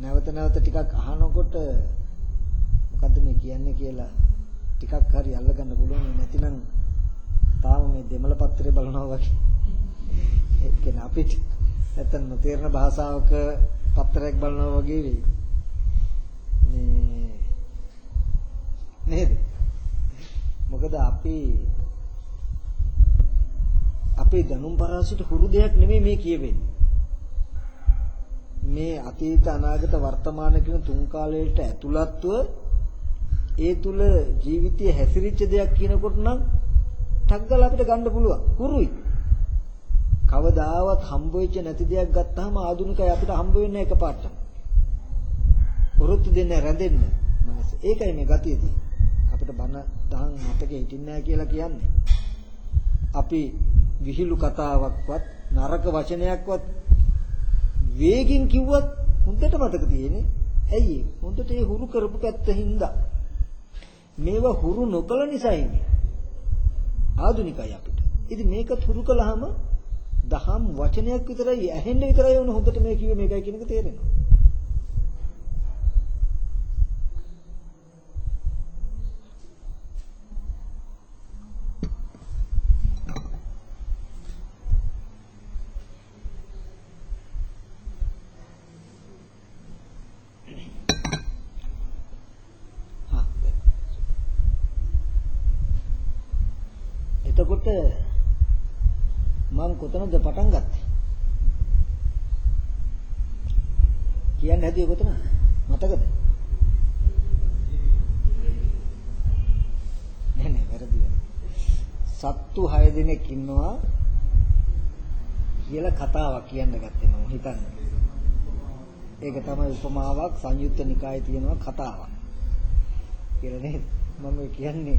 S1: නැවත නැවත ටිකක් අහනකොට මොකද්ද මේ කියන්නේ කියලා ටිකක් හරි අල්ලගන්න පුළුවන් නැතිනම් තාම මේ දෙමළ පත්‍රය බලනවා වගේ. ඒ කියන්නේ අපිට නැත්තම් නොතේරෙන භාෂාවක පත්‍රයක් බලනවා වගේ වෙයි මේ නේද? මොකද අපි අපේ දැනුම් පරාසයට හුරු දෙයක් නෙමෙයි මේ කියවෙන්නේ. මේ අතීත අනාගත වර්තමාන කියන තුන් කාලයට ඇතුළත්ව ඒ තුල ජීවිතයේ හැසිරිච්ච දෙයක් කියනකොට නම් ටග්ගල අපිට ගන්න පුළුවන්. හුරුයි. කවදාවත් හම්බ වෙච්ච නැති දෙයක් ගත්තාම ආදුනිකයි අපිට හම්බ වෙන්නේ එකපාරට වරුත් දෙන්න රැඳෙන්න මනස ඒකයි මේ ගතියදී අපිට බන දහම් මතකෙ හිටින්නේ නැහැ කියලා කියන්නේ අපි විහිළු කතාවක්වත් නරක වචනයක්වත් වේගින් කිව්වත් හොඳට මතක තියෙන්නේ. ඇයි හොඳට ඒ හුරු කරපු පැත්ත හින්දා. මේවා හුරු නොකළ නිසායිනේ. ආදුනිකයි අපිට. ඉතින් මේකත් හුරු කළාම දහම් වචනයක් විතරයි ඇහෙන්න විතරයි වුණ හොඳට මේ කිව්වේ මේකයි කියන එක තේරෙනවා. එතකොට මම කොතනද පටන් ගත්තේ? කියන්න හැදුවේ කොතන? මතකද? නෑ නෑ වැරදි සත්තු 6 දෙනෙක් ඉන්නවා කියලා කතාවක් කියන්න ගත්තේ මම හිතන්නේ. ඒක තමයි උපමාවක් සංයුත්ත නිකායේ තියෙනවා කතාවක්. කියලා නේද? මම කියන්නේ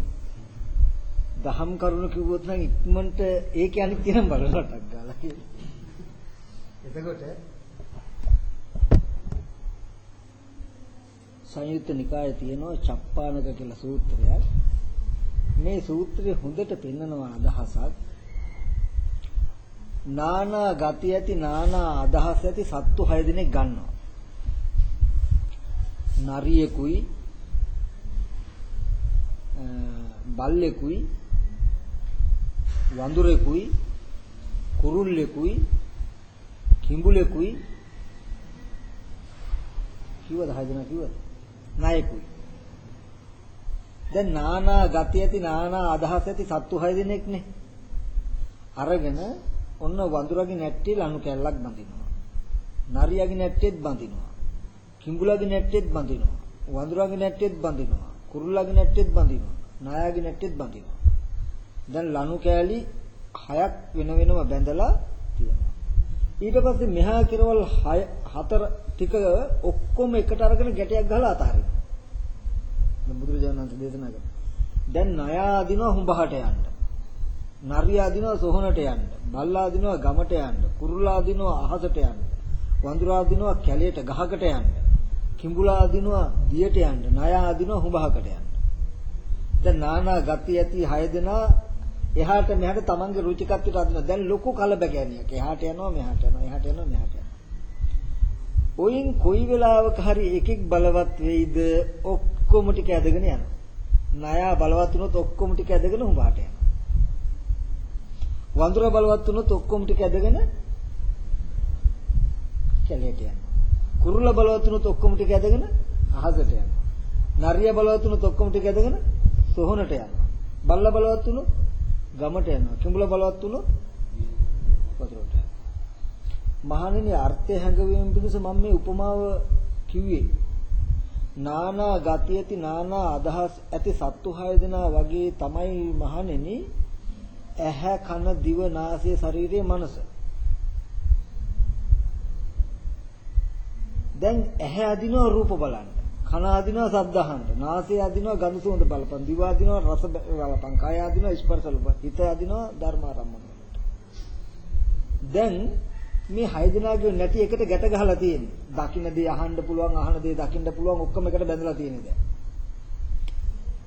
S1: දහම් කරුණ කිව්වොත් නම් ඉක්මනට ඒකේ අනිත්‍ය නම් බලනටක් ගාලා කියලා. එතකොට සංයුත්ත නිකායේ තියෙනවා චප්පානක කියලා සූත්‍රයක්. මේ සූත්‍රය හොඳට පෙන්නනවා අදහසක්. නානා ගති ඇති නානා අදහස් ඇති සත්තු 6 දෙනෙක් ගන්නවා. නරියෙකුයි බල්ලෙකුයි වඳුරෙකුයි කුරුල්ලෙකුයි කිඹුලෙකුයි කිව්වද හදන කිව්වද නායකුයි දැන් නානා ගති ඇති නානා අදහස් ඇති සත්තු හය දෙනෙක්නේ. අරගෙන ඔන්න වඳුරගේ නැට්ටේ ලනු කැල්ලක් බඳිනවා. නරියාගේ නැට්ටෙත් බඳිනවා. කිඹුලාගේ නැට්ටෙත් බඳිනවා. වඳුරාගේ නැට්ටෙත් බඳිනවා. කුරුල්ලාගේ නැට්ටෙත් බඳිනවා. නායාගේ නැට්ටෙත් බඳිනවා. දැන් ලනු කෑලි හයක් වෙන වෙනම බැඳලා තියෙනවා. ඊට පස්සේ මෙහා කෙරවල් හතර ටික ඔක්කොම එකට අරගෙන ගැටයක් ගහලා අතහරිනවා දැන් බුදුරජාණන් වහන්සේ දේශනා කළා දැන් ණයා අදිනවා හුඹහට යන්න. නරියා අදිනවා සොහනට යන්න. බල්ලා අදිනවා ගමට යන්න. කුරුල්ලා අදිනවා අහසට යන්න. වඳුරා අදිනවා කැලේට ගහකට යන්න. කිඹුලා අදිනවා දියට යන්න. ණයා අදිනවා හුඹහකට යන්න. දැන් නානා ගති ඇති හය දෙනා එහාට මෙහාට තමන්ගේ රුචිකත්වයට අදිනවා. දැන් ලොකු කලබගෑනියක්. එහාට යනවා මෙහාට යනවා එහාට යනවා මෙහාට යනවා. ඔයින් කොයි වෙලාවක හරි එකෙක් බලවත් වෙයිද ඔක්කොම ටික ඇදගෙන යනවා. ණයා බලවත් වුණොත් ඔක්කොම ටික ඇදගෙන උඹහට යනවා. වඳුර බලවත් වුණොත් ඔක්කොම ටික ඇදගෙන කැලේට යනවා. කුරුල්ල බලවත් වුණොත් ඔක්කොම ටික ඇදගෙන අහසට යනවා. නරිය බලවත් වුණොත් ඔක්කොම ටික ඇදගෙන සොහනට යනවා. බල්ල බලවත් වුණොත් ගමට යනවා. කිඹුල බලවත් වුණොත් වතුරට යනවා. මහණෙනි අර්ථය හැඟවීම පිණිස මම මේ උපමාව කිව්වේ. නානා ගති ඇති නානා අදහස් ඇති සත්තු හය දෙනා වගේ තමයි මහණෙනි ඇහැ කන දිව නාසය ශරීරය මනස. දැන් ඇහැ අදිනවා රූප බලන්න. කන අදිනවා ශබ්ද අහන්න. නාසය අදිනවා ගඳ සුවඳ බලපන්. දිව අදිනවා රස බලපන්. කය අදිනවා ස්පර්ශ බලපන්. හිත අදිනවා ධර්මාරම්මන වලට. දැන් මේ හය දෙනාගේ නැති එකට ගැට ගහලා තියෙන්නේ. දකින්න දේ අහන්න පුළුවන්, අහන දේ දකින්න පුළුවන් ඔක්කොම එකට බැඳලා තියෙන්නේ දැන්.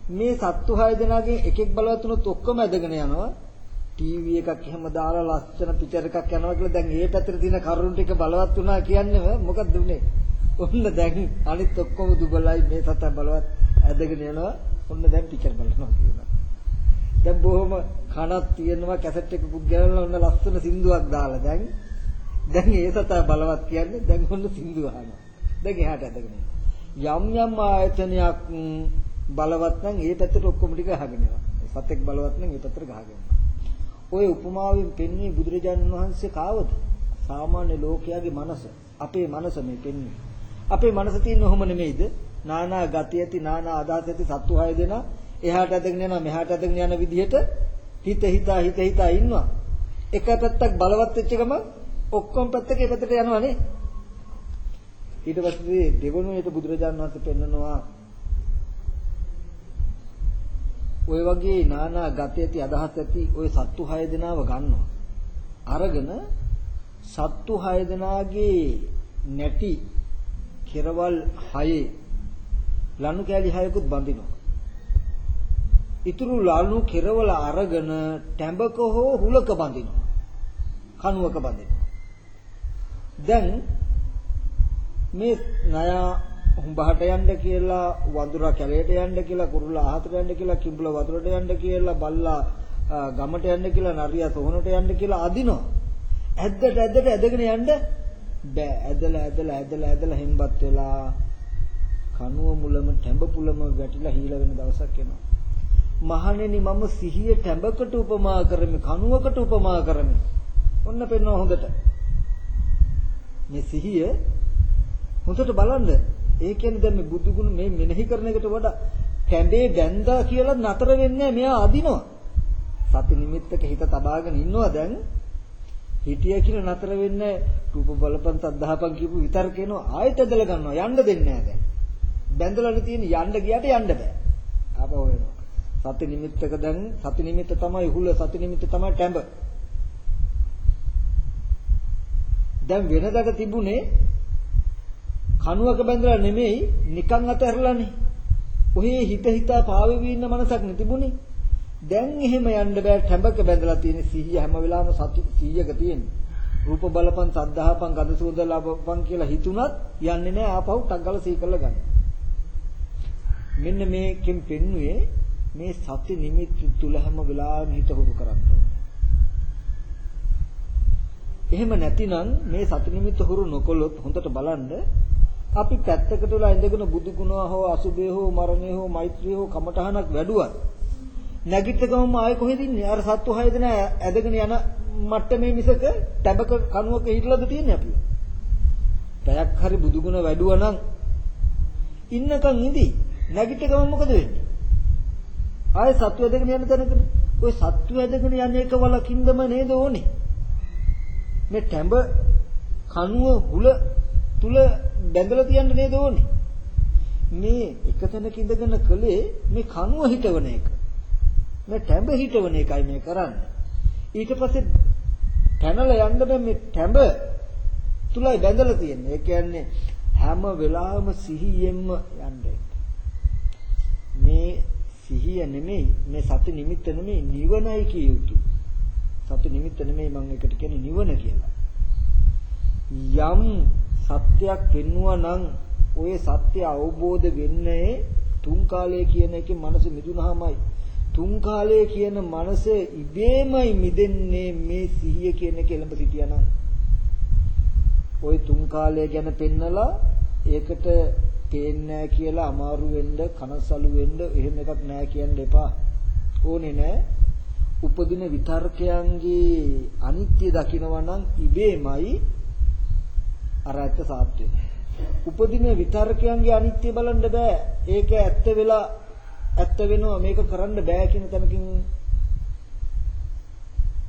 S1: මේ සත්තු හය දෙනාගෙන් එකෙක් බලවත් වුණොත් ඔක්කොම ඇදගෙන යනවා. ටීවී එකක් එහෙම දාලා ලස්සන පිචර් එකක් යනවා කියලා දැන් ඒ පැත්තේ තියෙන කරුණු ටික බලවත් වුණා කියන්නේ මොකක්ද උනේ? ඔන්න දැන් අනිත් ඔක්කොම දුබලයි මේ සතා බලවත් ඇදගෙන යනවා. ඔන්න දැන් පිචර් බලනවා කියනවා. දැන් බොහොම කනක් තියෙනවා කැසට් එකකුත් ගලවලා ඔන්න ලස්සන සින්දුවක් දාලා දැන් දැන් ඒ සතා බලවත් කියන්නේ දැන් ඔන්න සින්දුව අහනවා. දැන් එහාට ඇදගෙන යම් යම් ආයතනයක් බලවත් නම් ඒ පැත්තට ඔක්කොම ටික අහගෙන යනවා. සතෙක් බලවත් නම් ඒ පැත්තට ගහගෙන යනවා. ওই උපමාවෙන් පෙන්වන්නේ බුදුරජාණන් වහන්සේ කාවද? සාමාන්‍ය ලෝකයාගේ මනස. අපේ මනස මේ පෙන්වන්නේ. අපේ මනස තියෙන්නේ ඔහොම නෙමෙයිද? නානා ගති ඇති නානා අදහස් ඇති සත්තු හය දෙනා එහාට ඇදගෙන යනවා මෙහාට ඇදගෙන යන විදිහට හිත හිතා හිත හිතා ඉන්නවා. එක පැත්තක් බලවත් වෙච්ච ගම ඔක්කොම පැත්තක ඒ පැත්තට යනවානේ. ඊට පස්සේ දෙවනුවේට බුදුරජාණන් වහන්සේ පෙන්නනවා ඔය වගේ නානා ගති ඇති අදහස් ඇති ওই සත්තු 6 දෙනාව ගන්නවා. අරගෙන සත්තු 6 දෙනාගේ නැටි කෙරවල් 6 ලනු කෑලි 6කුත් බඳිනවා. ඊතුරු ලනු කෙරවල අරගෙන ටැඹක හෝ හුලක බඳිනවා. කණුවක බඳිනවා. දැන් මේ ණයා හුඹහට යන්න කියලා වඳුරා කැලේට යන්න කියලා කුරුල්ලා අහතට යන්න කියලා කිඹුලා වතුරට යන්න කියලා බල්ලා ගමට යන්න කියලා නරියා සොහනට යන්න කියලා අදිනවා ඇද්දට ඇද්දට ඇදගෙන යන්න බෑ. ඇදලා ඇදලා ඇදලා ඇදලා හෙම්බත් වෙලා කනුව මුලම ටැඹ පුලම වැටිලා හීල වෙන දවසක් එනවා. මහණෙනි මම සිහිය ටැඹකට උපමා කරමි කනුවකට උපමා කරමි. ඔන්න පෙන්වන හොඳට. මේ සිහිය හොඳට බලන්න. ඒ කියන්නේ දැන් මේ බුදු ගුණ මේ මෙනෙහි කරන එකට වඩා කැඳේ බැඳා කියලා නතර වෙන්නේ මෙයා අදිනවා. සති නිමිත්තක හිත තබාගෙන ඉන්නවා දැන්. හිටිය කියලා නතර වෙන්නේ රූප බලපන් සද්ධාපන් කියපු විතර්ක එනවා ආයෙත් ඇදලා ගන්නවා යන්න දෙන්නේ නැහැ දැන්. බැඳලානේ තියෙන යන්න ගියට යන්න බෑ. ආපහු වෙනවා. සති නිමිත්තක දැන් සති නිමිත්ත තමයි හුල සති නිමිත්ත තමයි ටැඹ. දැන් වෙනදට තිබුණේ කණුවක බැඳලා නෙමෙයි නිකන් අතහැරලානේ. ඔහේ හිත හිතා පාවෙවි ඉන්න මනසක් නෙතිබුනේ. දැන් එහෙම යන්න බෑ ටැඹක බැඳලා තියෙන සිහිය හැම වෙලාවෙම සති 100ක තියෙන්නේ. රූප බලපන් සද්ධාපන් ගඳ සුවඳ ලබපන් කියලා හිතුණත් යන්නේ නෑ ආපහු ටග්ගල සී කරලා ගන්න. මෙන්න මේකෙන් පෙන්වුවේ මේ සති නිමිති තුල හැම වෙලාවෙම හිත හුරු කරන්න එහෙම නැතිනම් මේ සති නිමිත්ත හුරු නොකළොත් හොඳට බලන්න අපි පැත්තකට වෙලා ඉඳගෙන බුදු ගුණ හෝ අසුභය හෝ මරණය හෝ මෛත්‍රිය හෝ කමඨහනක් වැඩුවත් නැගිට ගමම ආයෙ කොහෙද ඉන්නේ අර සත්තු හය දෙනා ඇදගෙන යන මට්ටමේ මිසක තැබක කණුවක හිටලාද තියන්නේ අපි පැයක් හරි බුදු ගුණ වැඩුවා නම් ඉන්නකන් ඉඳි නැගිට ගමන් මොකද වෙන්නේ? ආයේ සත්ව ඇදගෙන යන තැනකද? ওই සත්ව ඇදගෙන යන එක වලකින්දම නේද ඕනේ? මේ ටැඹ කණුව හුල තුල බැඳලා තියන්න නේද ඕනේ? මේ එක තැනක ඉඳගෙන කළේ මේ කණුව හිටවන එක. මේ ටැඹ හිටවන එකයි මේ කරන්නේ. ඊට පස්සේ පැනලා යන්න මේ ටැඹ තුලයි බැඳලා තියෙන්නේ. ඒ කියන්නේ හැම වෙලාවෙම සිහියෙන්ම යන්න මේ සිහිය නෙමෙයි මේ සති නිමිත්ත නෙමෙයි නිවනයි කිය යුතු. සති නිමිත්ත නෙමෙයි මම එකට කියන්නේ නිවන කියලා. යම් සත්‍යයක් පෙන්වුවා නම් ওই සත්‍ය අවබෝධ වෙන්නේ තුන් කාලය කියන එකේ මනස මිදුනහමයි. තුන් කාලය කියන මනස ඉබේමයි මිදෙන්නේ මේ සිහිය කියන එක එළඹ සිටියානම්. ওই තුන් කාලය ගැන පෙන්නලා ඒකට පේන්නේ කියලා අමාරු වෙන්න කනසලු වෙන්න එහෙම එකක් නෑ කියන්න එපා. ඕනේ නෑ. උපදින විතර්කයන්ගේ අනිත්‍ය දකිනවා නම් ඉබේමයි අර ඇත්ත සාත් උපදින විතර්කයන්ගේ අනිත්‍ය බලන්න බෑ. ඒක ඇත්ත වෙලා ඇත්ත වෙනවා මේක කරන්න බෑ කියන තැනකින්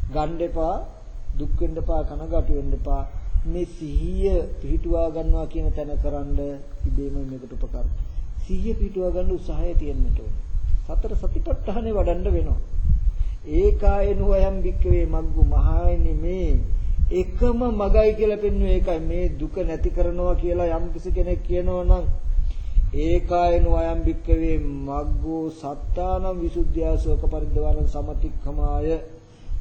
S1: ගන්න එපා දුක් වෙන්න එපා කනගාටු වෙන්න එපා මේ සිහිය පිහිටුවා ගන්නවා කියන තැන කරන්ඩ ඉබේම මේකට උපකාර. සිහිය පිහිටුවා ගන්න උත්සාහය තියෙන්නට ඕනේ. සතර සතිපට්ඨානේ වඩන්න වෙනවා. ඒකායනෝ අයම් වික්කවේ මග්ගු මහායනි මේ එකම මගයි කියලා පෙන්වන්නේ ඒකයි මේ දුක නැති කරනවා කියලා යම් කෙනෙක් කියනවා නම් ඒකායනෝ අයම් වික්කවේ මග්ගෝ සත්තානම් විසුද්ධිය ශෝක පරිද්දවාන සමතික්ඛමාය.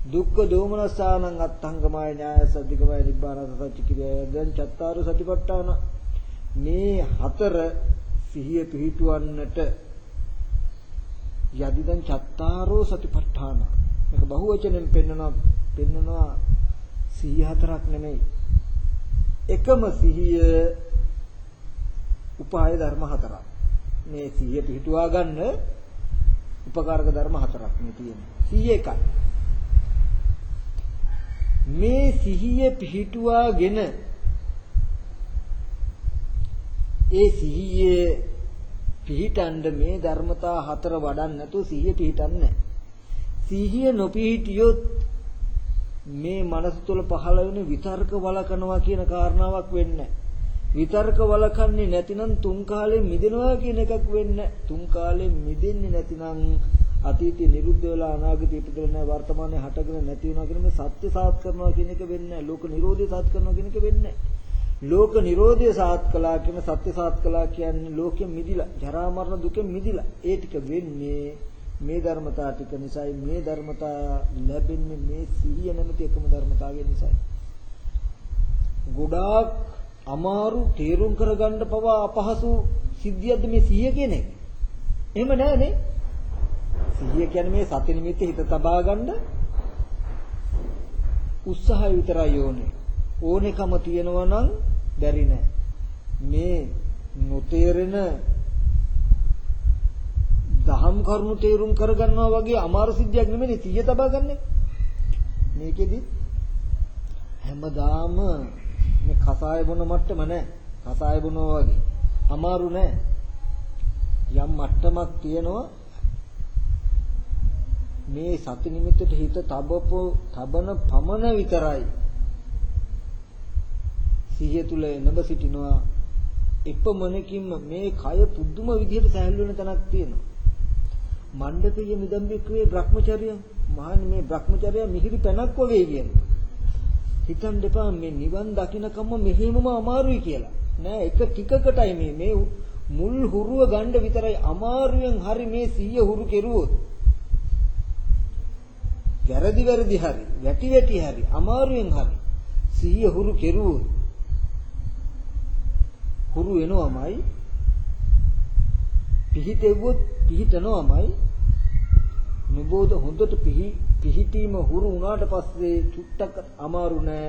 S1: දුක්ඛ දෝමනසානං අත්ංගමය ඥාය සද්ධිකමය නිබ්බාන සත්‍ය කිරිය දැන් චත්තාරු සතිපට්ඨාන. මේ හතර සිහිය පිහිටුවන්නට යදි දැන් චත්තාරෝ සතිපට්ඨාන. මේක බහුවචනෙන් පෙන්වනවා පෙන්වනවා සිහිය හතරක් නෙමෙයි. එකම සිහිය උපාය ධර්ම හතරක්. මේ සිහිය පිහිටුවා ගන්න උපකාරක ධර්ම හතරක් මේ තියෙනවා. සිහිය එකයි. මේ සිහිය පිහිටුවාගෙන ඒ සිහියේ පිහිටන්න මේ ධර්මතා හතර වඩන්න නැතුව සිහිය පිහිටන්නේ සිහිය නොපිහිටියොත් මේ මනස තුළ පහළ වෙන විතර්ක වලකනවා කියන කාරණාවක් වෙන්නේ විතර්ක වලකන්නේ නැතිනම් තුන් කාලේ මිදෙනවා කියන එකක් වෙන්නේ තුන් කාලේ මිදෙන්නේ නැතිනම් අතීතේ නිරුද්ධ වෙලා අනාගතේ ඉපදෙලා නැහැ වර්තමානයේ හටගෙන නැති වෙනවා කියන මේ සත්‍ය සාත් කරනවා කියන එක වෙන්නේ නැහැ. ලෝක නිරෝධය සාත් කරනවා කියන එක වෙන්නේ නැහැ. ලෝක නිරෝධය සාත් කළා කියන සත්‍ය සාත් කළා කියන්නේ ලෝකෙ මිදිලා ජරා මරණ දුකෙන් මිදිලා. ඒ ටික වෙන්නේ මේ ධර්මතා ටික නිසායි මේ ධර්මතා ලැබෙන්නේ මේ සිහිය නැමැති එකම ධර්මතාවය නිසායි. ගොඩාක් අමාරු තේරුම් කරගන්න පවා අපහසු සිද්ධියක්ද මේ සිහිය කියන එක. එහෙම නෑනේ. සිහිය කියන්නේ මේ සති නිමිත්ත හිත තබා ගන්න උත්සාහය විතරයි ඕනේ. ඕනෙකම තියෙනවා නම් බැරි නෑ. මේ නොතේරෙන දහම් කරුණු තේරුම් කරගන්නවා වගේ අමාරු සිද්ධියක් නෙමෙයි සිහිය තබා ගන්න. මේකෙදි හැමදාම මේ කසාය බොන මට්ටම නෑ. කසාය බොනවා වගේ අමාරු නෑ. යම් මට්ටමක් තියෙනවා මේ සති නිමිත්තට හිත තබපු තබන පමණ විතරයි සිහිය තුල එනබ සිටිනවා එපමණකින්ම මේ කය පුදුම විදිහට සැහැල්ලු වෙන තැනක් තියෙනවා මණ්ඩපීය මිදම්බික්වේ Brahmacharya මහන්නේ මේ Brahmacharya මිහිරි පැනක් වගේ කියන්නේ හිතන් දෙපා මේ නිවන් දකින්නකම මෙහෙමම අමාරුයි කියලා. නෑ එක ටිකකටයි මේ. මේ මුල් හුරුව ගන්න විතරයි අමාරුවෙන් හරි මේ සිහිය හුරු කෙරුවොත්. වැරදි වැරදි හරි වැටි වැටි හරි අමාරුවෙන් හරි සිහිය හුරු කෙරුවොත් හුරු වෙනවමයි පිහිටෙව්වොත් පිහිටනවමයි නුබෝධ හොඳට පිහි පිහිටීම හුරු වුණාට පස්සේ චුට්ටක් අමාරු නෑ.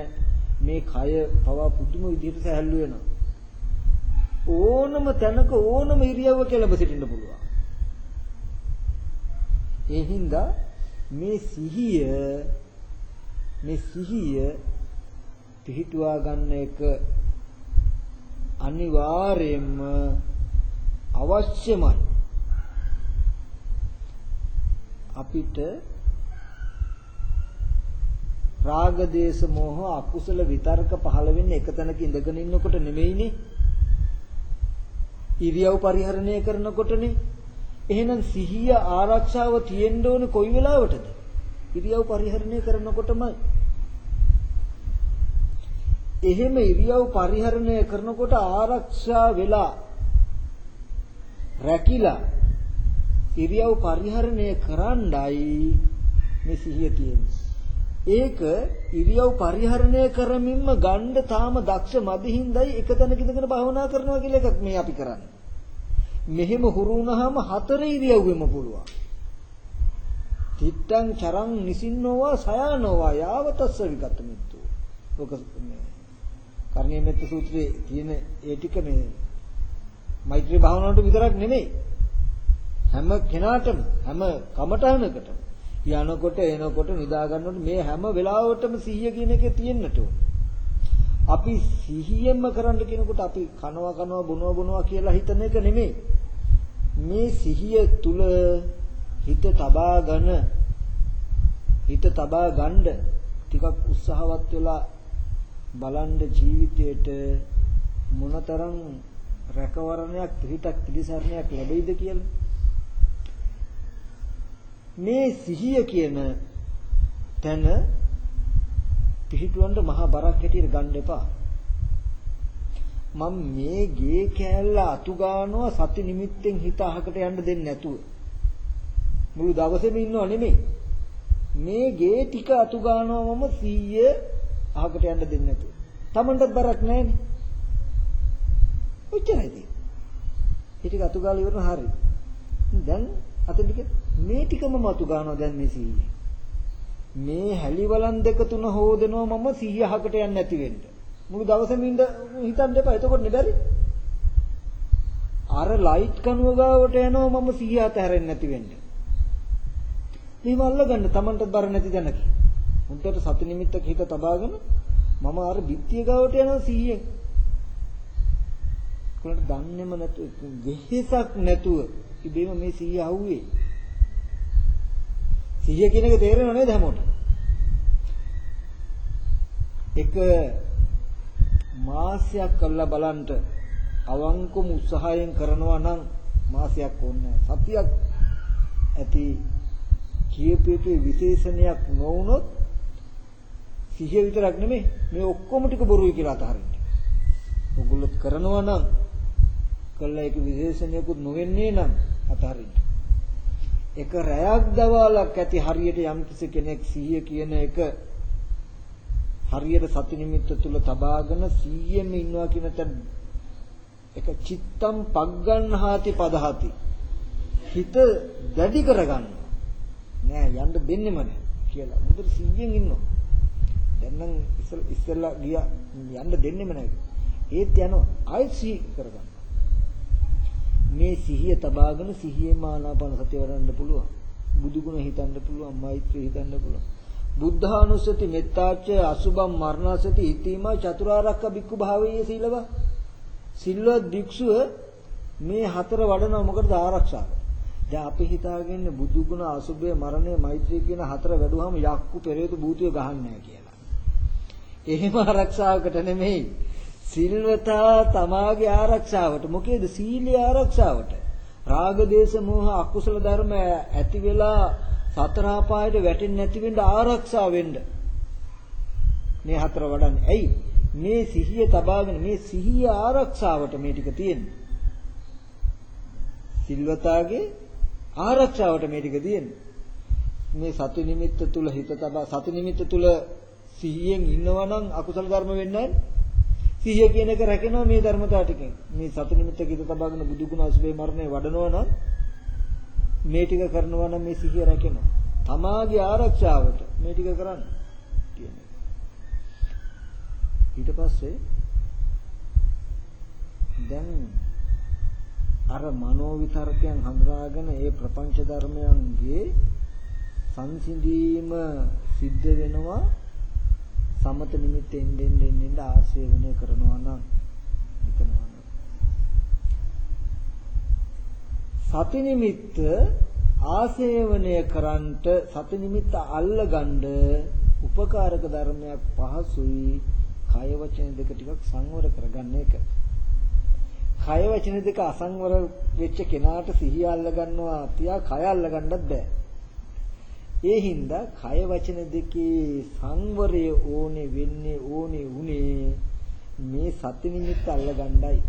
S1: මේ කය පවා පුදුම විදිහට සැහැල්ලු වෙනවා. ඕනම තැනක ඕනම ඉරියව්වක ලැබ සිටින්න පුළුවන්. ඒ හින්දා මේ සිහිය මේ සිහිය පිහිටුවා ගන්න එක අනිවාර්යයෙන්ම අවශ්‍යමයි. අපිට රාග දේශ මොහ අකුසල විතර්ක පහළ වෙන්නේ එක තැනක ඉඳගෙන ඉන්නකොට නෙමෙයිනේ. ඉරියව් පරිහරණය කරනකොටනේ. එහෙනම් සිහිය ආරක්ෂාව තියෙන්න ඕනේ කොයි වෙලාවටද? ඉරියව් පරිහරණය කරනකොටමයි. එහෙම ඉරියව් පරිහරණය කරනකොට ආරක්ෂා වෙලා රැකිලා ඉරියව් පරිහරණය කරන්නයි මේ සිහිය තියෙන්නේ. ඒක ඉරියව් පරිහරණය කරමින්ම ගන්න තාම දක්ෂ මදිහින්දයි එක තැනක ඉඳගෙන භාවනා කරනවා කියලා එකක් මේ අපි කරන්නේ. මෙහෙම හුරු වුණාම හතර ඉරියව්වෙම පුළුවන්. තිත්තං චරං නිසින්නෝවා සයානෝවා යාවතස්ස විගත මිත්තු. ඔක මේ කර්ණීය මෙත්ත සූත්‍රයේ තියෙන ඒ ටික මේ මෛත්‍රී භාවනාවට විතරක් නෙමෙයි. හැම කෙනාටම හැම කමඨහනකටම යනකොට එනකොට නිදා ගන්නකොට මේ හැම වෙලාවටම සිහිය කියන එක තියෙන්නට ඕන. අපි සිහියෙන්ම කරන්න කියනකොට අපි කනවා කනවා බොනවා බොනවා කියලා හිතන එක නෙමෙයි. මේ සිහිය තුල හිත තබාගෙන හිත තබා ගන්න ටිකක් උත්සාහවත් වෙලා බලන්න ජීවිතේට මොනතරම් රැකවරණයක් පිටක් පිළිසරණයක් ලැබෙයිද කියලා මේ සිහිය කියන තැන පිහිටුවන්න මහා බරක් හැටියට ගන්න එපා. මම මේ ගේ කෑල්ල අතු ගන්නවා සති නිමිත්තෙන් හිත අහකට යන්න දෙන්නේ නැතුව. මුළු දවසේම ඉන්නව නෙමෙයි. මේ ගේ ටික අතු ගන්නවා මම 100 අහකට යන්න දෙන්නේ නැතුව. Tamanටත් බරක් නැහැනේ. ඔච්චරයි. ඒ ටික අතු ගාලා ඉවරන හරි. දැන් අතටික මේ ටිකම මතු ගන්නවා දැන් මේ 100. මේ හැලිවලන් දෙක තුන හොදනවා මම 100කට යන්නේ නැති වෙන්න. මුළු දවසෙම ඉඳ හිතන්න එපා. එතකොට නෙබරි. අර ලයිට් කනුව ගාවට යනවා මම 100 අත හැරෙන්නේ නැති වෙන්න. මේව අල්ලගන්න Tamanට බර නැති දැනක. හුද්දට සති නිමිත්තක හිත තබාගෙන මම අර බිත්තිය ගාවට යනවා 100ෙන්. කොහොමද දන්නේම නැතුව වෙහෙසක් නැතුව ඉබේම මේ 100 අහුවේ. 100 කියන එක තේරෙනව නේද හැමෝටම? එක මාසයක් කරලා බලන්න අවංකම උත්සාහයෙන් කරනවා නම් මාසයක් ඕනේ සතියක් ඇති කියපේකේ විශේෂණයක් නොවුනොත් සිහිය විතරක් නෙමෙයි මේ ඔක්කොම ටික බොරුයි කියලා අතහරින්න. ඔගොල්ලෝ කරනවා නම් කළා ඒක විශේෂණයකුත් නොවෙන්නේ නම් අතහරින්න. එක රැයක් දවාලක් ඇති හරියට යම් කෙනෙක් සිහිය කියන එක හරියට සති නිමිත්ත තුල තබාගෙන 100ෙම ඉන්නවා කියන තැන. එක චිත්තම් පග්ගන්හාති පදහති. හිත දැඩි කරගන්න. නෑ යන්න දෙන්නෙම නෑ කියලා. මුදට 100ෙන් ඉන්නවා. දැන් නම් ඉස්සෙල්ලා ගියා. යන්න දෙන්නෙම නෑ. ඒත් යනවා. ආයෙත් සිහි කරගන්න. මේ සිහිය තබාගෙන සිහියෙන් ආනාපාන සතිය වඩන්න පුළුවන්. බුදු ගුණ හිතන්න පුළුවන්, මෛත්‍රී හිතන්න පුළුවන්. බුද්ධානුස්සති මෙත්තාච අසුභම් මරණසති ඉතිමා චතුරාර්යක බික්කු භාවයේ සීලව. සිල්වත් භික්ෂුව මේ හතර වඩනවා මොකටද ආරක්ෂාව. දැන් අපි හිතාගෙන බුදු ගුණ අසුභය මරණය මෛත්‍රී කියන හතර වැඩුවාම යක්කු පෙරේත භූතිය ගහන්නේ නැහැ කියලා. එහෙම ආරක්ෂාවකට නෙමෙයි. සිල්වතා තමාගේ ආරක්ෂාවට. මොකේද? සීලී ආරක්ෂාවට. රාග දේශ මොහ අකුසල ධර්ම ඇති වෙලා සතර අපායට වැටෙන්නේ නැති වෙන්න ආරක්ෂා වෙන්න. මේ හතර වඩන්නේ. ඇයි? මේ සිහිය තබාගෙන මේ සිහිය ආරක්ෂාවට මේ ටික තියෙන්නේ. සිල්වතාගේ ආරක්ෂාවට මේ ටික තියෙන්නේ. මේ සති නිමිත්ත තුල හිත තබා සති නිමිත්ත තුල සිහියෙන් ඉන්නවා නම් අකුසල ධර්ම වෙන්නේ නැහැ. සිහිය කියන එක රැකෙනවා මේ ධර්මතාව ටිකෙන්. මේ සති නිමිත්ත කිත තබාගෙන බුදු ගුණ අසුබේ මරණය වඩනවා නම් මේ ටික කරනවා නම් මේ සිහිය රැකෙනවා. තමාගේ ආරක්ෂාවට මේ ටික කරන්න කියන්නේ. ඊට පස්සේ දැන් අර මනෝ විතරකයන් හඳුනාගෙන ඒ ප්‍රපංච ධර්මයන්ගේ සංසිඳීම සිද්ධ වෙනවා සමත නිමිත්ත එන්නෙන් එන්නෙන් ආශේවනය කරනවා නම් හිතනවා නම් සති නිමිත්ත ආශේවනය කරන්ට සති නිමිත්ත අල්ලගන්න උපකාරක ධර්මයක් පහසුයි කය වචන දෙක ටිකක් සංවර කරගන්න එක. කය වචන දෙක අසංවර වෙච්ච කෙනාට සිහිය අල්ල ගන්නවා තියා කය අල්ල ගන්නත් බෑ. ඒ හින්දා කය වචන දෙකේ සංවරය ඕනේ වෙන්නේ ඕනේ උනේ මේ සති නිමිත්ත අල්ල ගන්නයි.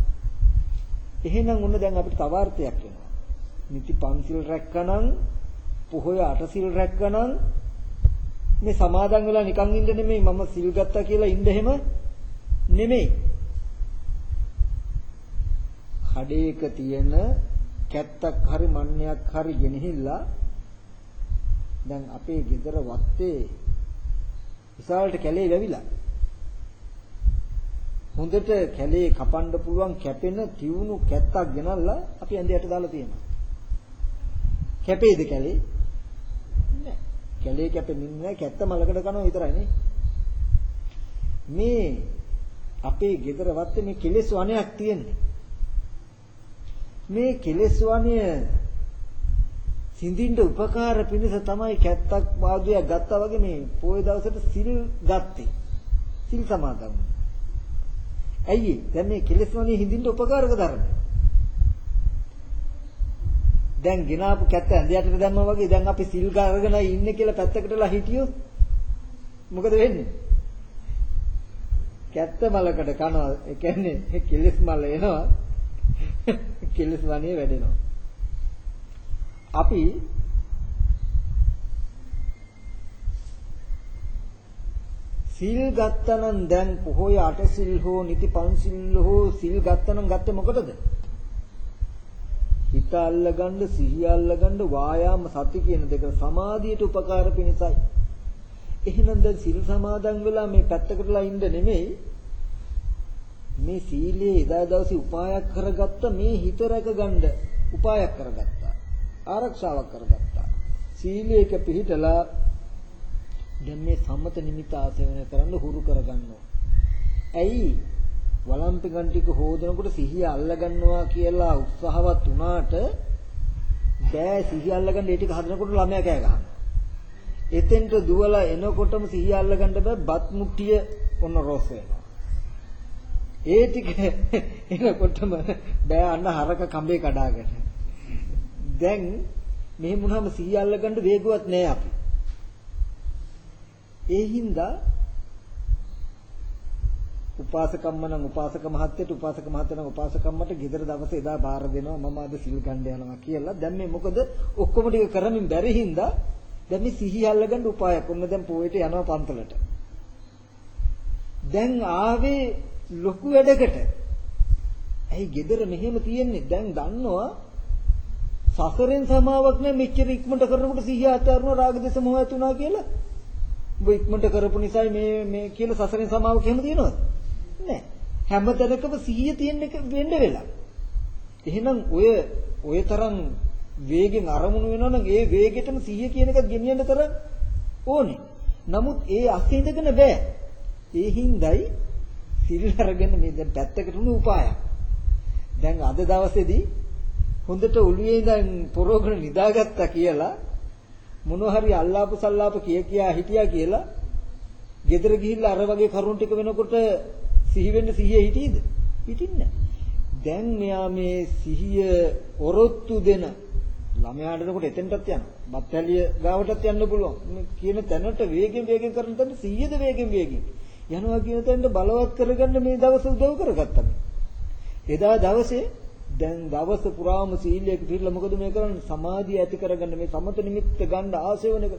S1: එහෙනම් උන්න දැන් අපිට තව අර්ථයක් වෙනවා. නිති පන්සිල් රැක්කනම් පොහොය අටසිල් රැක්කනම් මේ සමාදන් වෙලා නිකන් ඉන්න නෙමෙයි මම සිල් ගත්තා කියලා ඉන්න එහෙම නෙමෙයි. කඩේක තියෙන කැත්තක් හරි මන්නයක් හරි ගෙනහිල්ලා දැන් අපේ ගෙදර වත්තේ විශාලට කැලේ වැවිලා. හොඳට කැලේ කපන්න පුළුවන් කැපෙන තියුණු කැත්තක් ගෙනල්ලා අපි ඇඳයට දාලා තියෙනවා. කැපේද කැලේ? නෑ. කැලේ කැපෙන්නේ නෑ. කැත්ත මලකට කනවා විතරයි නේ. මේ අපේ ගෙදර වත්තේ මේ කෙලෙස් වණයක් තියෙන්නේ. මේ කෙලෙස් වණය සිඳින්න උපකාර පිණිස තමයි කැත්තක් වාදුවක් ගත්තා වගේ මේ පොයේ දවසට සිල් ගත්තේ. සිල් සමාදන්. ඇයි දැන් මේ කෙලෙස් වණේ හිඳින්න උපකාරක ධර්ම. දැන් ගినాපු කැත්ත ඇඳයටට දැම්මා වගේ දැන් අපි සිල් ගාගෙන ඉන්නේ කියලා පැත්තකටලා හිටියොත් මොකද වෙන්නේ? කැත්ත මලකට කනවා. ඒ කියන්නේ කෙලෙස් මල එනවා. කෙලෙස් වණේ වැඩෙනවා. අපි සිල් ගත්තනම් දැන් පොහොය අට සිල් හෝ නිති පන්සිල් හෝ සිල් ගත්තනම් ගත්තේ මොකටද? හිත අල්ලගන්න සිහිය අල්ලගන්න වායාම සති කියන දෙක සමාධියට උපකාර පිණිසයි. එහෙනම් දැන් සිල් සමාදන් වෙලා මේ පැත්තකටලා ඉන්න නෙමෙයි මේ සීලයේ එදා දවසේ උපායක් කරගත්ත මේ හිත රැකගන්න උපායක් කරගත්තා. ආරක්ෂාවක් කරගත්තා. සීලයක පිළිතලා දැන් මේ සම්මත නිමිත ආසේවනය කරන්න හුරු කරගන්නවා. ඇයි වළම්පි ගන්ටික හොදනකොට සිහිය අල්ලගන්නවා කියලා උත්සාහවත් වුණාට බෑ සිහිය අල්ලගන්න ඒ ටික හදනකොට ළමයා කෑ ගහනවා. එතෙන්ට දුවලා එනකොටම සිහිය අල්ලගන්න බෑ බත් මුට්ටිය ඔන්න රොස් වෙනවා. ඒ ටික එනකොටම බෑ අන්න හරක කඹේ කඩාගෙන. දැන් මෙහෙම වුණාම සිහිය අල්ලගන්න වේගවත් නෑ අපි. ඒ හින්දා උපාසකම්ම නම් උපාසක මහත්තයට උපාසක මහත්තයා නම් උපාසකම්මට ගෙදර දවසේ එදා බාර දෙනවා මම අද සිල් ගන්න යනවා කියලා. දැන් මේ මොකද ඔක්කොම ටික කරමින් බැරි හින්දා දැන් මේ සිහිය අල්ලගන්න උපායක්. ඔන්න දැන් පොයට යනවා පන්තලට. දැන් ආවේ ලොකු වැඩකට. ඇයි ගෙදර මෙහෙම තියෙන්නේ? දැන් දන්නවා සසරෙන් සමාවක් නැහැ මෙච්චර ඉක්මනට කරනකොට සිහිය අතාරනවා රාග දේශ මොහ ඇතුණා කියලා. ඔබ ඉක්මනට කරපු නිසායි මේ මේ කියලා සසරෙන් සමාවක් එහෙම තියෙනවද? නැහැ. හැමතැනකම සිහිය තියෙන්න වෙන්න වෙලා. එහෙනම් ඔය ඔය තරම් වේගෙන් අරමුණු වෙනවා නම් ඒ වේගෙටම සිහිය කියන එකත් ගෙනියන්න තරම් ඕනේ. නමුත් ඒ අසින්දගෙන බෑ. ඒ හින්දායි සිල් අරගෙන මේ දැන් පැත්තකට උණු උපායක්. දැන් අද දවසේදී හොඳට ඔළුවේ ඉඳන් පොරෝගන නිදාගත්තා කියලා මොන හරි අල්ලාපු සල්ලාප කිය කියා හිටියා කියලා ගෙදර ගිහිල්ලා අර වගේ කරුණ ටික වෙනකොට සිහි වෙන්න සිහිය හිටියේද? හිටින්නේ දැන් මෙයා මේ සිහිය ඔරොත්තු දෙන ළමයාට එනකොට එතෙන්ටත් යනවා. බත්තැලිය ගාවටත් යන්න පුළුවන්. කියන තැනට වේගෙන් වේගෙන් කරන තැනට සිහියද වේගෙන් වේගෙන් යනවා කියන තැනට බලවත් කරගන්න මේ දවස් උදව් කරගත්තා. එදා දවසේ දැන් දවස පුරාම සීලයක පිළිලා මොකද මේ කරන්නේ සමාධිය ඇති කරගන්න මේ සමත නිමිත්ත ගන්න ආසේවන එක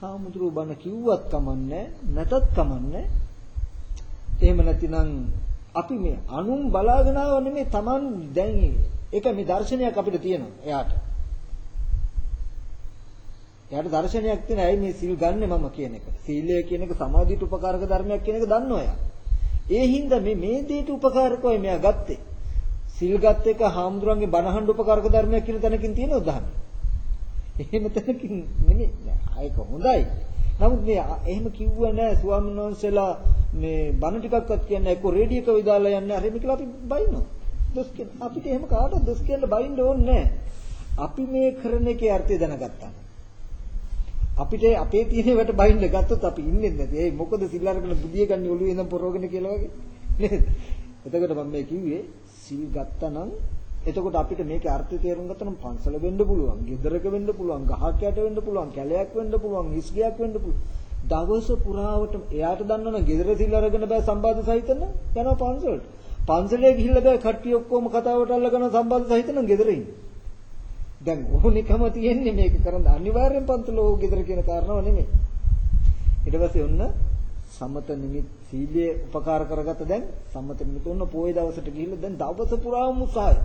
S1: හාමුදුරුව බණ කිව්වත් කමන්නේ නැතත් කමන්නේ එහෙම නැතිනම් අපි මේ අනුන් බලාගෙන ආව නෙමෙයි Taman දැන් ඒක මේ දර්ශනයක් අපිට තියෙනවා එයාට. එයාට දර්ශනයක් තියෙන ඇයි මේ සිල් ගන්නෙ මම කියන එක. සීලය කියන එක සමාධියට උපකාරක ධර්මයක් කියන එක දන්නවා එයා. ඒ හින්දා මේ මේ දෙයට උපකාරකවයි මෙයා ගත්තේ. සිල් ගත් එක හාමුදුරන්ගේ බණහඬ උපකාරක ධර්මයක් කියන තැනකින් තියෙන උදාහරණ. එහෙම තැනකින් නෙමෙයි. ඒක හොඳයි. නමුත් මේ එහෙම කිව්ව නෑ ස්වාමීන් වහන්සේලා මේ බණ ටිකක්වත් කියන්නේ එක්ක රේඩියෝ එක විදාලා යන්නේ අර මේකලා අපි බයිනවා. දොස් කියන අපිට එහෙම කාටවත් දොස් කියන්න බයින්න ඕනේ නෑ. අපි මේ කරන එකේ අර්ථය දැනගත්තා. අපිට අපේ තියෙන වට බයින්න ගත්තොත් අපි ඉන්නේ නැති. ඒ මොකද සිල් අරගෙන බුදිය ගන්න ඔළුවේ ඉඳන් පොරවගෙන කියලා වගේ. නේද? එතකොට මම මේ කිව්වේ සිල් ගත්තා නම් එතකොට අපිට මේකේ අර්ථය තේරුම් ගත්තා නම් පන්සල වෙන්න පුළුවන්, ගෙදරක වෙන්න පුළුවන්, ගහක් යට වෙන්න පුළුවන්, කැලයක් වෙන්න පුළුවන්, හිස්ගයක් වෙන්න පුළුවන්. දවස පුරාවට එයාට දන්නවනම් ගෙදර සිල් අරගෙන බෑ සම්බාධ සහිතන යනවා පන්සලට. පන්සලේ ගිහිල්ලා බෑ කට්ටිය ඔක්කොම කතාවට අල්ලගෙන සම්බාධ සහිතන ගෙදර ඉන්නේ. දැන් ඕනිකම තියෙන්නේ මේක කරන්න අනිවාර්යෙන් පන්සල ඕක ගෙදර කියන කාරණාව නෙමෙයි. ඊට පස්සේ ඔන්න සමත නිමිත් සීලයේ උපකාර කරගත්ත දැන් සමත නිමිත් ඔන්න පොයේ දවසට ගිහිල්ලා දැන් දවස පුරාම උසාවයි.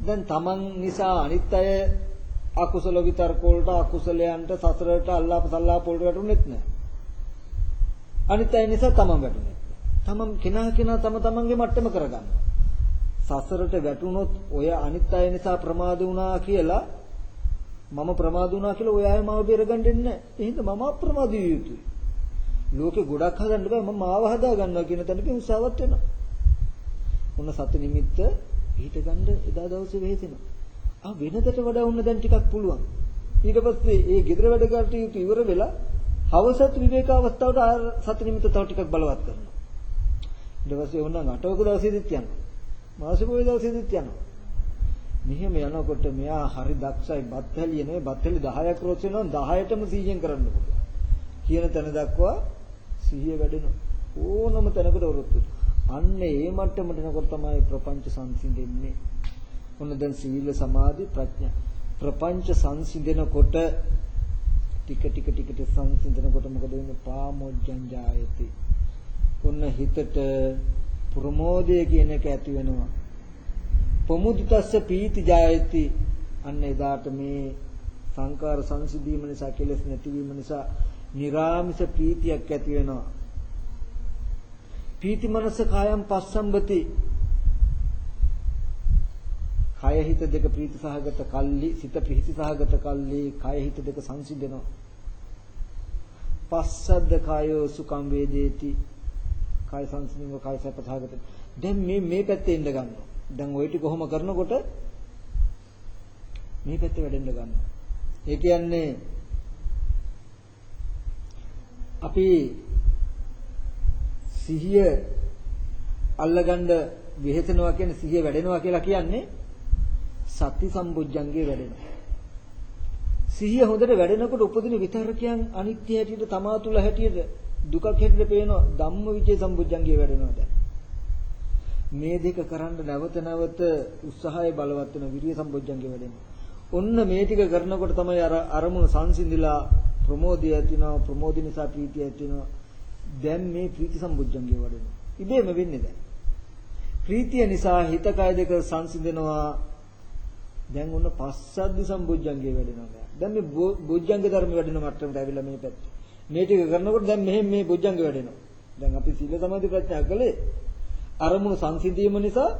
S1: දැන් Taman නිසා අනිත් අය අකුසල විතර්ක වලට අකුසලයන්ට සසරට අල්ලාප සල්ලාප වලට වැටුනේත් නැහැ. අනිත් අය නිසා Taman වැටුනේ. Taman කෙනා කෙනා තම තමන්ගේ මට්ටම කරගන්න. සසරට වැටුනොත් ඔය අනිත් අය නිසා ප්‍රමාද වුණා කියලා මම ප්‍රමාද වුණා කියලා ඔය අය මාව බේරගන්න දෙන්නේ නැහැ. එහෙනම් මම අප්‍රමාද විය යුතුයි. ලෝකේ ගොඩක් හදන්න බෑ මම මාව හදා ගන්නවා කියන තැනක උත්සාහවත් වෙනවා. මොන සති නිමිත්ත ඊට ගන්න එදා දවසේ වෙහෙසෙනවා. ආ වෙනදට වඩා උන්න දැන් ටිකක් පුළුවන්. ඊට පස්සේ ඒ gedara වැඩ කටයුතු ඉවර වෙලා හවසත් විවේක අවස්ථාවට සති නිමිත්ත තව ටිකක් බලවත් කරනවා. ඊට පස්සේ ඕනනම් අටවක දවසේදීත් යනවා. මාසික පොය දවසේදීත් යනවා. මෙහෙම යනකොට මෙයා හරි දක්ෂයි බත්හැලිය නෙවෙයි බත්හැලි 10ක් රොස් වෙනවා 10ටම 100ෙන් කරන්න පුළුවන්. කියන තැන දක්වා සිහිය වැඩෙනවා. ඕනම තැනකට වරොත්තු. අන්න ඒ මට්ටමට එනකොට තමයි ප්‍රපංච සංසිඳෙන්නේ. ඔන්න දැන් සීල සමාධි ප්‍රඥා ප්‍රපංච සංසිඳනකොට ටික ටික ටික ටික සංසිඳනකොට මොකද වෙන්නේ පාමොජ්ජං ජායති. ඔන්න හිතට ප්‍රමෝදය කියන එක ඇති වෙනවා. පමුදිතස්ස පීති ජායති. අන්න එදාට මේ සංකාර සංසිඳීම නිසා කෙලෙස් නැතිවීම නිසා निराமிස ප්‍රීතියක් ඇති වෙනවා. ප්‍රීති මනස කායම් පස්සම්බති. කය හිත දෙක ප්‍රීති සහගත කල්ලි සිත ප්‍රීති සහගත කල්ලි කය හිත දෙක සංසිඳෙනවා. පස්සද්ද කයෝ සුඛම් වේදේති. කය සංසිඳීම කය සපසහගත. දැන් මේ මේ පැත්තේ ඉඳ ගන්නවා. දැන් ওই ටික කොහොම කරනකොට මේ පැත්තේ වැඩෙන්න ගන්නවා. ඒ කියන්නේ අපි සිහිය අල්ලගන්න වෙහෙසනවා කියන්නේ සිහිය වැඩෙනවා කියලා කියන්නේ සති සම්බුද්ධංගේ වැඩෙනවා. සිහිය හොඳට වැඩෙනකොට උපදින විතරකයන් අනිත්‍ය හැටියට තමා තුළ හැටියට දුකක් හැටියට පේනවා ධම්මවිචේ සම්බුද්ධංගේ වැඩෙනවා දැන්. මේ දෙක කරන්න නැවත නැවත උත්සාහය බලවත් වෙන විරිය සම්බොජ්ජංගේ වැඩෙනවා. ඔන්න මේ ටික කරනකොට තමයි අර අරමුණු සංසිඳිලා ප්‍රමෝදය ඇතිවෙනවා ප්‍රමෝදි නිසා ප්‍රීතිය ඇතිවෙනවා. දැන් මේ ප්‍රීති සම්බොජ්ජංගේ වැඩෙනවා. ඉබේම වෙන්නේ දැන්. ප්‍රීතිය නිසා හිත කය දෙක සංසිඳෙනවා. දැන් ඔන්න පස්සද්ධි සම්බොජ්ජංගේ වැඩෙනවා. දැන් මේ බොජ්ජංග ධර්ම වැඩෙන මට්ටමට ඇවිල්ලා මේ පැත්ත. මේ ටික කරනකොට දැන් මෙහෙම මේ බොජ්ජංග වැඩෙනවා. දැන් අපි සීල සමාධි ප්‍රඥා කළේ අරමුණු සංසිඳීම නිසා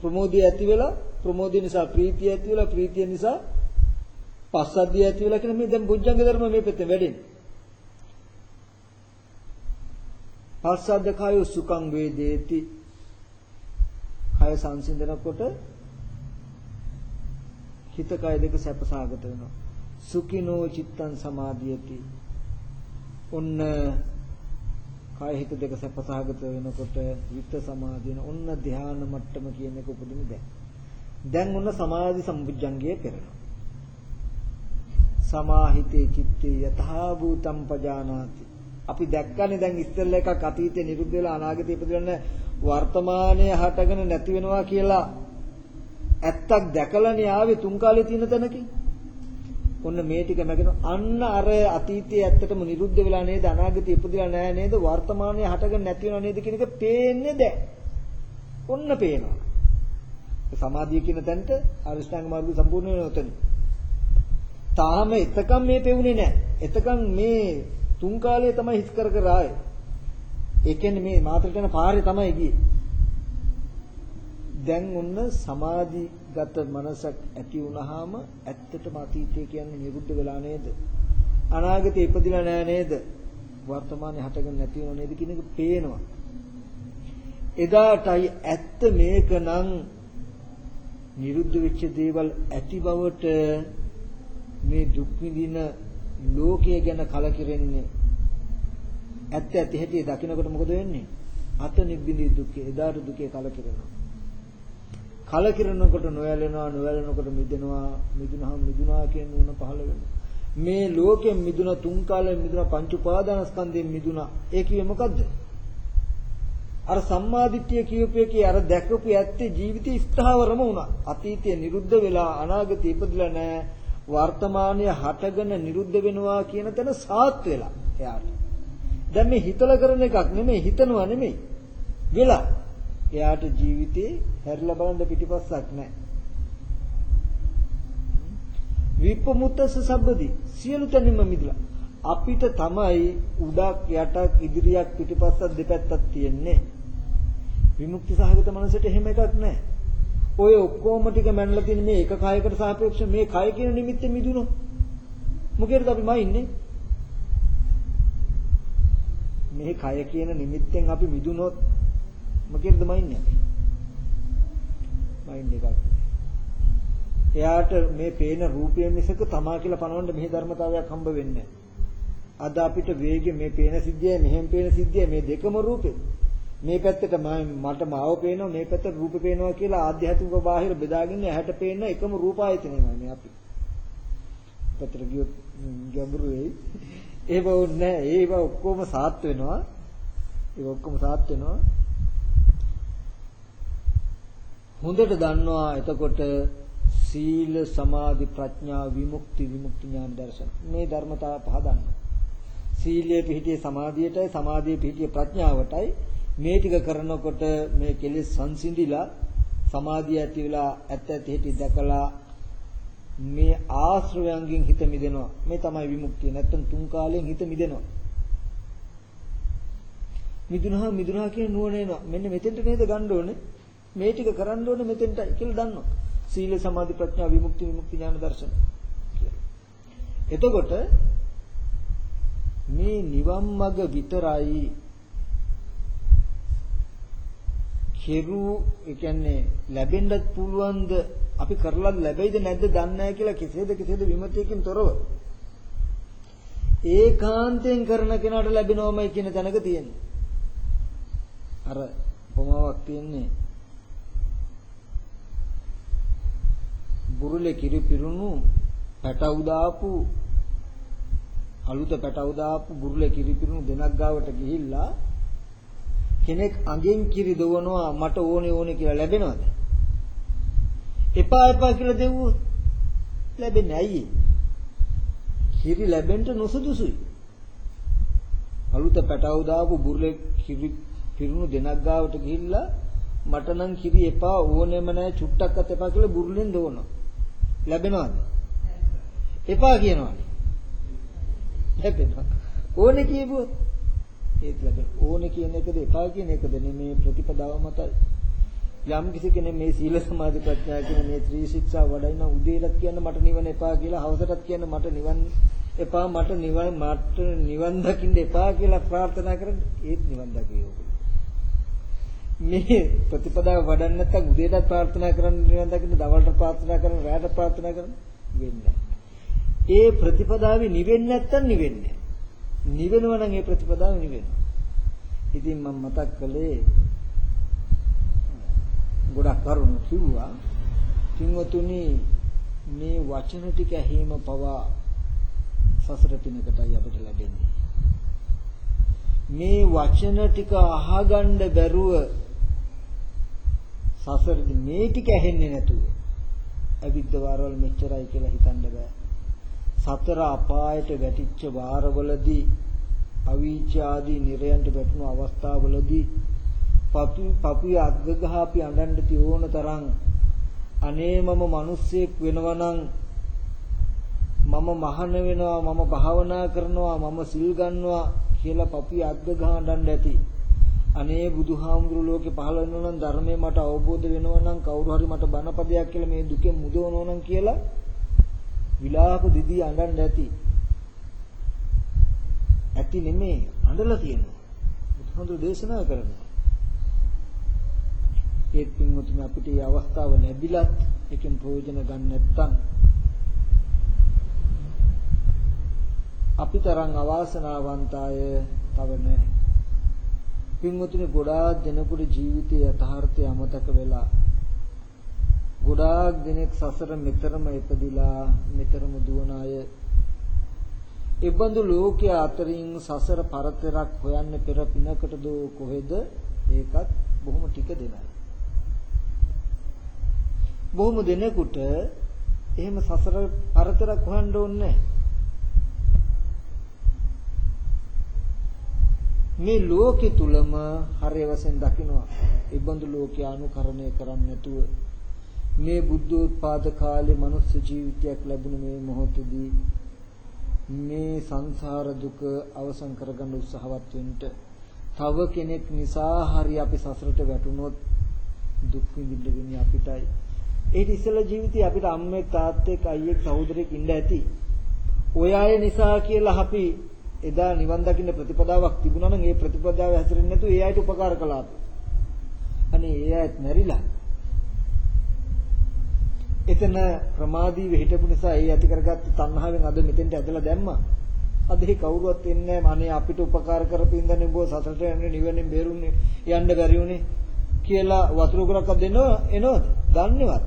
S1: ප්‍රමෝදය ඇති වෙලා ප්‍රමෝදය නිසා ප්‍රීතිය ඇති වෙලා ප්‍රීතිය නිසා පස්සද්ධිය ඇති වෙලා කියන මේ දැන් බුද්ධංග ධර්ම මේ පැත්තෙන් වැඩෙන්නේ. පස්සද්ධ කාය සුඛං වේදේති. කය සංසිඳනකොට හිත කය දෙක සැපසාගත වෙනවා. සුඛිනෝ චිත්තං සමාධියති. ඔන්න කාය හිත දෙක සැපසහගත වෙනකොට විත්ත සමාධියන ඔන්න ධ්‍යාන මට්ටම කියන එක උපදින දැන්. දැන් ඔන්න සමාධි සම්බුද්ධංගයේ පෙරෙනවා. සමාහිතේ චිත්තේ යථා භූතම් පජානාති. අපි දැක්කනේ දැන් ඉස්සෙල්ලා එකක් අතීතේ නිරුද්ධ වෙලා අනාගතේ ඉපදෙන්න වර්තමානයේ හටගෙන නැති වෙනවා කියලා ඇත්තක් දැකලානේ ආවේ තුන් කාලේ තියෙන තැනකින්. ඔන්න මේ ටික මැගෙන අන්න අර අතීතයේ ඇත්තටම නිරුද්ධ වෙලා නේද අනාගතේ ඉපදිලා නැහැ නේද වර්තමානයේ හටගෙන නැති වෙනව නේද කියන එක පේන්නේ දැන්. ඔන්න පේනවා. සමාධිය කියන තැනට අරිෂ්ඨාංග මාර්ගය සම්පූර්ණ වෙන උතන. තාම එතකම් මේ පෙවුනේ නැහැ. එතකම් මේ තුන් කාලයේ තමයි හිස් කර කර ආයේ. ඒ කියන්නේ මේ මාතෘට යන පාරේ තමයි ගියේ. දැන් ඔන්න සමාධිගත මනසක් ඇති වුනහම ඇත්තටම අතීතය කියන්නේ නිරුද්ධ වෙලා නේද? අනාගතේ ඉපදිලා නෑ නේද? වර්තමානයේ හටගෙන නැති වෙනව නේද කියන එක පේනවා. එදාටයි ඇත්ත මේකනම් නිරුද්ධ වෙච්ච දේවල් ඇති බවට මේ දුක් විඳින ලෝකය ගැන කලකිරෙන්නේ. ඇත්ත ඇති හැටි දකිනකොට මොකද වෙන්නේ? අත නිබ්බිඳි දුකේ එදාට දුකේ කලකිරෙනවා. කලකිරෙනකොට නොයැලෙනවා නොයැලෙනකොට මිදෙනවා මිදුනහම මිදුනා කියන නුවණ පහළ වෙනවා. මේ ලෝකයෙන් මිදුන තුන් කාලයෙන් මිදුන පංච උපාදානස්කන්ධයෙන් මිදුනා ඒ කියේ මොකද්ද? අර සම්මාදිට්ඨිය කියූපේකේ අර දැකපු ඇත්තේ ජීවිතේ ස්ථාවරම වුණා. අතීතයේ නිරුද්ධ වෙලා අනාගතේ ඉපදිලා නැහැ. වර්තමානයේ හටගෙන නිරුද්ධ වෙනවා කියන තැන සාත් වෙලා එයාට දැන් මේ හිතලා කරන එකක් නෙමෙයි හිතනවා නෙමෙයි වෙලා එයාට ජීවිතේ හැරිලා බලන්න පිටිපස්සක් නැහැ. විපමුත්තස සබ්බදී සියලු තැනින්ම මිදලා අපිට තමයි උඩක් යටක් ඉදිරියක් පිටිපස්සක් දෙපැත්තක් තියෙන්නේ. විමුක්ති සහගත මනසට එහෙම එකක් නැහැ. ඔය ඔක්කොම ටික මැනලා තියෙන මේ එක කයකට සාපේක්ෂව මේ කය කියන නිමිත්තෙ මිදුණොත් මොකේද අපි මයින්නේ? මේ කය කියන නිමිත්තෙන් අපි මිදුණොත් මොකේද මයින්නේ අපි? මයින් එකක්. එයාට මේ පේන රූපය මිසක තමා කියලා පනවන්න මෙහි ධර්මතාවයක් හම්බ වෙන්නේ අද අපිට වේගෙ මේ පේන සිද්ධිය මෙහෙම පේන සිද්ධිය මේ දෙකම රූපේ. මේ පැත්තට මට මාව පේනවා මේ පැත්තට රූප පේනවා කියලා ආධ්‍යාත්මික බාහිර බෙදාගෙන ඇහැට පේන එකම රූපායතනෙමයි මේ අපි. පැත්තට ගියොත් ගැඹුරු වෙයි. ඒව නෑ ඒව ඔක්කොම සාත් වෙනවා. ඒක ඔක්කොම සාත් වෙනවා. හොඳට දන්නවා එතකොට සීල සමාධි ප්‍රඥා විමුක්ති විමුක්ති ඥාන දර්ශන මේ ධර්මතා පහ දන්නවා සීලයේ පිහිටියේ සමාධියටයි සමාධියේ පිහිටියේ ප්‍රඥාවටයි මේ ටික කරනකොට මේ කෙලෙස් සංසිඳිලා සමාධිය ඇති වෙලා ඇත්ත ඇති හිටි දැකලා මේ ආශ්‍රවයන්ගෙන් හිත මිදෙනවා. මේ තමයි විමුක්තිය. නැත්තම් තුන් කාලයෙන් හිත මිදෙනවා. මිදුනහා මිදුනහා කියන නුවණ එනවා. මෙන්න මෙතෙන්ට නේද ගන්න ඕනේ? මේ ටික කරන්න ඕනේ මෙතෙන්ටයි කියලා දන්නවා. සීල සමාධි ප්‍රඥා විමුක්ති විමුක්ති ඥාන දර්ශන. එතකොට මේ නිවන් මඟ විතරයි කෙරු ඒ කියන්නේ ලැබෙන්නත් පුළුවන්ද අපි කරලා ලැබෙයිද නැද්ද දන්නේ නැහැ කියලා කෙසේද කෙසේද විමතියකින් තොරව. ඒකාන්තයෙන් කරන කෙනාට ලැබෙනවමයි කියන තැනක තියෙන්නේ. අර කොමාවක් තියෙන්නේ. බුරුලේ කිරි පිරුණු පැටවු දාපු අලුත පැටවු දාපු බුරුලේ කිරි පිරුණු දෙනක් ගාවට ගිහිල්ලා කෙනෙක් අඟෙන් කිරි දවනවා මට ඕනේ ඕනේ කියලා ලැබෙනවද? එපා එපා කියලා දෙව්වොත් ලැබෙන්නේ ඇයි? කිරි ලැබෙන්න නොසුදුසුයි. අලුත පැටවු දාපු බුරුලේ කිරි පිරුණු දෙනක් ගාවට ගිහිල්ලා මට නම් කිරි එපා ඕනෙම නැහැ චුට්ටක්වත් එපා කියලා බුරුලෙන් දවනවා. ලැබෙනවද? එපා කියනවනේ. ලැබෙනවා. ඕනේ කියපුවොත් ඒත් ලැබෙන. ඕනේ කියන එකද එපා කියන එකද නෙමේ ප්‍රතිපදාව මතයි. යම් කිසි කෙනෙක් මේ සීල සමාධි ප්‍රඥා කියන මේ ත්‍රි ශික්ෂා වඩයින උදේටත් කියන්න මට නිවන එපා කියලා හවසටත් කියන්න මට නිවන් එපා මට නිවන් මට නිවන් දකින්න එපා කියලා ප්‍රාර්ථනා කරන්නේ ඒත් නිවන් දකියෝ. මේ ප්‍රතිපදාව වඩන්න නැත්නම් උදේටත් ප්‍රාර්ථනා කරන්න නිවන් දකින්න දවල්ට ප්‍රාර්ථනා කරන්න රාත්‍රීට ප්‍රාර්ථනා කරන්න වෙන්නේ ඒ ප්‍රතිපදාවේ නිවෙන්නේ නැත්නම් නිවෙන්නේ නිවෙනවා නම් ඒ ප්‍රතිපදාව නිවෙනවා ඉතින් මම මතක් කළේ ගොඩක් කරුණු කිව්වා කින්වතුනි මේ වචන ටික ඇහිම පවා සසර පිනකටයි අපිට ලැබෙන්නේ මේ වචන ටික අහගන්න බැරුව සසරදී මේ ටික ඇහෙන්නේ නැතුව අවිද්ද වාරවල මෙච්චරයි කියලා හිතන්න බෑ. සතර අපායට වැටිච්ච වාරවලදී අවීච ආදී නිරයන්ට වැටුණු අවස්ථාවලදී පපු පපුවේ අග්ග ගහපි අඬන්න තියෝන තරම් අනේ මම මිනිස්සෙක් වෙනවනම් මම මහාන වෙනවා මම භාවනා කරනවා මම සිල් ගන්නවා කියලා පපුවේ අග්ග ගහ අඬන්න ඇති. අනේ බුදුහාමුදුරු ලෝකේ පහළ වෙනවා නම් ධර්මය මට අවබෝධ වෙනවා නම් කවුරු හරි මට බණපදයක් කියලා මේ දුකෙන් මුදවනවා නම් කියලා විලාප දිදී අඬන්න ඇති. ඇති නෙමේ. අඬලා තියෙනවා. බුදුහාමුදුරු දේශනා කරනවා. ඒත් පින්වතුනි අපිට මේ අවස්ථාව ලැබිලත් එකෙන් ප්‍රයෝජන ගන්න නැත්නම් අපි තරම් අවාසනාවන්ත අය තව නැහැ. පින්වතුනි ගොඩාක් දෙනෙකුට ජීවිතයේ යථාර්ථය අමතක වෙලා ගොඩාක් දෙනෙක් සසර මෙතරම ඉපදිලා මෙතරම දුවන අය. ඉබඳු ලෝකයේ අතරින් සසර පරතරක් හොයන්න පෙර පිනකට දෝ කොහෙද? ඒකත් බොහොම ටික දෙනයි. බොහොම දෙනෙකුට එහෙම සසර පරතරක් හොයන්න ඕනේ මේ ලෝකෙ තුලම හරය වශයෙන් දකිනවා. ඉබඳු ලෝකය අනුකරණය කරන්නේ නැතුව මේ බුද්ධෝත්පාද කාලේ මනුස්ස ජීවිතයක් ලැබුණ මේ මොහොතේදී මේ සංසාර දුක අවසන් කරගන්න උත්සාහවත් වෙන්න තව කෙනෙක් නිසා හරි අපි සසරට වැටුනොත් දුක් විඳින්න වෙන්නේ අපිටයි ඒත් ඉස්සෙල්ලා ජීවිතේ අපිට අම්මෙක් තාත්තෙක් අයියෙක් සහෝදරයෙක් ඉන්න ඇති. ඔය අය නිසා කියලා අපි එදා නිවන් දකින්න ප්‍රතිපදාවක් තිබුණා නම් ඒ ප්‍රතිපදාව හැසිරෙන්නේ නැතුව ඒ අයට උපකාර කළා අපි. අනේ ඒ අයත් මැරිලා. එතන ප්‍රමාදීව හිටපු නිසා ඒ ඇති කරගත්ත තණ්හාවෙන් අද මෙතෙන්ට ඇදලා දැම්මා. අද ඒ කවුරුවත් එන්නේ නැහැ. අනේ අපිට උපකාර කරපින්දනේ බෝ සසරට යන්නේ නිවෙනින් බේරුන්නේ යන්න බැරි උනේ කියලා වතුර උගරක් දෙන්නව එනවද? දන්නේවත්.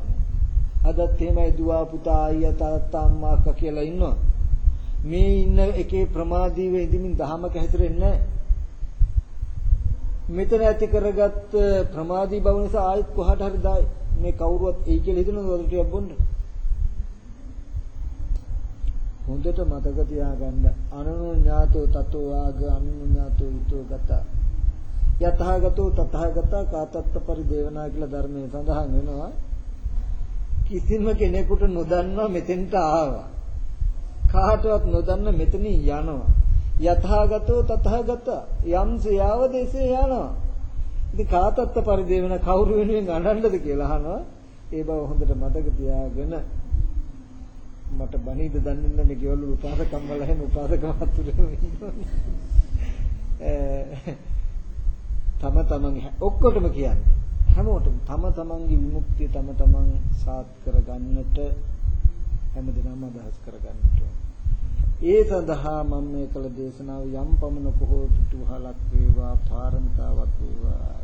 S1: අදත් එහෙමයි දුව පුතා අයියා තාත්තා අම්මා අක්කා කියලා ඉන්නවා. මේ ඉන්න එකේ ප්‍රමාදීව ඉඳමින් දහමක හැතරෙන්නේ මෙතන ඇති කරගත් ප්‍රමාදී බව නිසා ආයෙත් කොහාට හරි දායි මේ කවුරුවත් එයි කියලා හිතනවද වතුර ටිකක් බොන්න හොඳට මතක තියාගන්න අනනු ඥාතෝ තතෝ ආග අනනු ඥාතෝ ඊතෝ ගත යතහගතෝ තතහගත කාතත්ත පරිදේවනා කියලා ධර්මයේ සඳහන් වෙනවා කිසිම කෙනෙකුට නොදන්නවා මෙතෙන්ට ආවා. කාටවත් නොදන්න මෙතනින් යනවා. යථාගතෝ තථාගත යම්සේ යාව දේශේ යනවා. ඉතින් කාතත්ත පරිදේවන කවුරු වෙනුවෙන් අඬන්නද කියලා අහනවා. ඒ බව හොඳට මතක තියාගෙන මට බණීද දන්නේ නැහැ ගෙවලු උපාසකම් වල හැම උපාසකම් අතුරේ <laughs> තම තමන් ඔක්කොටම කියන්නේ. හැමෝටම තම තමන්ගේ විමුක්තිය තම තමන් සාත් කරගන්නට හැමදෙනාම අදහස් කරගන්නට. ඒ සඳහා මම මේ කළ දේශනාව යම් පමණ පොහොය පිටුහලක් වේවා පාරමිතාවක් වේවා.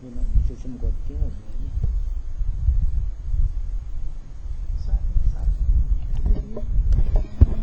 S1: වෙන කිසිම කොටියක් නැහැ